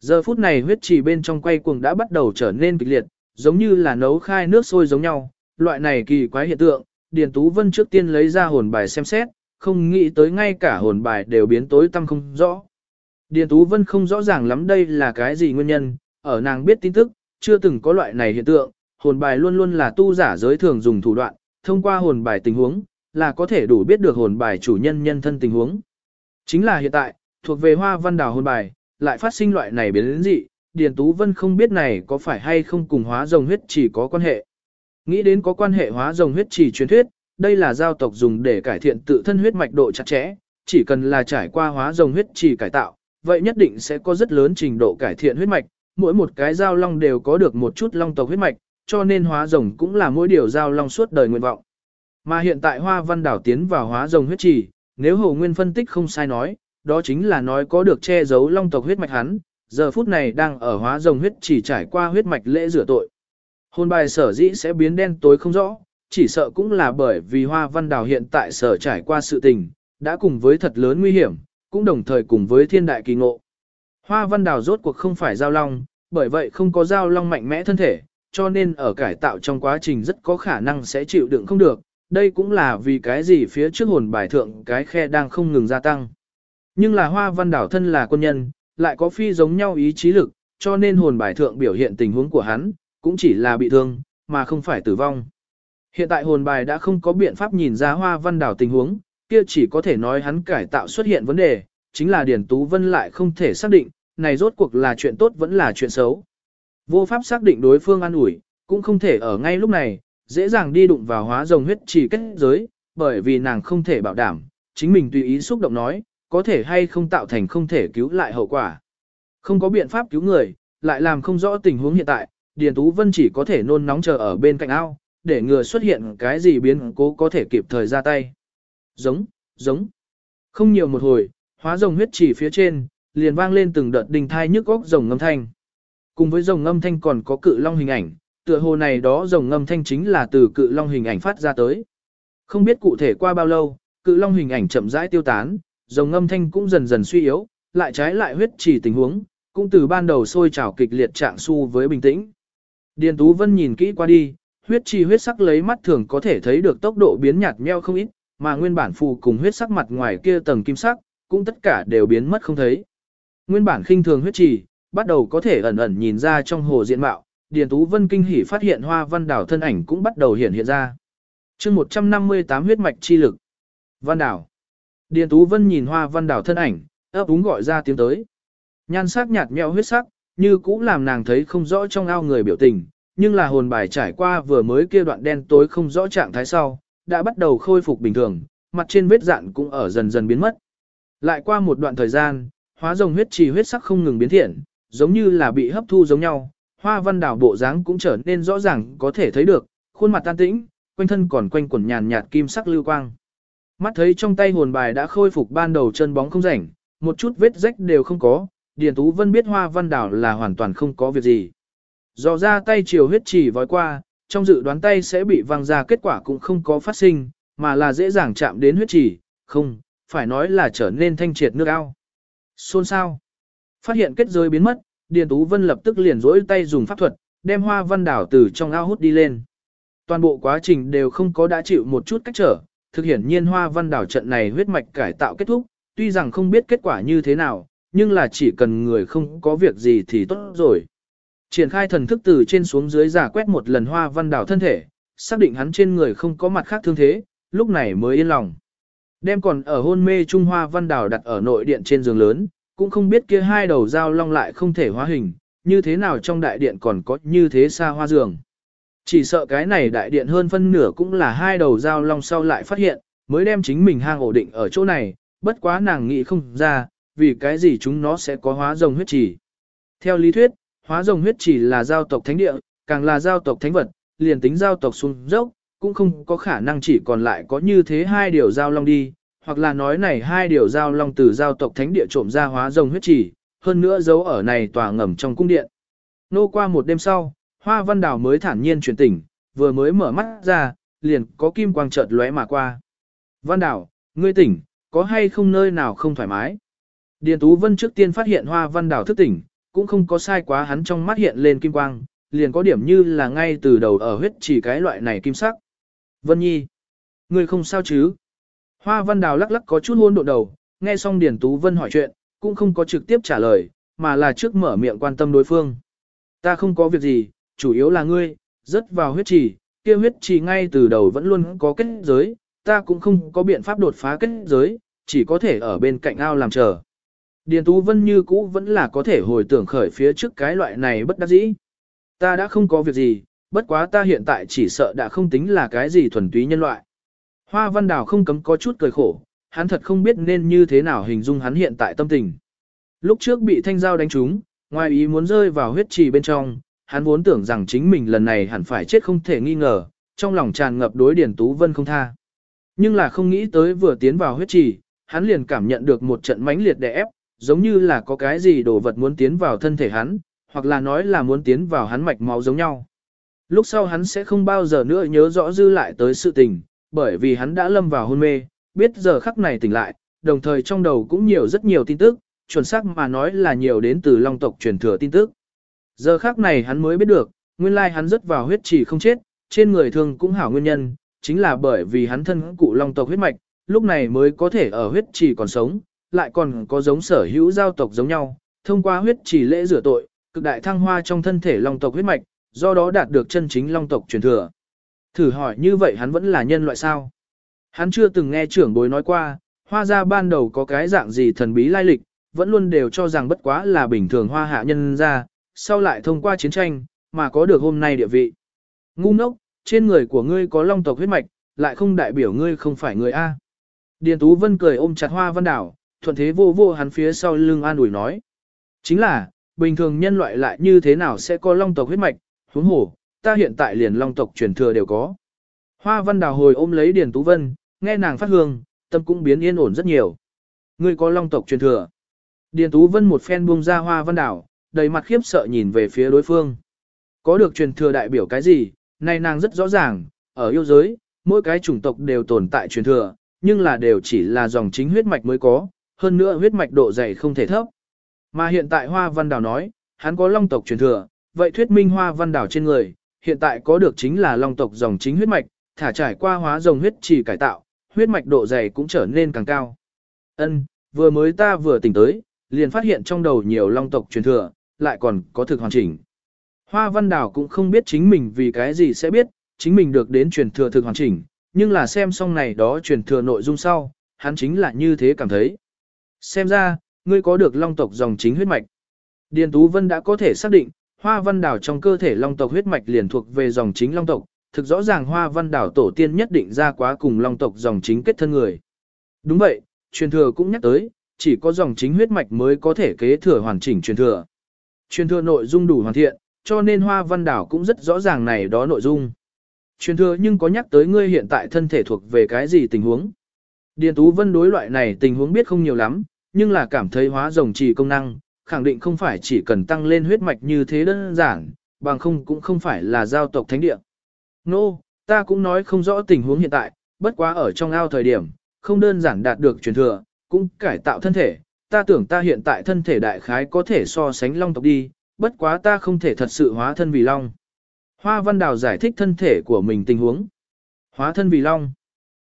Giờ phút này huyết trì bên trong quay cuồng đã bắt đầu trở nên kịch liệt, giống như là nấu khai nước sôi giống nhau, loại này kỳ quái hiện tượng, Điền Tú Vân trước tiên lấy ra hồn bài xem xét, không nghĩ tới ngay cả hồn bài đều biến tối tăm không rõ. Điền Tú Vân không rõ ràng lắm đây là cái gì nguyên nhân, ở nàng biết tin tức, chưa từng có loại này hiện tượng, hồn bài luôn luôn là tu giả giới thường dùng thủ đoạn, thông qua hồn bài tình huống, là có thể đủ biết được hồn bài chủ nhân nhân thân tình huống. Chính là hiện tại, thuộc về hoa văn đào hồn bài, lại phát sinh loại này biến dị, Điền Tú Vân không biết này có phải hay không cùng hóa rồng huyết chỉ có quan hệ. Nghĩ đến có quan hệ hóa rồng huyết chỉ truyền thuyết, đây là giao tộc dùng để cải thiện tự thân huyết mạch độ chặt chẽ, chỉ cần là trải qua hóa rồng huyết chỉ cải tạo, vậy nhất định sẽ có rất lớn trình độ cải thiện huyết mạch, mỗi một cái giao long đều có được một chút long tộc huyết mạch, cho nên hóa rồng cũng là mỗi điều giao long suốt đời nguyện vọng. Mà hiện tại Hoa Văn Đảo tiến vào hóa rồng huyết trì, nếu Hồ Nguyên phân tích không sai nói, đó chính là nói có được che giấu long tộc huyết mạch hắn, giờ phút này đang ở hóa rồng huyết chỉ trải qua huyết mạch lễ rửa tội. Hồn bài sở dĩ sẽ biến đen tối không rõ, chỉ sợ cũng là bởi vì Hoa Văn Đào hiện tại sở trải qua sự tình, đã cùng với thật lớn nguy hiểm, cũng đồng thời cùng với thiên đại kỳ ngộ. Hoa văn đào rốt cuộc không phải giao long, bởi vậy không có giao long mạnh mẽ thân thể, cho nên ở cải tạo trong quá trình rất có khả năng sẽ chịu đựng không được, đây cũng là vì cái gì phía trước hồn bài thượng cái khe đang không ngừng gia tăng. Nhưng là hoa văn đảo thân là quân nhân, lại có phi giống nhau ý chí lực, cho nên hồn bài thượng biểu hiện tình huống của hắn, cũng chỉ là bị thương, mà không phải tử vong. Hiện tại hồn bài đã không có biện pháp nhìn ra hoa văn đảo tình huống, kia chỉ có thể nói hắn cải tạo xuất hiện vấn đề, chính là Điển Tú Vân lại không thể xác định, này rốt cuộc là chuyện tốt vẫn là chuyện xấu. Vô pháp xác định đối phương an ủi, cũng không thể ở ngay lúc này, dễ dàng đi đụng vào hóa rồng huyết chỉ kết giới, bởi vì nàng không thể bảo đảm, chính mình tùy ý xúc động nói, có thể hay không tạo thành không thể cứu lại hậu quả. Không có biện pháp cứu người, lại làm không rõ tình huống hiện tại, Điền Tú Vân chỉ có thể nôn nóng chờ ở bên cạnh ao, để ngừa xuất hiện cái gì biến cố có thể kịp thời ra tay. Giống, giống. Không nhiều một hồi, hóa rồng huyết chỉ phía trên, liền vang lên từng đợt đình thai nhức góc rồng ngâm thanh. Cùng với rồng ngâm thanh còn có cự long hình ảnh, tựa hồ này đó rồng ngâm thanh chính là từ cự long hình ảnh phát ra tới. Không biết cụ thể qua bao lâu, cự long hình ảnh chậm rãi tiêu tán, rồng ngâm thanh cũng dần dần suy yếu, lại trái lại huyết chỉ tình huống, cũng từ ban đầu sôi trào kịch liệt trạng su với bình tĩnh. Điền Tú Vân nhìn kỹ qua đi, huyết trì huyết sắc lấy mắt thường có thể thấy được tốc độ biến nhạt nheo không ít, mà nguyên bản phù cùng huyết sắc mặt ngoài kia tầng kim sắc, cũng tất cả đều biến mất không thấy. Nguyên bản khinh thường huyết trì, bắt đầu có thể ẩn ẩn nhìn ra trong hồ diện mạo, Điền Tú Vân kinh hỉ phát hiện hoa văn đảo thân ảnh cũng bắt đầu hiện hiện ra. chương 158 huyết mạch chi lực. Văn đảo. Điền Tú Vân nhìn hoa văn đảo thân ảnh, ấp úng gọi ra tiếng tới. Nhan sắc nhạt nhẽo huyết sắc, như cũ làm nàng thấy không rõ trong ao người biểu tình, nhưng là hồn bài trải qua vừa mới kia đoạn đen tối không rõ trạng thái sau, đã bắt đầu khôi phục bình thường, mặt trên vết dạn cũng ở dần dần biến mất. Lại qua một đoạn thời gian, hóa rồng huyết trì huyết sắc không ngừng biến thiện, giống như là bị hấp thu giống nhau, hoa văn đảo bộ dáng cũng trở nên rõ ràng có thể thấy được, khuôn mặt tan tĩnh, quanh thân còn quanh quẩn nhàn nhạt kim sắc lưu quang. Mắt thấy trong tay hồn bài đã khôi phục ban đầu chân bóng không rảnh, một chút vết rách đều không có, Điền Tú Vân biết hoa văn đảo là hoàn toàn không có việc gì. Dò ra tay chiều huyết chỉ vói qua, trong dự đoán tay sẽ bị văng ra kết quả cũng không có phát sinh, mà là dễ dàng chạm đến huyết chỉ, không, phải nói là trở nên thanh triệt nước ao. Xôn sao? Phát hiện kết giới biến mất, Điền Tú Vân lập tức liền rỗi tay dùng pháp thuật, đem hoa văn đảo từ trong ao hút đi lên. Toàn bộ quá trình đều không có đã chịu một chút cách trở, thực hiện nhiên hoa văn đảo trận này huyết mạch cải tạo kết thúc, tuy rằng không biết kết quả như thế nào, nhưng là chỉ cần người không có việc gì thì tốt rồi. Triển khai thần thức từ trên xuống dưới giả quét một lần hoa văn đảo thân thể, xác định hắn trên người không có mặt khác thương thế, lúc này mới yên lòng. Đem còn ở hôn mê Trung Hoa Văn Đảo đặt ở nội điện trên giường lớn, cũng không biết kia hai đầu dao long lại không thể hóa hình, như thế nào trong đại điện còn có như thế xa hoa giường. Chỉ sợ cái này đại điện hơn phân nửa cũng là hai đầu dao long sau lại phát hiện, mới đem chính mình hang ổ định ở chỗ này, bất quá nàng nghĩ không ra, vì cái gì chúng nó sẽ có hóa rồng huyết chỉ. Theo lý thuyết, hóa rồng huyết chỉ là giao tộc thánh địa, càng là giao tộc thánh vật, liền tính giao tộc xuống dốc, cũng không có khả năng chỉ còn lại có như thế hai điều giao long đi, hoặc là nói này hai điều giao long từ giao tộc thánh địa trộm ra hóa rồng huyết chỉ, hơn nữa giấu ở này tòa ngầm trong cung điện. Nô qua một đêm sau, Hoa Văn Đào mới thản nhiên chuyển tỉnh, vừa mới mở mắt ra, liền có kim quang chợt lóe mà qua. Văn Đào, ngươi tỉnh, có hay không nơi nào không thoải mái? Điền Tú Vân trước tiên phát hiện Hoa Văn Đào thức tỉnh, cũng không có sai quá hắn trong mắt hiện lên kim quang, liền có điểm như là ngay từ đầu ở huyết chỉ cái loại này kim sắc. Vân Nhi, ngươi không sao chứ? Hoa Văn Đào lắc lắc có chút hôn độ đầu, nghe xong Điền Tú Vân hỏi chuyện, cũng không có trực tiếp trả lời, mà là trước mở miệng quan tâm đối phương. Ta không có việc gì, chủ yếu là ngươi, rất vào huyết trì, kia huyết trì ngay từ đầu vẫn luôn có kết giới, ta cũng không có biện pháp đột phá kết giới, chỉ có thể ở bên cạnh ao làm chờ. Điền Tú Vân như cũ vẫn là có thể hồi tưởng khởi phía trước cái loại này bất đắc dĩ. Ta đã không có việc gì, bất quá ta hiện tại chỉ sợ đã không tính là cái gì thuần túy nhân loại. Hoa Văn Đào không cấm có chút cười khổ, hắn thật không biết nên như thế nào hình dung hắn hiện tại tâm tình. Lúc trước bị thanh dao đánh trúng, ngoài ý muốn rơi vào huyết trì bên trong, hắn vốn tưởng rằng chính mình lần này hẳn phải chết không thể nghi ngờ, trong lòng tràn ngập đối Điền Tú Vân không tha. Nhưng là không nghĩ tới vừa tiến vào huyết trì, hắn liền cảm nhận được một trận mãnh liệt đè ép, giống như là có cái gì đồ vật muốn tiến vào thân thể hắn, hoặc là nói là muốn tiến vào hắn mạch máu giống nhau. Lúc sau hắn sẽ không bao giờ nữa nhớ rõ dư lại tới sự tình, bởi vì hắn đã lâm vào hôn mê, biết giờ khắc này tỉnh lại, đồng thời trong đầu cũng nhiều rất nhiều tin tức, chuẩn xác mà nói là nhiều đến từ long tộc truyền thừa tin tức. Giờ khác này hắn mới biết được, nguyên lai hắn rất vào huyết chỉ không chết, trên người thường cũng hảo nguyên nhân, chính là bởi vì hắn thân cụ long tộc huyết mạch, lúc này mới có thể ở huyết chỉ còn sống, lại còn có giống sở hữu giao tộc giống nhau, thông qua huyết chỉ lễ rửa tội, cực đại thăng hoa trong thân thể long tộc huyết mạch, do đó đạt được chân chính long tộc truyền thừa. Thử hỏi như vậy hắn vẫn là nhân loại sao? Hắn chưa từng nghe trưởng bối nói qua, hoa gia ban đầu có cái dạng gì thần bí lai lịch, vẫn luôn đều cho rằng bất quá là bình thường hoa hạ nhân ra, sau lại thông qua chiến tranh, mà có được hôm nay địa vị. Ngu ngốc, trên người của ngươi có long tộc huyết mạch, lại không đại biểu ngươi không phải người A. Điền Tú Vân cười ôm chặt hoa văn đảo, thuận thế vô vô hắn phía sau lưng an ủi nói. Chính là, bình thường nhân loại lại như thế nào sẽ có long tộc huyết mạch, huống hồ, ta hiện tại liền long tộc truyền thừa đều có. Hoa văn đào hồi ôm lấy Điền Tú Vân, nghe nàng phát hương, tâm cũng biến yên ổn rất nhiều. Ngươi có long tộc truyền thừa. Điền Tú Vân một phen buông ra hoa văn đảo, đầy mặt khiếp sợ nhìn về phía đối phương. Có được truyền thừa đại biểu cái gì, này nàng rất rõ ràng, ở yêu giới, mỗi cái chủng tộc đều tồn tại truyền thừa, nhưng là đều chỉ là dòng chính huyết mạch mới có, hơn nữa huyết mạch độ dày không thể thấp. Mà hiện tại Hoa Văn Đào nói, hắn có long tộc truyền thừa, vậy thuyết minh Hoa Văn Đào trên người, hiện tại có được chính là long tộc dòng chính huyết mạch, thả trải qua hóa rồng huyết chỉ cải tạo, huyết mạch độ dày cũng trở nên càng cao. Ân, vừa mới ta vừa tỉnh tới, liền phát hiện trong đầu nhiều long tộc truyền thừa, lại còn có thực hoàn chỉnh. Hoa Văn Đào cũng không biết chính mình vì cái gì sẽ biết, chính mình được đến truyền thừa thực hoàn chỉnh, nhưng là xem xong này đó truyền thừa nội dung sau, hắn chính là như thế cảm thấy. Xem ra, ngươi có được long tộc dòng chính huyết mạch. Điền Tú Vân đã có thể xác định, hoa văn Đào trong cơ thể long tộc huyết mạch liền thuộc về dòng chính long tộc, thực rõ ràng hoa văn Đào tổ tiên nhất định ra quá cùng long tộc dòng chính kết thân người. Đúng vậy, truyền thừa cũng nhắc tới, chỉ có dòng chính huyết mạch mới có thể kế thừa hoàn chỉnh truyền thừa. Truyền thừa nội dung đủ hoàn thiện, cho nên hoa văn đảo cũng rất rõ ràng này đó nội dung. Truyền thừa nhưng có nhắc tới ngươi hiện tại thân thể thuộc về cái gì tình huống. Điền Tú Vân đối loại này tình huống biết không nhiều lắm, nhưng là cảm thấy hóa rồng trì công năng, khẳng định không phải chỉ cần tăng lên huyết mạch như thế đơn giản, bằng không cũng không phải là giao tộc thánh địa. Nô, no, ta cũng nói không rõ tình huống hiện tại, bất quá ở trong ao thời điểm, không đơn giản đạt được truyền thừa, cũng cải tạo thân thể, ta tưởng ta hiện tại thân thể đại khái có thể so sánh long tộc đi, bất quá ta không thể thật sự hóa thân vì long. Hoa Văn Đào giải thích thân thể của mình tình huống. Hóa thân vì long.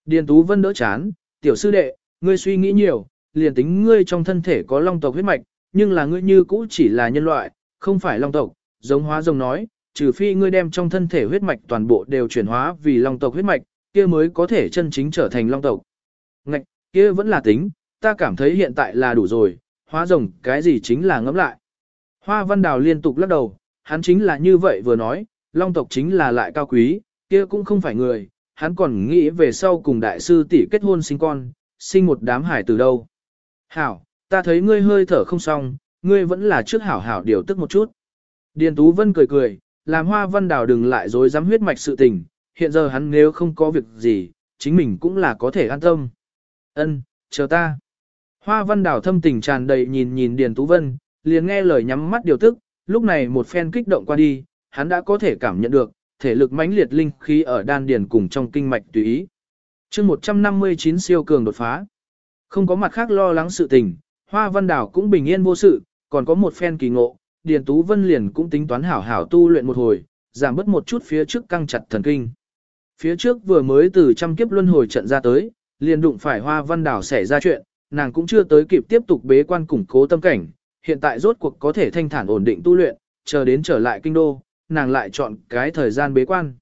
Điền Tú Vân đỡ chán, tiểu sư đệ, ngươi suy nghĩ nhiều, liền tính ngươi trong thân thể có long tộc huyết mạch, nhưng là ngươi như cũ chỉ là nhân loại, không phải long tộc, giống hóa rồng nói, trừ phi ngươi đem trong thân thể huyết mạch toàn bộ đều chuyển hóa vì long tộc huyết mạch, kia mới có thể chân chính trở thành long tộc. Ngạch, kia vẫn là tính, ta cảm thấy hiện tại là đủ rồi, hóa rồng cái gì chính là ngẫm lại. Hoa Văn Đào liên tục lắc đầu, hắn chính là như vậy vừa nói, long tộc chính là lại cao quý, kia cũng không phải người, hắn còn nghĩ về sau cùng đại sư tỷ kết hôn sinh con, sinh một đám hải từ đâu. Hảo, ta thấy ngươi hơi thở không xong, ngươi vẫn là trước hảo hảo điều tức một chút. Điền Tú Vân cười cười, làm hoa văn đào đừng lại dối dám huyết mạch sự tình, hiện giờ hắn nếu không có việc gì, chính mình cũng là có thể an tâm. Ân, chờ ta. Hoa văn đào thâm tình tràn đầy nhìn nhìn Điền Tú Vân, liền nghe lời nhắm mắt điều tức, lúc này một phen kích động qua đi, hắn đã có thể cảm nhận được, thể lực mãnh liệt linh khí ở đan điền cùng trong kinh mạch tùy ý. chương 159 siêu cường đột phá. Không có mặt khác lo lắng sự tình, Hoa Văn Đảo cũng bình yên vô sự, còn có một phen kỳ ngộ, Điền Tú Vân liền cũng tính toán hảo hảo tu luyện một hồi, giảm bớt một chút phía trước căng chặt thần kinh. Phía trước vừa mới từ trăm kiếp luân hồi trận ra tới, liền đụng phải Hoa Văn Đảo xảy ra chuyện, nàng cũng chưa tới kịp tiếp tục bế quan củng cố tâm cảnh, hiện tại rốt cuộc có thể thanh thản ổn định tu luyện, chờ đến trở lại kinh đô, nàng lại chọn cái thời gian bế quan.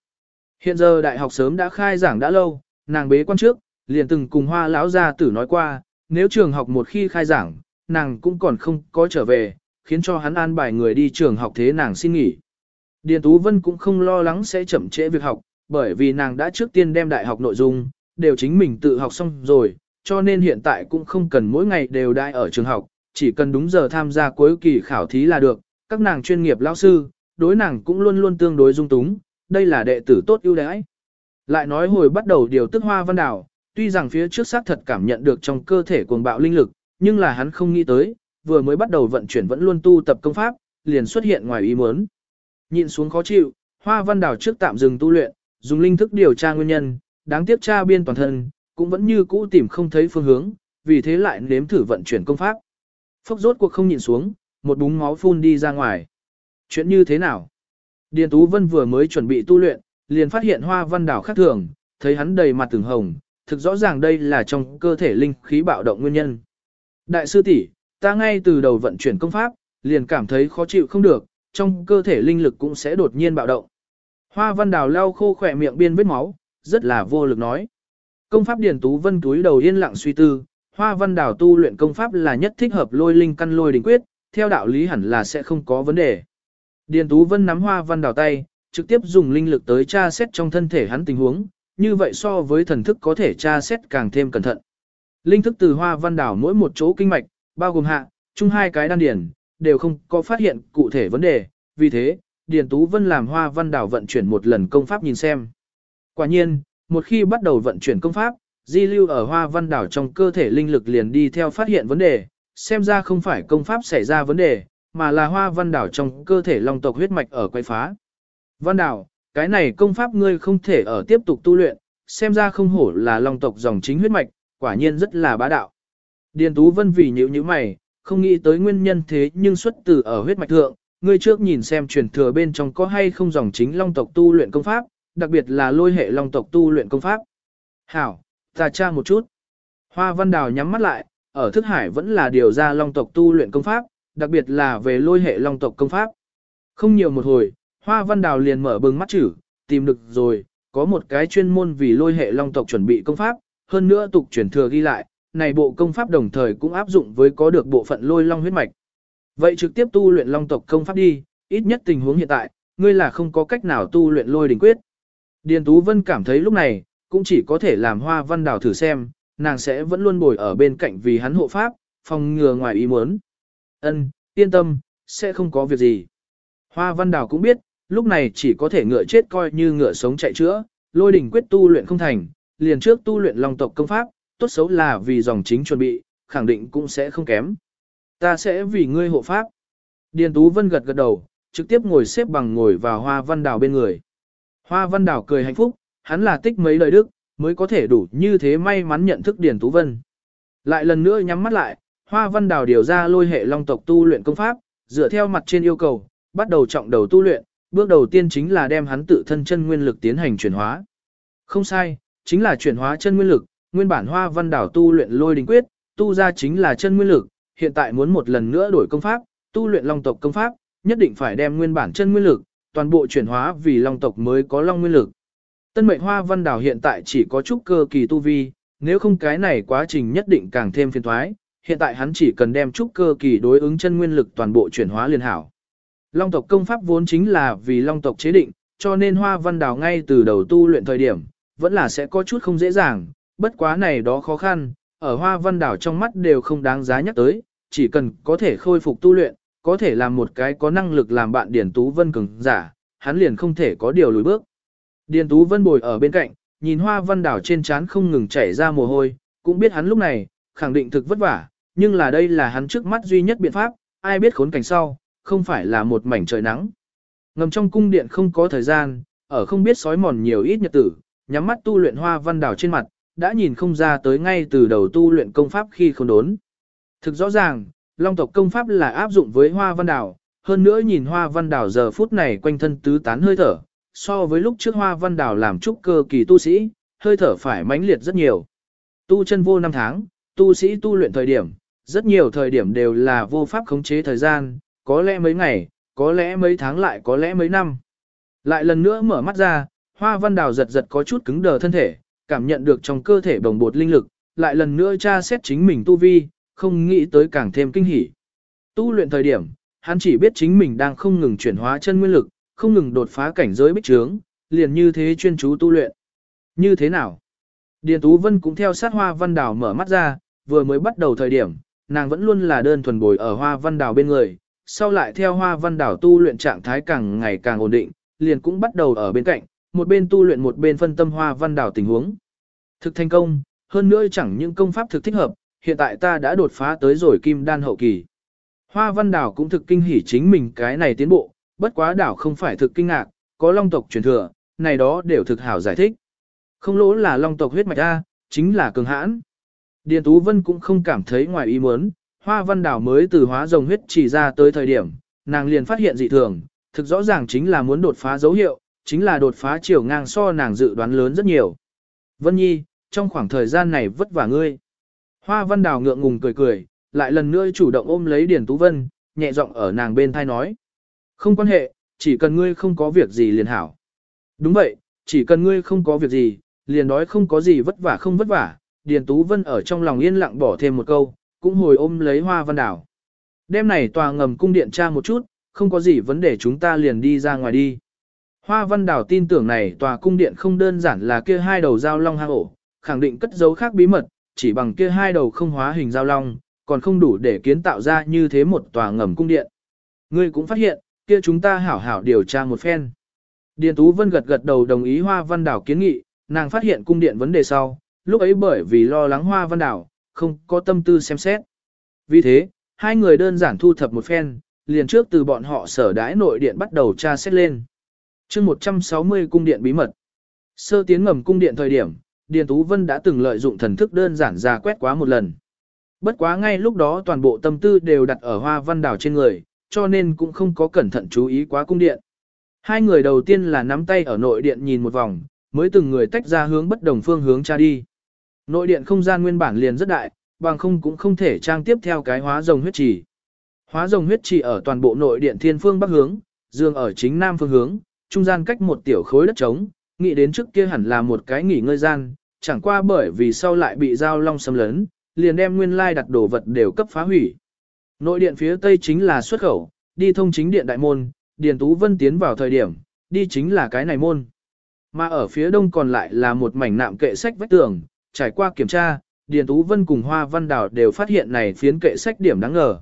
Hiện giờ đại học sớm đã khai giảng đã lâu, nàng bế quan trước, liền từng cùng hoa lão gia tử nói qua, nếu trường học một khi khai giảng, nàng cũng còn không có trở về, khiến cho hắn an bài người đi trường học thế nàng xin nghỉ. Điền Tú Vân cũng không lo lắng sẽ chậm trễ việc học, bởi vì nàng đã trước tiên đem đại học nội dung, đều chính mình tự học xong rồi, cho nên hiện tại cũng không cần mỗi ngày đều đại ở trường học, chỉ cần đúng giờ tham gia cuối kỳ khảo thí là được, các nàng chuyên nghiệp lão sư, đối nàng cũng luôn luôn tương đối dung túng, đây là đệ tử tốt ưu đãi. Lại nói hồi bắt đầu điều tức hoa văn đảo, tuy rằng phía trước xác thật cảm nhận được trong cơ thể cuồng bạo linh lực, nhưng là hắn không nghĩ tới, vừa mới bắt đầu vận chuyển vẫn luôn tu tập công pháp, liền xuất hiện ngoài ý muốn. Nhìn xuống khó chịu, hoa văn đảo trước tạm dừng tu luyện, dùng linh thức điều tra nguyên nhân, đáng tiếc tra biên toàn thân, cũng vẫn như cũ tìm không thấy phương hướng, vì thế lại nếm thử vận chuyển công pháp. Phốc rốt cuộc không nhìn xuống, một búng máu phun đi ra ngoài. Chuyện như thế nào? Điền Tú Vân vừa mới chuẩn bị tu luyện, liền phát hiện hoa văn đảo khác thường, thấy hắn đầy mặt từng hồng, thực rõ ràng đây là trong cơ thể linh khí bạo động nguyên nhân. Đại sư tỷ, ta ngay từ đầu vận chuyển công pháp, liền cảm thấy khó chịu không được, trong cơ thể linh lực cũng sẽ đột nhiên bạo động. Hoa văn đào lau khô khỏe miệng biên vết máu, rất là vô lực nói. Công pháp Điền Tú Vân túi đầu yên lặng suy tư, Hoa văn đào tu luyện công pháp là nhất thích hợp lôi linh căn lôi đỉnh quyết, theo đạo lý hẳn là sẽ không có vấn đề. Điền Tú Vân nắm hoa văn đào tay, trực tiếp dùng linh lực tới tra xét trong thân thể hắn tình huống, như vậy so với thần thức có thể tra xét càng thêm cẩn thận. Linh thức từ hoa văn đảo mỗi một chỗ kinh mạch, bao gồm hạ, chung hai cái đan điển, đều không có phát hiện cụ thể vấn đề, vì thế, Điền Tú Vân làm hoa văn đảo vận chuyển một lần công pháp nhìn xem. Quả nhiên, một khi bắt đầu vận chuyển công pháp, di lưu ở hoa văn đảo trong cơ thể linh lực liền đi theo phát hiện vấn đề, xem ra không phải công pháp xảy ra vấn đề, mà là hoa văn đảo trong cơ thể long tộc huyết mạch ở quay phá. Văn đảo, cái này công pháp ngươi không thể ở tiếp tục tu luyện, xem ra không hổ là long tộc dòng chính huyết mạch, quả nhiên rất là bá đạo. Điền Tú Vân vì nhữ như mày, không nghĩ tới nguyên nhân thế nhưng xuất từ ở huyết mạch thượng, ngươi trước nhìn xem truyền thừa bên trong có hay không dòng chính long tộc tu luyện công pháp, đặc biệt là lôi hệ long tộc tu luyện công pháp. Hảo, ta tra một chút. Hoa Văn Đào nhắm mắt lại, ở thức hải vẫn là điều ra long tộc tu luyện công pháp, đặc biệt là về lôi hệ long tộc công pháp. Không nhiều một hồi, Hoa Văn Đào liền mở bừng mắt chữ, tìm được rồi, có một cái chuyên môn vì lôi hệ long tộc chuẩn bị công pháp, hơn nữa tục truyền thừa ghi lại, này bộ công pháp đồng thời cũng áp dụng với có được bộ phận lôi long huyết mạch. Vậy trực tiếp tu luyện long tộc công pháp đi, ít nhất tình huống hiện tại, ngươi là không có cách nào tu luyện lôi đỉnh quyết. Điền Tú Vân cảm thấy lúc này, cũng chỉ có thể làm hoa văn đào thử xem, nàng sẽ vẫn luôn bồi ở bên cạnh vì hắn hộ pháp, phòng ngừa ngoài ý muốn. Ân, yên tâm, sẽ không có việc gì. Hoa văn đào cũng biết, lúc này chỉ có thể ngựa chết coi như ngựa sống chạy chữa, lôi đỉnh quyết tu luyện không thành, liền trước tu luyện long tộc công pháp, tốt xấu là vì dòng chính chuẩn bị, khẳng định cũng sẽ không kém. Ta sẽ vì ngươi hộ pháp. Điền Tú Vân gật gật đầu, trực tiếp ngồi xếp bằng ngồi vào hoa văn đào bên người. Hoa văn đào cười hạnh phúc, hắn là tích mấy lời đức, mới có thể đủ như thế may mắn nhận thức Điền Tú Vân. Lại lần nữa nhắm mắt lại, Hoa Văn Đào điều ra lôi hệ long tộc tu luyện công pháp, dựa theo mặt trên yêu cầu, bắt đầu trọng đầu tu luyện, bước đầu tiên chính là đem hắn tự thân chân nguyên lực tiến hành chuyển hóa. Không sai, chính là chuyển hóa chân nguyên lực, nguyên bản Hoa Văn Đào tu luyện lôi đình quyết, tu ra chính là chân nguyên lực, hiện tại muốn một lần nữa đổi công pháp, tu luyện long tộc công pháp, nhất định phải đem nguyên bản chân nguyên lực, toàn bộ chuyển hóa vì long tộc mới có long nguyên lực. Tân mệnh hoa văn đảo hiện tại chỉ có chút cơ kỳ tu vi, nếu không cái này quá trình nhất định càng thêm phiền thoái, hiện tại hắn chỉ cần đem chút cơ kỳ đối ứng chân nguyên lực toàn bộ chuyển hóa liên hảo. Long tộc công pháp vốn chính là vì long tộc chế định, cho nên hoa văn đảo ngay từ đầu tu luyện thời điểm, vẫn là sẽ có chút không dễ dàng, bất quá này đó khó khăn, ở hoa văn đảo trong mắt đều không đáng giá nhắc tới, chỉ cần có thể khôi phục tu luyện, có thể làm một cái có năng lực làm bạn Điền tú vân cường giả, hắn liền không thể có điều lùi bước. Điền Tú Vân bồi ở bên cạnh, nhìn hoa văn đảo trên trán không ngừng chảy ra mồ hôi, cũng biết hắn lúc này, khẳng định thực vất vả, nhưng là đây là hắn trước mắt duy nhất biện pháp, ai biết khốn cảnh sau, không phải là một mảnh trời nắng. Ngầm trong cung điện không có thời gian, ở không biết sói mòn nhiều ít nhật tử, nhắm mắt tu luyện hoa văn đảo trên mặt, đã nhìn không ra tới ngay từ đầu tu luyện công pháp khi không đốn. Thực rõ ràng, long tộc công pháp là áp dụng với hoa văn đảo, hơn nữa nhìn hoa văn đảo giờ phút này quanh thân tứ tán hơi thở, so với lúc trước hoa văn đảo làm trúc cơ kỳ tu sĩ, hơi thở phải mãnh liệt rất nhiều. Tu chân vô năm tháng, tu sĩ tu luyện thời điểm, rất nhiều thời điểm đều là vô pháp khống chế thời gian, có lẽ mấy ngày, có lẽ mấy tháng lại có lẽ mấy năm. Lại lần nữa mở mắt ra, hoa văn đào giật giật có chút cứng đờ thân thể, cảm nhận được trong cơ thể bồng bột linh lực, lại lần nữa tra xét chính mình tu vi, không nghĩ tới càng thêm kinh hỉ. Tu luyện thời điểm, hắn chỉ biết chính mình đang không ngừng chuyển hóa chân nguyên lực, không ngừng đột phá cảnh giới bích trướng, liền như thế chuyên chú tu luyện. Như thế nào? Điền Tú Vân cũng theo sát hoa văn đảo mở mắt ra, vừa mới bắt đầu thời điểm, nàng vẫn luôn là đơn thuần bồi ở hoa văn đảo bên người, sau lại theo hoa văn đảo tu luyện trạng thái càng ngày càng ổn định, liền cũng bắt đầu ở bên cạnh, một bên tu luyện một bên phân tâm hoa văn đảo tình huống. Thực thành công, hơn nữa chẳng những công pháp thực thích hợp, hiện tại ta đã đột phá tới rồi kim đan hậu kỳ. Hoa văn đảo cũng thực kinh hỉ chính mình cái này tiến bộ, bất quá đảo không phải thực kinh ngạc, có long tộc truyền thừa, này đó đều thực hảo giải thích. Không lỗ là long tộc huyết mạch A, chính là cường hãn. Điền Tú Vân cũng không cảm thấy ngoài ý muốn, hoa văn đảo mới từ hóa rồng huyết chỉ ra tới thời điểm, nàng liền phát hiện dị thường, thực rõ ràng chính là muốn đột phá dấu hiệu, chính là đột phá chiều ngang so nàng dự đoán lớn rất nhiều. Vân Nhi, trong khoảng thời gian này vất vả ngươi. Hoa văn đào ngượng ngùng cười cười, lại lần nữa chủ động ôm lấy Điền Tú Vân, nhẹ giọng ở nàng bên thai nói. Không quan hệ, chỉ cần ngươi không có việc gì liền hảo. Đúng vậy, chỉ cần ngươi không có việc gì, liền nói không có gì vất vả không vất vả. Điền Tú Vân ở trong lòng yên lặng bỏ thêm một câu, cũng hồi ôm lấy hoa văn Đào. Đêm này tòa ngầm cung điện tra một chút, không có gì vấn đề chúng ta liền đi ra ngoài đi. Hoa văn Đào tin tưởng này tòa cung điện không đơn giản là kia hai đầu giao long hang ổ, khẳng định cất dấu khác bí mật, chỉ bằng kia hai đầu không hóa hình giao long, còn không đủ để kiến tạo ra như thế một tòa ngầm cung điện. Ngươi cũng phát hiện, kia chúng ta hảo hảo điều tra một phen. Điền Tú Vân gật gật đầu đồng ý Hoa Văn Đảo kiến nghị, nàng phát hiện cung điện vấn đề sau, lúc ấy bởi vì lo lắng Hoa Văn Đảo, không có tâm tư xem xét. Vì thế, hai người đơn giản thu thập một phen, liền trước từ bọn họ sở đái nội điện bắt đầu tra xét lên. chương 160 cung điện bí mật. Sơ tiến ngầm cung điện thời điểm, Điền Tú Vân đã từng lợi dụng thần thức đơn giản ra quét quá một lần. Bất quá ngay lúc đó toàn bộ tâm tư đều đặt ở hoa văn đảo trên người, cho nên cũng không có cẩn thận chú ý quá cung điện. Hai người đầu tiên là nắm tay ở nội điện nhìn một vòng, mới từng người tách ra hướng bất đồng phương hướng tra đi. Nội điện không gian nguyên bản liền rất đại, bằng không cũng không thể trang tiếp theo cái hóa rồng huyết trì. Hóa rồng huyết trì ở toàn bộ nội điện thiên phương bắc hướng, dương ở chính nam phương hướng, trung gian cách một tiểu khối đất trống, nghĩ đến trước kia hẳn là một cái nghỉ ngơi gian, chẳng qua bởi vì sau lại bị giao long xâm lấn, liền đem nguyên lai đặt đồ vật đều cấp phá hủy. Nội điện phía tây chính là xuất khẩu, đi thông chính điện đại môn, Điền Tú Vân tiến vào thời điểm, đi chính là cái này môn. Mà ở phía đông còn lại là một mảnh nạm kệ sách vách tường, trải qua kiểm tra, Điền Tú Vân cùng Hoa Văn Đào đều phát hiện này phiến kệ sách điểm đáng ngờ.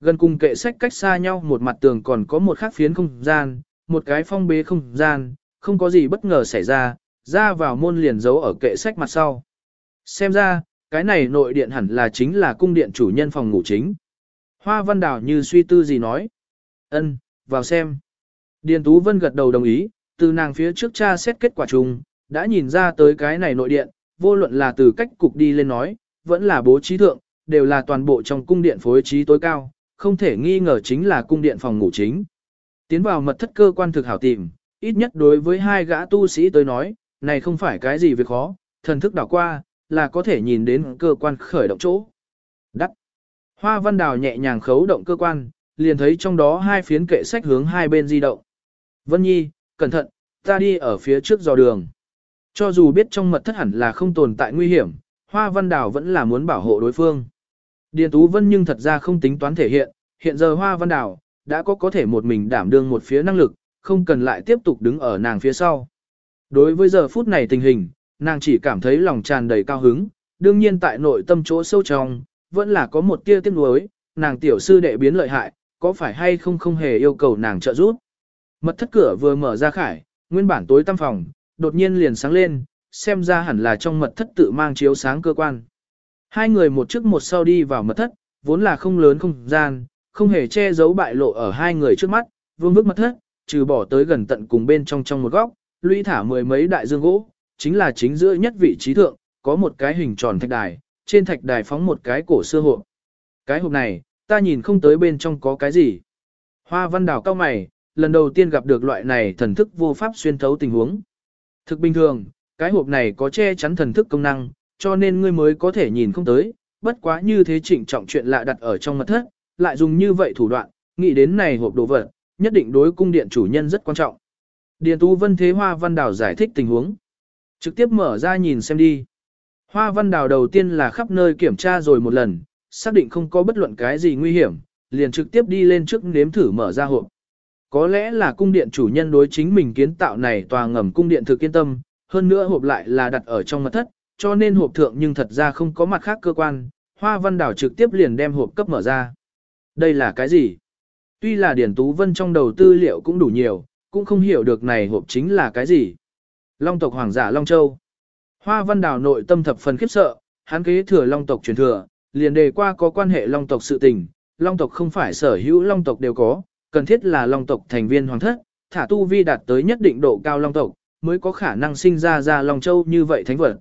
Gần cùng kệ sách cách xa nhau một mặt tường còn có một khác phiến không gian, một cái phong bế không gian, không có gì bất ngờ xảy ra, ra vào môn liền giấu ở kệ sách mặt sau. Xem ra, cái này nội điện hẳn là chính là cung điện chủ nhân phòng ngủ chính. Hoa Văn Đào như suy tư gì nói. ân vào xem. Điền Tú Vân gật đầu đồng ý, từ nàng phía trước cha xét kết quả chung, đã nhìn ra tới cái này nội điện, vô luận là từ cách cục đi lên nói, vẫn là bố trí thượng, đều là toàn bộ trong cung điện phối trí tối cao, không thể nghi ngờ chính là cung điện phòng ngủ chính. Tiến vào mật thất cơ quan thực hảo tìm, ít nhất đối với hai gã tu sĩ tới nói, này không phải cái gì việc khó, thần thức đảo qua, là có thể nhìn đến cơ quan khởi động chỗ. Đắc. Hoa văn đào nhẹ nhàng khấu động cơ quan, liền thấy trong đó hai phiến kệ sách hướng hai bên di động. Vân Nhi, cẩn thận, ta đi ở phía trước dò đường. Cho dù biết trong mật thất hẳn là không tồn tại nguy hiểm, Hoa Văn Đào vẫn là muốn bảo hộ đối phương. Điền Tú Vân nhưng thật ra không tính toán thể hiện, hiện giờ Hoa Văn Đào đã có có thể một mình đảm đương một phía năng lực, không cần lại tiếp tục đứng ở nàng phía sau. Đối với giờ phút này tình hình, nàng chỉ cảm thấy lòng tràn đầy cao hứng, đương nhiên tại nội tâm chỗ sâu trong, vẫn là có một tia tiếc nuối, nàng tiểu sư đệ biến lợi hại, có phải hay không không hề yêu cầu nàng trợ giúp. Mật thất cửa vừa mở ra khải, nguyên bản tối tăm phòng, đột nhiên liền sáng lên, xem ra hẳn là trong mật thất tự mang chiếu sáng cơ quan. Hai người một trước một sau đi vào mật thất, vốn là không lớn không gian, không hề che giấu bại lộ ở hai người trước mắt, vương vức mật thất, trừ bỏ tới gần tận cùng bên trong trong một góc, lũy thả mười mấy đại dương gỗ, chính là chính giữa nhất vị trí thượng, có một cái hình tròn thạch đài, trên thạch đài phóng một cái cổ xưa hộp. Cái hộp này, ta nhìn không tới bên trong có cái gì. Hoa văn đào cao mày, lần đầu tiên gặp được loại này thần thức vô pháp xuyên thấu tình huống. Thực bình thường, cái hộp này có che chắn thần thức công năng, cho nên ngươi mới có thể nhìn không tới, bất quá như thế trịnh trọng chuyện lạ đặt ở trong mật thất, lại dùng như vậy thủ đoạn, nghĩ đến này hộp đồ vật, nhất định đối cung điện chủ nhân rất quan trọng. Điền Tú Vân Thế Hoa Văn Đào giải thích tình huống. Trực tiếp mở ra nhìn xem đi. Hoa Văn Đào đầu tiên là khắp nơi kiểm tra rồi một lần, xác định không có bất luận cái gì nguy hiểm, liền trực tiếp đi lên trước nếm thử mở ra hộp. Có lẽ là cung điện chủ nhân đối chính mình kiến tạo này tòa ngầm cung điện thực yên tâm, hơn nữa hộp lại là đặt ở trong mật thất, cho nên hộp thượng nhưng thật ra không có mặt khác cơ quan, Hoa Văn Đào trực tiếp liền đem hộp cấp mở ra. Đây là cái gì? Tuy là Điển Tú Vân trong đầu tư liệu cũng đủ nhiều, cũng không hiểu được này hộp chính là cái gì. Long tộc hoàng giả Long Châu. Hoa Văn Đảo nội tâm thập phần khiếp sợ, hắn kế thừa Long tộc truyền thừa, liền đề qua có quan hệ Long tộc sự tình, Long tộc không phải sở hữu Long tộc đều có, cần thiết là Long tộc thành viên hoàng thất, thả tu vi đạt tới nhất định độ cao Long tộc, mới có khả năng sinh ra ra Long Châu như vậy thánh vật.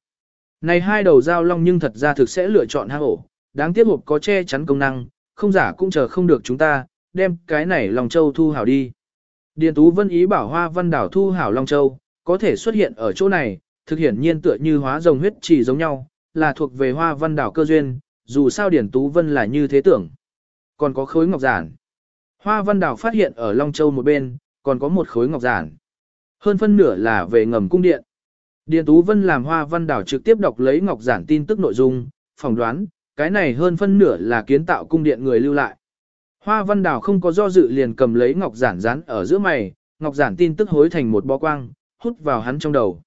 Này hai đầu dao long nhưng thật ra thực sẽ lựa chọn hang ổ, đáng tiếc hộp có che chắn công năng, không giả cũng chờ không được chúng ta, đem cái này Long Châu thu hảo đi. Điền Tú Vân ý bảo Hoa Văn Đảo thu hảo Long Châu, có thể xuất hiện ở chỗ này, thực hiện nhiên tựa như hóa rồng huyết chỉ giống nhau, là thuộc về Hoa Văn Đảo cơ duyên, dù sao Điền Tú Vân là như thế tưởng. Còn có khối ngọc giản. Hoa Văn Đảo phát hiện ở Long Châu một bên, còn có một khối ngọc giản. Hơn phân nửa là về ngầm cung điện. Điền Tú Vân làm Hoa Văn Đảo trực tiếp đọc lấy ngọc giản tin tức nội dung, phỏng đoán, cái này hơn phân nửa là kiến tạo cung điện người lưu lại. Hoa Văn Đào không có do dự liền cầm lấy ngọc giản dán ở giữa mày, ngọc giản tin tức hối thành một bó quang, hút vào hắn trong đầu.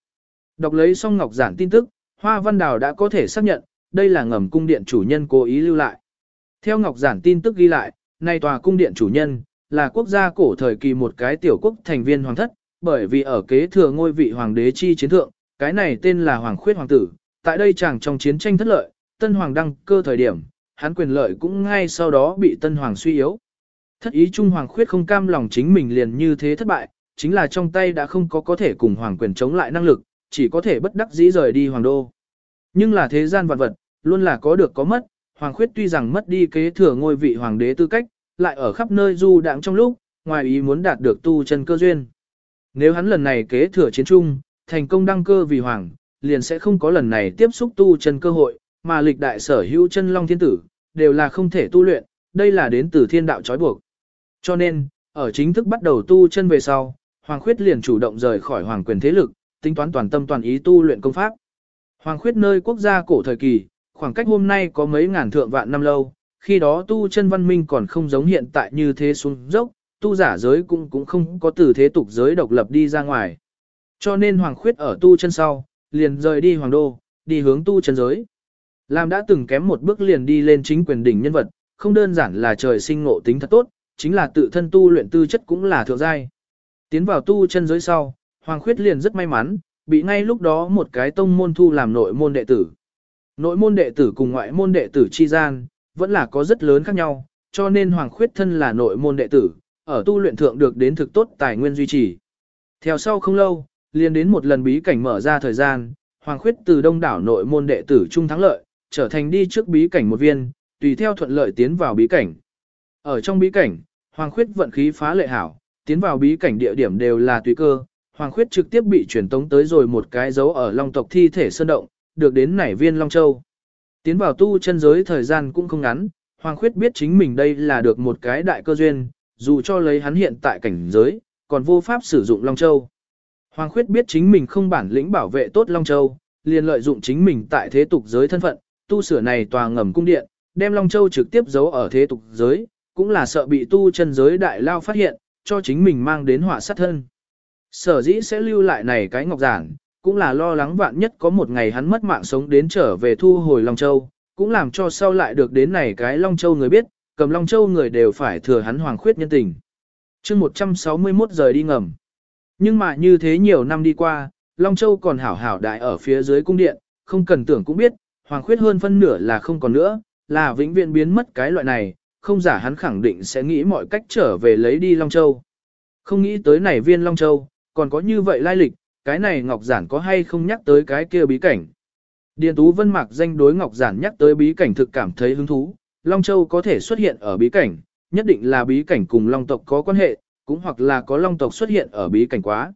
Đọc lấy xong ngọc giản tin tức, Hoa Văn Đào đã có thể xác nhận, đây là ngầm cung điện chủ nhân cố ý lưu lại. Theo ngọc giản tin tức ghi lại, nay tòa cung điện chủ nhân là quốc gia cổ thời kỳ một cái tiểu quốc thành viên hoàng thất, bởi vì ở kế thừa ngôi vị hoàng đế chi chiến thượng, cái này tên là Hoàng Khuyết Hoàng tử, tại đây chàng trong chiến tranh thất lợi, Tân Hoàng đăng cơ thời điểm, hắn quyền lợi cũng ngay sau đó bị Tân Hoàng suy yếu. Thất ý Trung Hoàng Khuyết không cam lòng chính mình liền như thế thất bại, chính là trong tay đã không có có thể cùng Hoàng quyền chống lại năng lực, chỉ có thể bất đắc dĩ rời đi Hoàng đô. Nhưng là thế gian vật vật, luôn là có được có mất, Hoàng Khuyết tuy rằng mất đi kế thừa ngôi vị Hoàng đế tư cách, lại ở khắp nơi du đãng trong lúc, ngoài ý muốn đạt được tu chân cơ duyên. Nếu hắn lần này kế thừa chiến trung, thành công đăng cơ vì hoàng, liền sẽ không có lần này tiếp xúc tu chân cơ hội, mà lịch đại sở hữu chân long thiên tử, đều là không thể tu luyện, đây là đến từ thiên đạo trói buộc. Cho nên, ở chính thức bắt đầu tu chân về sau, Hoàng Khuyết liền chủ động rời khỏi hoàng quyền thế lực, tính toán toàn tâm toàn ý tu luyện công pháp. Hoàng Khuyết nơi quốc gia cổ thời kỳ, khoảng cách hôm nay có mấy ngàn thượng vạn năm lâu, khi đó tu chân văn minh còn không giống hiện tại như thế xuống dốc, tu giả giới cũng cũng không có từ thế tục giới độc lập đi ra ngoài. Cho nên Hoàng Khuyết ở tu chân sau, liền rời đi Hoàng Đô, đi hướng tu chân giới. Làm đã từng kém một bước liền đi lên chính quyền đỉnh nhân vật, không đơn giản là trời sinh ngộ tính thật tốt, chính là tự thân tu luyện tư chất cũng là thượng giai. Tiến vào tu chân giới sau, Hoàng Khuyết liền rất may mắn, bị ngay lúc đó một cái tông môn thu làm nội môn đệ tử. Nội môn đệ tử cùng ngoại môn đệ tử chi gian, vẫn là có rất lớn khác nhau, cho nên Hoàng Khuyết thân là nội môn đệ tử, ở tu luyện thượng được đến thực tốt tài nguyên duy trì. Theo sau không lâu, liền đến một lần bí cảnh mở ra thời gian, Hoàng Khuyết từ đông đảo nội môn đệ tử trung thắng lợi, trở thành đi trước bí cảnh một viên, tùy theo thuận lợi tiến vào bí cảnh. Ở trong bí cảnh, Hoàng Khuyết vận khí phá lệ hảo, tiến vào bí cảnh địa điểm đều là tùy cơ, Hoàng Khuyết trực tiếp bị truyền tống tới rồi một cái dấu ở Long tộc thi thể sơn động, được đến nảy viên Long Châu. Tiến vào tu chân giới thời gian cũng không ngắn, Hoàng Khuyết biết chính mình đây là được một cái đại cơ duyên, dù cho lấy hắn hiện tại cảnh giới, còn vô pháp sử dụng Long Châu. Hoàng Khuyết biết chính mình không bản lĩnh bảo vệ tốt Long Châu, liền lợi dụng chính mình tại thế tục giới thân phận, tu sửa này tòa ngầm cung điện, đem Long Châu trực tiếp giấu ở thế tục giới, cũng là sợ bị tu chân giới đại lao phát hiện, cho chính mình mang đến họa sát thân. Sở dĩ sẽ lưu lại này cái ngọc giản, cũng là lo lắng vạn nhất có một ngày hắn mất mạng sống đến trở về thu hồi Long Châu, cũng làm cho sau lại được đến này cái Long Châu người biết, cầm Long Châu người đều phải thừa hắn hoàng khuyết nhân tình. chương 161 giờ đi ngầm. Nhưng mà như thế nhiều năm đi qua, Long Châu còn hảo hảo đại ở phía dưới cung điện, không cần tưởng cũng biết, hoàng khuyết hơn phân nửa là không còn nữa, là vĩnh viễn biến mất cái loại này, không giả hắn khẳng định sẽ nghĩ mọi cách trở về lấy đi Long Châu. Không nghĩ tới này viên Long Châu, còn có như vậy lai lịch, cái này Ngọc Giản có hay không nhắc tới cái kia bí cảnh. Điền Tú Vân Mạc danh đối Ngọc Giản nhắc tới bí cảnh thực cảm thấy hứng thú, Long Châu có thể xuất hiện ở bí cảnh, nhất định là bí cảnh cùng Long tộc có quan hệ, cũng hoặc là có Long tộc xuất hiện ở bí cảnh quá.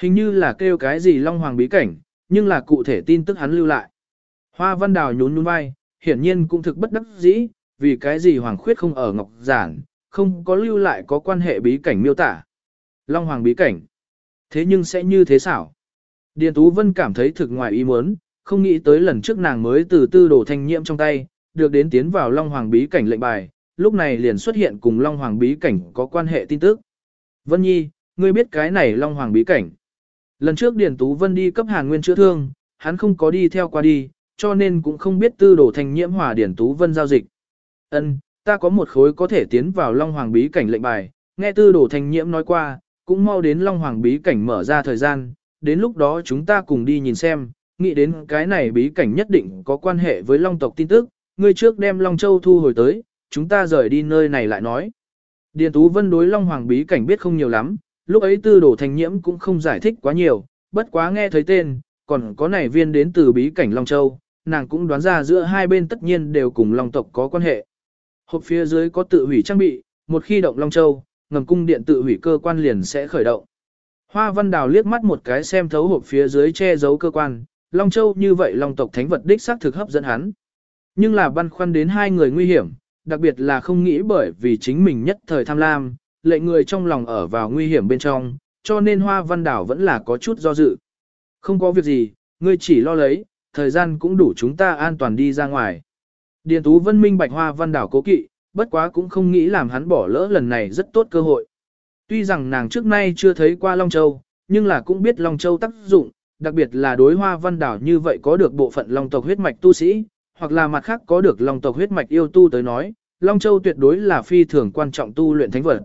Hình như là kêu cái gì Long Hoàng bí cảnh, nhưng là cụ thể tin tức hắn lưu lại. Hoa Văn Đào nhún nhún vai, hiển nhiên cũng thực bất đắc dĩ, vì cái gì Hoàng Khuyết không ở Ngọc Giản, không có lưu lại có quan hệ bí cảnh miêu tả. Long Hoàng bí cảnh. Thế nhưng sẽ như thế xảo. Điền Tú Vân cảm thấy thực ngoài ý muốn, không nghĩ tới lần trước nàng mới từ tư đồ thanh nhiễm trong tay, được đến tiến vào Long Hoàng bí cảnh lệnh bài, lúc này liền xuất hiện cùng Long Hoàng bí cảnh có quan hệ tin tức. Vân Nhi, ngươi biết cái này Long Hoàng bí cảnh. Lần trước Điền Tú Vân đi cấp Hàn Nguyên chữa thương, hắn không có đi theo qua đi, cho nên cũng không biết tư đồ Thanh nhiễm hòa Điền Tú Vân giao dịch. Ân, ta có một khối có thể tiến vào Long Hoàng bí cảnh lệnh bài, nghe tư đồ Thanh nhiễm nói qua, cũng mau đến Long Hoàng bí cảnh mở ra thời gian, đến lúc đó chúng ta cùng đi nhìn xem, nghĩ đến cái này bí cảnh nhất định có quan hệ với Long tộc tin tức, ngươi trước đem Long Châu thu hồi tới, chúng ta rời đi nơi này lại nói. Điền Tú Vân đối Long Hoàng bí cảnh biết không nhiều lắm, lúc ấy tư đồ Thanh nhiễm cũng không giải thích quá nhiều, bất quá nghe thấy tên, còn có này viên đến từ bí cảnh Long Châu, nàng cũng đoán ra giữa hai bên tất nhiên đều cùng Long tộc có quan hệ. Hộp phía dưới có tự hủy trang bị, một khi động Long Châu, ngầm cung điện tự hủy cơ quan liền sẽ khởi động. Hoa Văn Đào liếc mắt một cái xem thấu hộp phía dưới che giấu cơ quan, Long Châu như vậy Long tộc thánh vật đích xác thực hấp dẫn hắn. Nhưng là băn khoăn đến hai người nguy hiểm, đặc biệt là không nghĩ bởi vì chính mình nhất thời tham lam, lệ người trong lòng ở vào nguy hiểm bên trong, cho nên Hoa Văn Đảo vẫn là có chút do dự. Không có việc gì, ngươi chỉ lo lấy, thời gian cũng đủ chúng ta an toàn đi ra ngoài. Điền Tú Vân minh bạch Hoa Văn Đảo cố kỵ, bất quá cũng không nghĩ làm hắn bỏ lỡ lần này rất tốt cơ hội. Tuy rằng nàng trước nay chưa thấy qua Long Châu, nhưng là cũng biết Long Châu tác dụng, đặc biệt là đối Hoa Văn Đảo như vậy có được bộ phận Long tộc huyết mạch tu sĩ, hoặc là mặt khác có được Long tộc huyết mạch yêu tu tới nói, Long Châu tuyệt đối là phi thường quan trọng tu luyện thánh vật.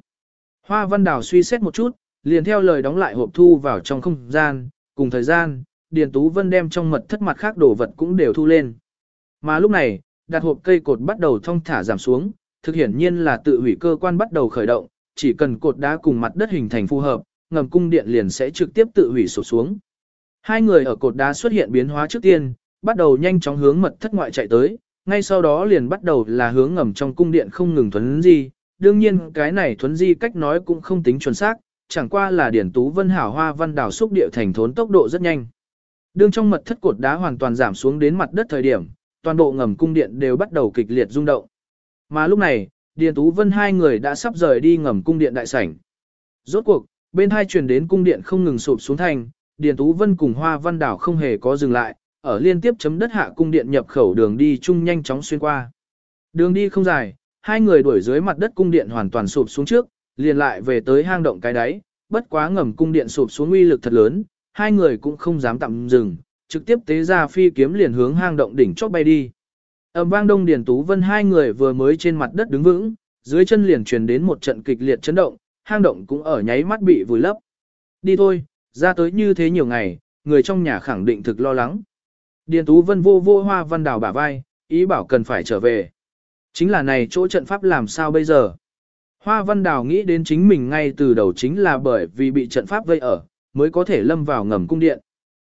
Hoa Văn đảo suy xét một chút, liền theo lời đóng lại hộp thu vào trong không gian, cùng thời gian, Điền Tú Vân đem trong mật thất mặt khác đồ vật cũng đều thu lên. Mà lúc này, đặt hộp cây cột bắt đầu thông thả giảm xuống, thực hiển nhiên là tự hủy cơ quan bắt đầu khởi động, chỉ cần cột đá cùng mặt đất hình thành phù hợp, ngầm cung điện liền sẽ trực tiếp tự hủy sổ xuống. Hai người ở cột đá xuất hiện biến hóa trước tiên, bắt đầu nhanh chóng hướng mật thất ngoại chạy tới, ngay sau đó liền bắt đầu là hướng ngầm trong cung điện không ngừng thuấn di. Đương nhiên cái này thuấn di cách nói cũng không tính chuẩn xác, chẳng qua là điển tú vân hảo hoa văn đảo xúc địa thành thốn tốc độ rất nhanh. Đương trong mật thất cột đá hoàn toàn giảm xuống đến mặt đất thời điểm, toàn bộ ngầm cung điện đều bắt đầu kịch liệt rung động. Mà lúc này, Điền Tú Vân hai người đã sắp rời đi ngầm cung điện đại sảnh. Rốt cuộc, bên hai truyền đến cung điện không ngừng sụp xuống thành, Điền Tú Vân cùng Hoa Văn Đảo không hề có dừng lại, ở liên tiếp chấm đất hạ cung điện nhập khẩu đường đi chung nhanh chóng xuyên qua. Đường đi không dài, hai người đuổi dưới mặt đất cung điện hoàn toàn sụp xuống trước, liền lại về tới hang động cái đáy, bất quá ngầm cung điện sụp xuống uy lực thật lớn, hai người cũng không dám tạm dừng, trực tiếp tế ra phi kiếm liền hướng hang động đỉnh chót bay đi. Âm vang đông điền tú vân hai người vừa mới trên mặt đất đứng vững, dưới chân liền truyền đến một trận kịch liệt chấn động, hang động cũng ở nháy mắt bị vùi lấp. Đi thôi, ra tới như thế nhiều ngày, người trong nhà khẳng định thực lo lắng. Điền Tú Vân vô vô hoa văn đào bả vai, ý bảo cần phải trở về. Chính là này chỗ trận pháp làm sao bây giờ? Hoa văn đào nghĩ đến chính mình ngay từ đầu chính là bởi vì bị trận pháp vây ở, mới có thể lâm vào ngầm cung điện.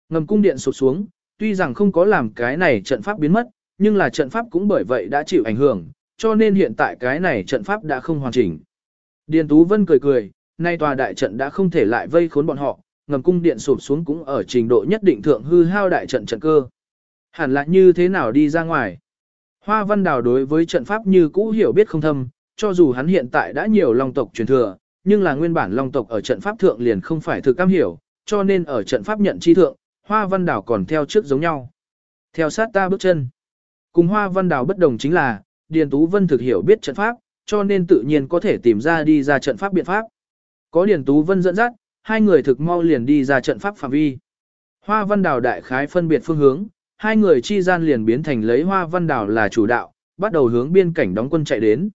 Ngầm cung điện sụp xuống, tuy rằng không có làm cái này trận pháp biến mất, nhưng là trận pháp cũng bởi vậy đã chịu ảnh hưởng, cho nên hiện tại cái này trận pháp đã không hoàn chỉnh. Điền Tú Vân cười cười, nay tòa đại trận đã không thể lại vây khốn bọn họ, ngầm cung điện sụp xuống cũng ở trình độ nhất định thượng hư hao đại trận trận cơ. Hẳn là như thế nào đi ra ngoài. Hoa Văn Đào đối với trận pháp như cũ hiểu biết không thâm, cho dù hắn hiện tại đã nhiều long tộc truyền thừa, nhưng là nguyên bản long tộc ở trận pháp thượng liền không phải thực cam hiểu, cho nên ở trận pháp nhận chi thượng, Hoa Văn đảo còn theo trước giống nhau. Theo sát ta bước chân. Cùng Hoa Văn đảo bất đồng chính là, Điền Tú Vân thực hiểu biết trận pháp, cho nên tự nhiên có thể tìm ra đi ra trận pháp biện pháp. Có Điền Tú Vân dẫn dắt, hai người thực mau liền đi ra trận pháp phạm vi. Hoa Văn đảo đại khái phân biệt phương hướng, hai người chi gian liền biến thành lấy hoa văn đảo là chủ đạo, bắt đầu hướng biên cảnh đóng quân chạy đến.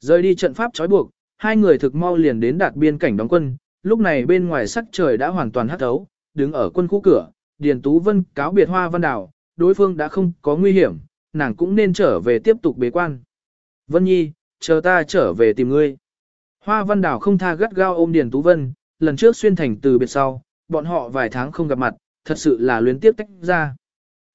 Rời đi trận pháp trói buộc, hai người thực mau liền đến đạt biên cảnh đóng quân, lúc này bên ngoài sắc trời đã hoàn toàn hắt thấu, đứng ở quân khu cửa, Điền Tú Vân cáo biệt hoa văn Đào, đối phương đã không có nguy hiểm, nàng cũng nên trở về tiếp tục bế quan. Vân Nhi, chờ ta trở về tìm ngươi. Hoa văn Đào không tha gắt gao ôm Điền Tú Vân, lần trước xuyên thành từ biệt sau, bọn họ vài tháng không gặp mặt, thật sự là luyến tiếp tách ra.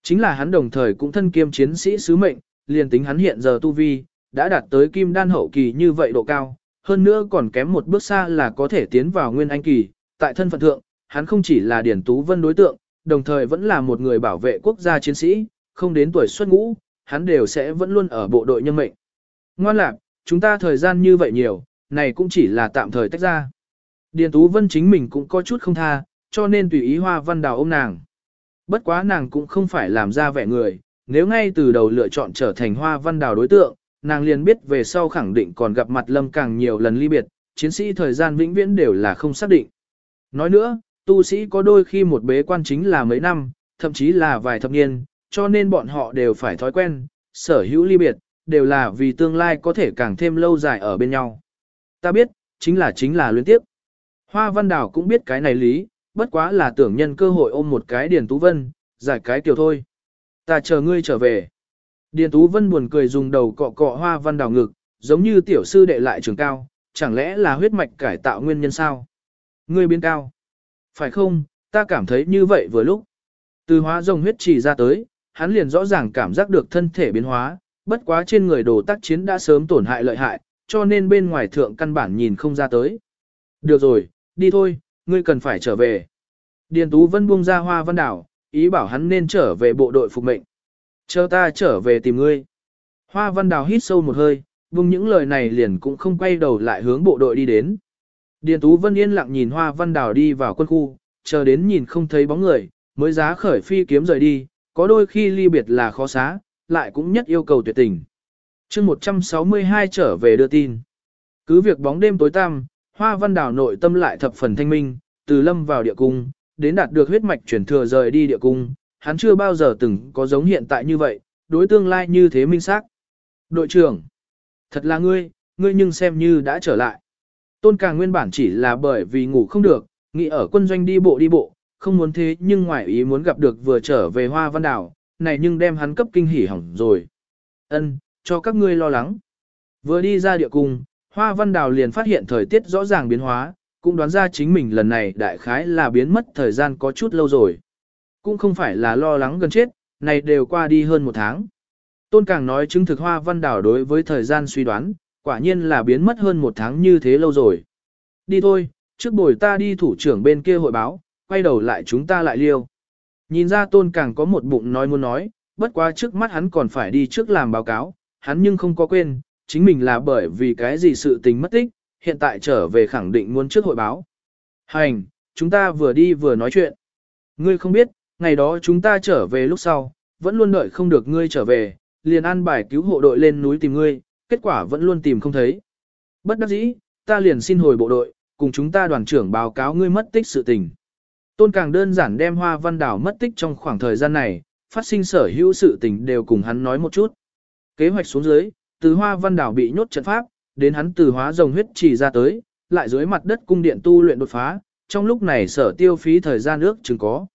Chính là hắn đồng thời cũng thân kiêm chiến sĩ sứ mệnh, liền tính hắn hiện giờ tu vi, đã đạt tới kim đan hậu kỳ như vậy độ cao, hơn nữa còn kém một bước xa là có thể tiến vào nguyên anh kỳ, tại thân phận thượng, hắn không chỉ là điển tú vân đối tượng, đồng thời vẫn là một người bảo vệ quốc gia chiến sĩ, không đến tuổi xuất ngũ, hắn đều sẽ vẫn luôn ở bộ đội nhân mệnh. Ngoan lạc, chúng ta thời gian như vậy nhiều, này cũng chỉ là tạm thời tách ra. Điền Tú Vân chính mình cũng có chút không tha, cho nên tùy ý hoa văn đào ôm nàng. Bất quá nàng cũng không phải làm ra vẻ người, nếu ngay từ đầu lựa chọn trở thành hoa văn đào đối tượng, nàng liền biết về sau khẳng định còn gặp mặt lâm càng nhiều lần ly biệt, chiến sĩ thời gian vĩnh viễn đều là không xác định. Nói nữa, tu sĩ có đôi khi một bế quan chính là mấy năm, thậm chí là vài thập niên, cho nên bọn họ đều phải thói quen, sở hữu ly biệt, đều là vì tương lai có thể càng thêm lâu dài ở bên nhau. Ta biết, chính là chính là luyến tiếp. Hoa Văn Đào cũng biết cái này lý, bất quá là tưởng nhân cơ hội ôm một cái Điền Tú Vân, giải cái tiểu thôi. Ta chờ ngươi trở về. Điền Tú Vân buồn cười dùng đầu cọ cọ hoa văn đào ngực, giống như tiểu sư đệ lại trường cao, chẳng lẽ là huyết mạch cải tạo nguyên nhân sao? Ngươi biến cao. Phải không, ta cảm thấy như vậy vừa lúc. Từ hóa rồng huyết chỉ ra tới, hắn liền rõ ràng cảm giác được thân thể biến hóa, bất quá trên người đồ tác chiến đã sớm tổn hại lợi hại, cho nên bên ngoài thượng căn bản nhìn không ra tới. Được rồi, đi thôi, ngươi cần phải trở về. Điền Tú Vân buông ra hoa văn đảo, ý bảo hắn nên trở về bộ đội phục mệnh. Chờ ta trở về tìm ngươi. Hoa văn đào hít sâu một hơi, vùng những lời này liền cũng không quay đầu lại hướng bộ đội đi đến. Điền Tú Vân yên lặng nhìn hoa văn đào đi vào quân khu, chờ đến nhìn không thấy bóng người, mới giá khởi phi kiếm rời đi, có đôi khi ly biệt là khó xá, lại cũng nhất yêu cầu tuyệt tình. chương 162 trở về đưa tin. Cứ việc bóng đêm tối tăm, hoa văn Đào nội tâm lại thập phần thanh minh, từ lâm vào địa cung, đến đạt được huyết mạch chuyển thừa rời đi địa cung, hắn chưa bao giờ từng có giống hiện tại như vậy, đối tương lai như thế minh xác. Đội trưởng, thật là ngươi, ngươi nhưng xem như đã trở lại. Tôn Càng nguyên bản chỉ là bởi vì ngủ không được, nghĩ ở quân doanh đi bộ đi bộ, không muốn thế nhưng ngoại ý muốn gặp được vừa trở về hoa văn đảo, này nhưng đem hắn cấp kinh hỉ hỏng rồi. Ân, cho các ngươi lo lắng. Vừa đi ra địa cung, hoa văn đào liền phát hiện thời tiết rõ ràng biến hóa, cũng đoán ra chính mình lần này đại khái là biến mất thời gian có chút lâu rồi. Cũng không phải là lo lắng gần chết, này đều qua đi hơn một tháng. Tôn Càng nói chứng thực hoa văn đảo đối với thời gian suy đoán, quả nhiên là biến mất hơn một tháng như thế lâu rồi. Đi thôi, trước buổi ta đi thủ trưởng bên kia hội báo, quay đầu lại chúng ta lại liêu. Nhìn ra Tôn Càng có một bụng nói muốn nói, bất quá trước mắt hắn còn phải đi trước làm báo cáo, hắn nhưng không có quên, chính mình là bởi vì cái gì sự tình mất tích, hiện tại trở về khẳng định muốn trước hội báo. Hành, chúng ta vừa đi vừa nói chuyện. Ngươi không biết, ngày đó chúng ta trở về lúc sau, vẫn luôn đợi không được ngươi trở về, liền an bài cứu hộ đội lên núi tìm ngươi, kết quả vẫn luôn tìm không thấy. Bất đắc dĩ, ta liền xin hồi bộ đội, cùng chúng ta đoàn trưởng báo cáo ngươi mất tích sự tình. Tôn càng đơn giản đem hoa văn đảo mất tích trong khoảng thời gian này, phát sinh sở hữu sự tình đều cùng hắn nói một chút. Kế hoạch xuống dưới, từ hoa văn đảo bị nhốt trận pháp, đến hắn từ hóa rồng huyết chỉ ra tới, lại dưới mặt đất cung điện tu luyện đột phá, trong lúc này sở tiêu phí thời gian ước chừng có.